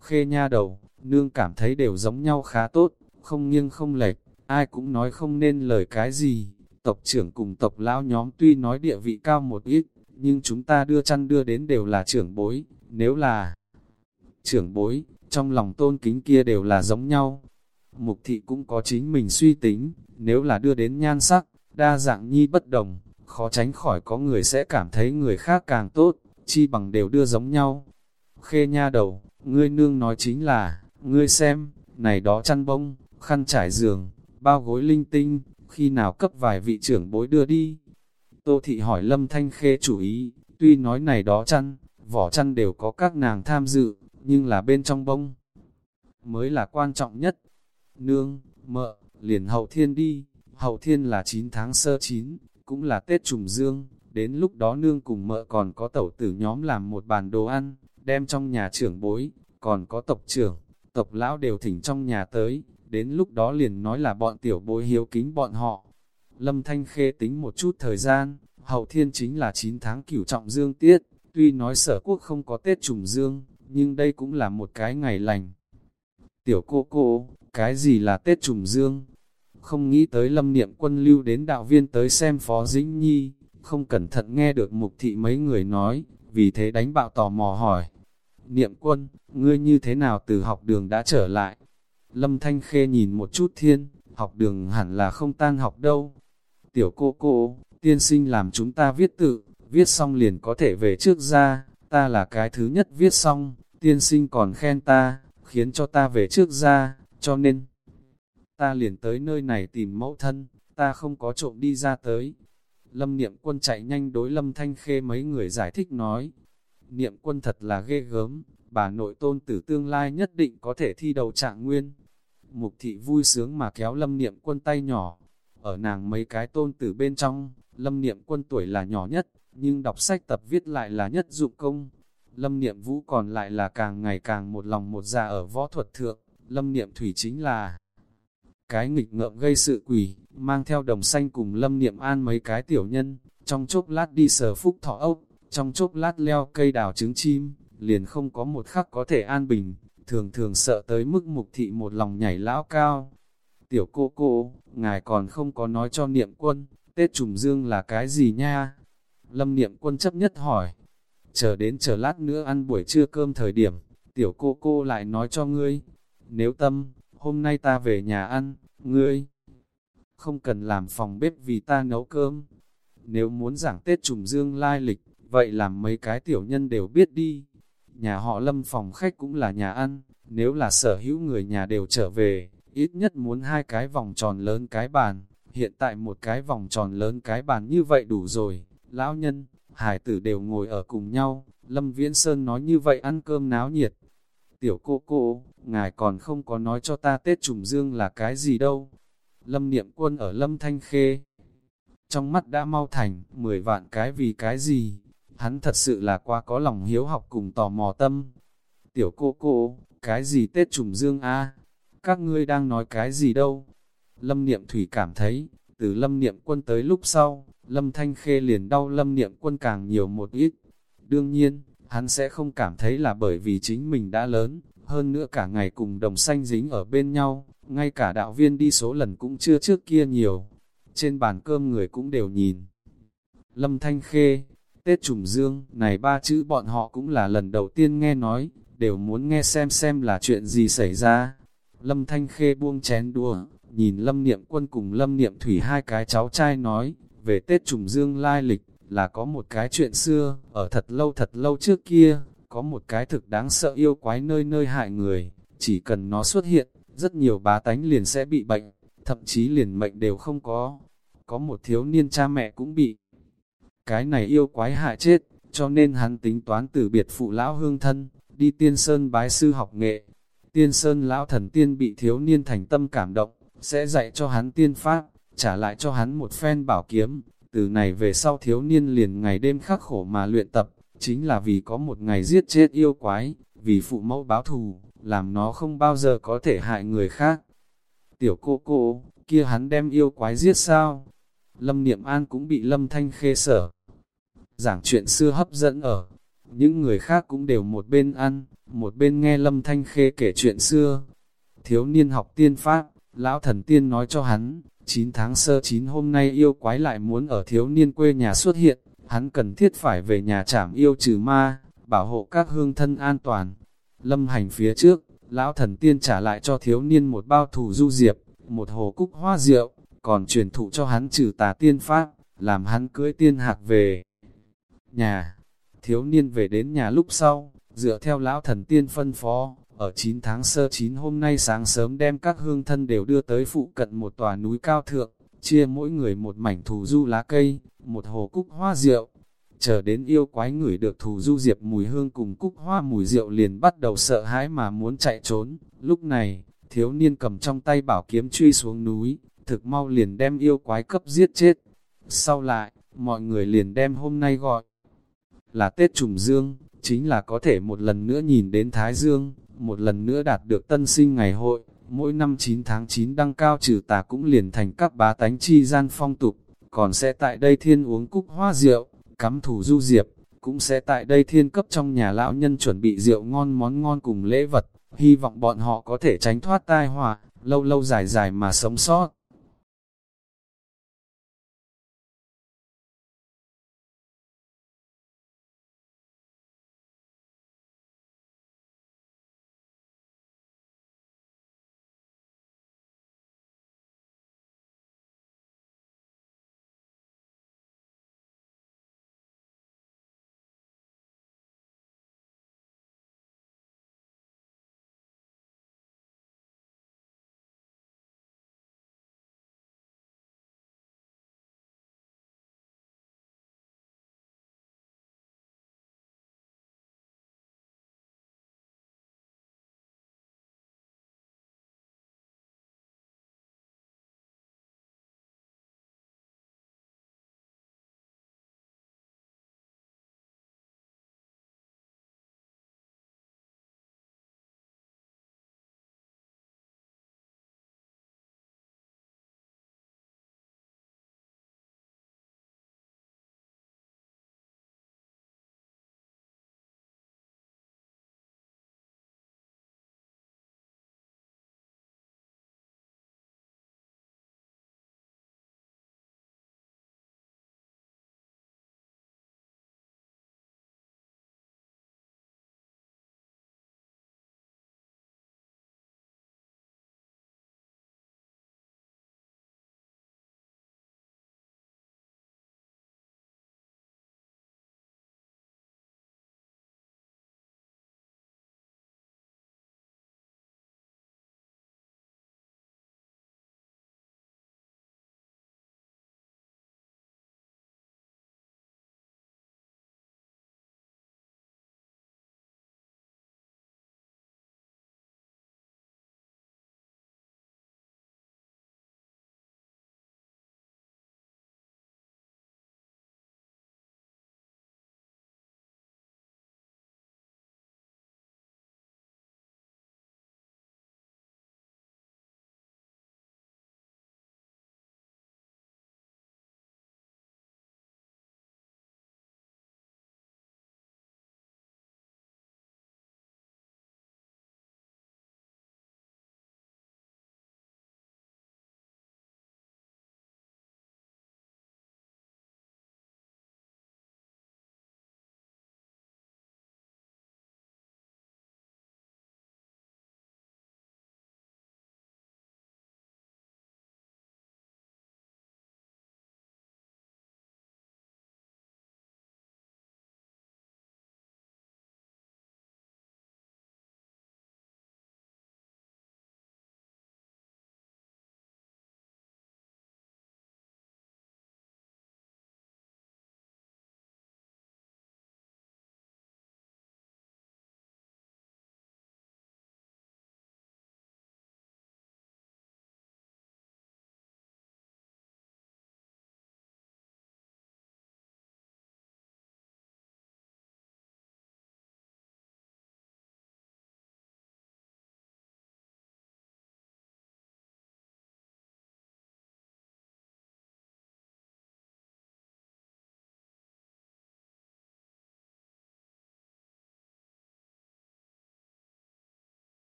Khê nha đầu, nương cảm thấy đều giống nhau khá tốt, không nghiêng không lệch, ai cũng nói không nên lời cái gì. Tộc trưởng cùng tộc lão nhóm tuy nói địa vị cao một ít, nhưng chúng ta đưa chăn đưa đến đều là trưởng bối, nếu là trưởng bối, trong lòng tôn kính kia đều là giống nhau. Mục thị cũng có chính mình suy tính, nếu là đưa đến nhan sắc, đa dạng nhi bất đồng, khó tránh khỏi có người sẽ cảm thấy người khác càng tốt, chi bằng đều đưa giống nhau. Khê nha đầu, ngươi nương nói chính là, ngươi xem, này đó chăn bông, khăn trải giường, bao gối linh tinh, khi nào cấp vài vị trưởng bối đưa đi. Tô thị hỏi Lâm Thanh Khê chủ ý, tuy nói này đó chăn, vỏ chăn đều có các nàng tham dự, nhưng là bên trong bông mới là quan trọng nhất. Nương, mợ, liền hậu thiên đi, hậu thiên là 9 tháng sơ 9, cũng là Tết trùng dương, đến lúc đó nương cùng mợ còn có tẩu tử nhóm làm một bàn đồ ăn, đem trong nhà trưởng bối, còn có tộc trưởng, tộc lão đều thỉnh trong nhà tới, đến lúc đó liền nói là bọn tiểu bối hiếu kính bọn họ. Lâm Thanh Khê tính một chút thời gian, hậu thiên chính là 9 tháng cửu trọng dương tiết, tuy nói sở quốc không có Tết trùng dương, nhưng đây cũng là một cái ngày lành. Tiểu cô cô, cái gì là Tết trùng dương? Không nghĩ tới lâm niệm quân lưu đến đạo viên tới xem Phó Dĩnh Nhi, không cẩn thận nghe được mục thị mấy người nói, vì thế đánh bạo tò mò hỏi. Niệm quân, ngươi như thế nào từ học đường đã trở lại? Lâm Thanh Khê nhìn một chút thiên, học đường hẳn là không tan học đâu. Tiểu cô cô, tiên sinh làm chúng ta viết tự, viết xong liền có thể về trước ra, ta là cái thứ nhất viết xong, tiên sinh còn khen ta, khiến cho ta về trước ra, cho nên ta liền tới nơi này tìm mẫu thân, ta không có trộm đi ra tới. Lâm Niệm Quân chạy nhanh đối Lâm Thanh Khê mấy người giải thích nói, Niệm Quân thật là ghê gớm, bà nội tôn tử tương lai nhất định có thể thi đầu trạng nguyên. Mục thị vui sướng mà kéo Lâm Niệm Quân tay nhỏ, ở nàng mấy cái tôn tử bên trong, Lâm Niệm Quân tuổi là nhỏ nhất, nhưng đọc sách tập viết lại là nhất dụng công. Lâm Niệm Vũ còn lại là càng ngày càng một lòng một dạ ở võ thuật thượng, Lâm Niệm Thủy chính là cái nghịch ngợm gây sự quỷ, mang theo đồng xanh cùng Lâm Niệm An mấy cái tiểu nhân, trong chốc lát đi sờ phúc thọ ốc, trong chốc lát leo cây đào trứng chim, liền không có một khắc có thể an bình, thường thường sợ tới mức mục thị một lòng nhảy lão cao. Tiểu cô cô, ngài còn không có nói cho niệm quân, Tết trùng dương là cái gì nha? Lâm niệm quân chấp nhất hỏi. Chờ đến chờ lát nữa ăn buổi trưa cơm thời điểm, tiểu cô cô lại nói cho ngươi. Nếu tâm, hôm nay ta về nhà ăn, ngươi không cần làm phòng bếp vì ta nấu cơm. Nếu muốn giảng Tết trùng dương lai lịch, vậy làm mấy cái tiểu nhân đều biết đi. Nhà họ lâm phòng khách cũng là nhà ăn, nếu là sở hữu người nhà đều trở về, ít nhất muốn hai cái vòng tròn lớn cái bàn, hiện tại một cái vòng tròn lớn cái bàn như vậy đủ rồi, lão nhân, hải tử đều ngồi ở cùng nhau, Lâm Viễn Sơn nói như vậy ăn cơm náo nhiệt. Tiểu cô cô, ngài còn không có nói cho ta Tết trùng dương là cái gì đâu. Lâm Niệm Quân ở Lâm Thanh Khê. Trong mắt đã mau thành, 10 vạn cái vì cái gì? Hắn thật sự là quá có lòng hiếu học cùng tò mò tâm. Tiểu cô cô, cái gì Tết trùng dương a Các ngươi đang nói cái gì đâu? Lâm Niệm Thủy cảm thấy, từ Lâm Niệm Quân tới lúc sau, Lâm Thanh Khê liền đau Lâm Niệm Quân càng nhiều một ít. Đương nhiên, hắn sẽ không cảm thấy là bởi vì chính mình đã lớn, hơn nữa cả ngày cùng đồng xanh dính ở bên nhau, ngay cả đạo viên đi số lần cũng chưa trước kia nhiều. Trên bàn cơm người cũng đều nhìn. Lâm Thanh Khê, Tết Trùng Dương, này ba chữ bọn họ cũng là lần đầu tiên nghe nói, đều muốn nghe xem xem là chuyện gì xảy ra. Lâm Thanh Khê buông chén đua, nhìn Lâm Niệm Quân cùng Lâm Niệm Thủy hai cái cháu trai nói, về Tết Trùng Dương lai lịch, là có một cái chuyện xưa, ở thật lâu thật lâu trước kia, có một cái thực đáng sợ yêu quái nơi nơi hại người, chỉ cần nó xuất hiện, rất nhiều bá tánh liền sẽ bị bệnh, thậm chí liền mệnh đều không có. Có một thiếu niên cha mẹ cũng bị. Cái này yêu quái hại chết, cho nên hắn tính toán từ biệt phụ lão hương thân, đi tiên sơn bái sư học nghệ. Tiên sơn lão thần tiên bị thiếu niên thành tâm cảm động, sẽ dạy cho hắn tiên pháp, trả lại cho hắn một phen bảo kiếm. Từ này về sau thiếu niên liền ngày đêm khắc khổ mà luyện tập, chính là vì có một ngày giết chết yêu quái, vì phụ mẫu báo thù, làm nó không bao giờ có thể hại người khác. Tiểu cô cô, kia hắn đem yêu quái giết sao? Lâm Niệm An cũng bị Lâm Thanh Khê sở giảng chuyện xưa hấp dẫn ở. Những người khác cũng đều một bên ăn, một bên nghe Lâm Thanh Khê kể chuyện xưa. Thiếu niên học tiên pháp, lão thần tiên nói cho hắn, 9 tháng sơ 9 hôm nay yêu quái lại muốn ở thiếu niên quê nhà xuất hiện, hắn cần thiết phải về nhà trảm yêu trừ ma, bảo hộ các hương thân an toàn. Lâm hành phía trước, lão thần tiên trả lại cho thiếu niên một bao thủ du diệp, một hồ cúc hoa rượu, còn truyền thụ cho hắn trừ tà tiên pháp, làm hắn cưới tiên hạc về. Nhà, thiếu niên về đến nhà lúc sau, dựa theo lão thần tiên phân phó, ở 9 tháng sơ 9 hôm nay sáng sớm đem các hương thân đều đưa tới phụ cận một tòa núi cao thượng, chia mỗi người một mảnh thù du lá cây, một hồ cúc hoa rượu. Chờ đến yêu quái ngửi được thù du diệp mùi hương cùng cúc hoa mùi rượu liền bắt đầu sợ hãi mà muốn chạy trốn. Lúc này, thiếu niên cầm trong tay bảo kiếm truy xuống núi, thực mau liền đem yêu quái cấp giết chết. Sau lại, mọi người liền đem hôm nay gọi là Tết Trùng Dương, chính là có thể một lần nữa nhìn đến Thái Dương, một lần nữa đạt được tân sinh ngày hội, mỗi năm 9 tháng 9 đăng cao trừ tà cũng liền thành các bá tánh chi gian phong tục, còn sẽ tại đây thiên uống cúc hoa rượu, cắm thủ du diệp, cũng sẽ tại đây thiên cấp trong nhà lão nhân chuẩn bị rượu ngon món ngon cùng lễ vật, hy vọng bọn họ có thể tránh thoát tai họa, lâu lâu dài dài mà sống sót.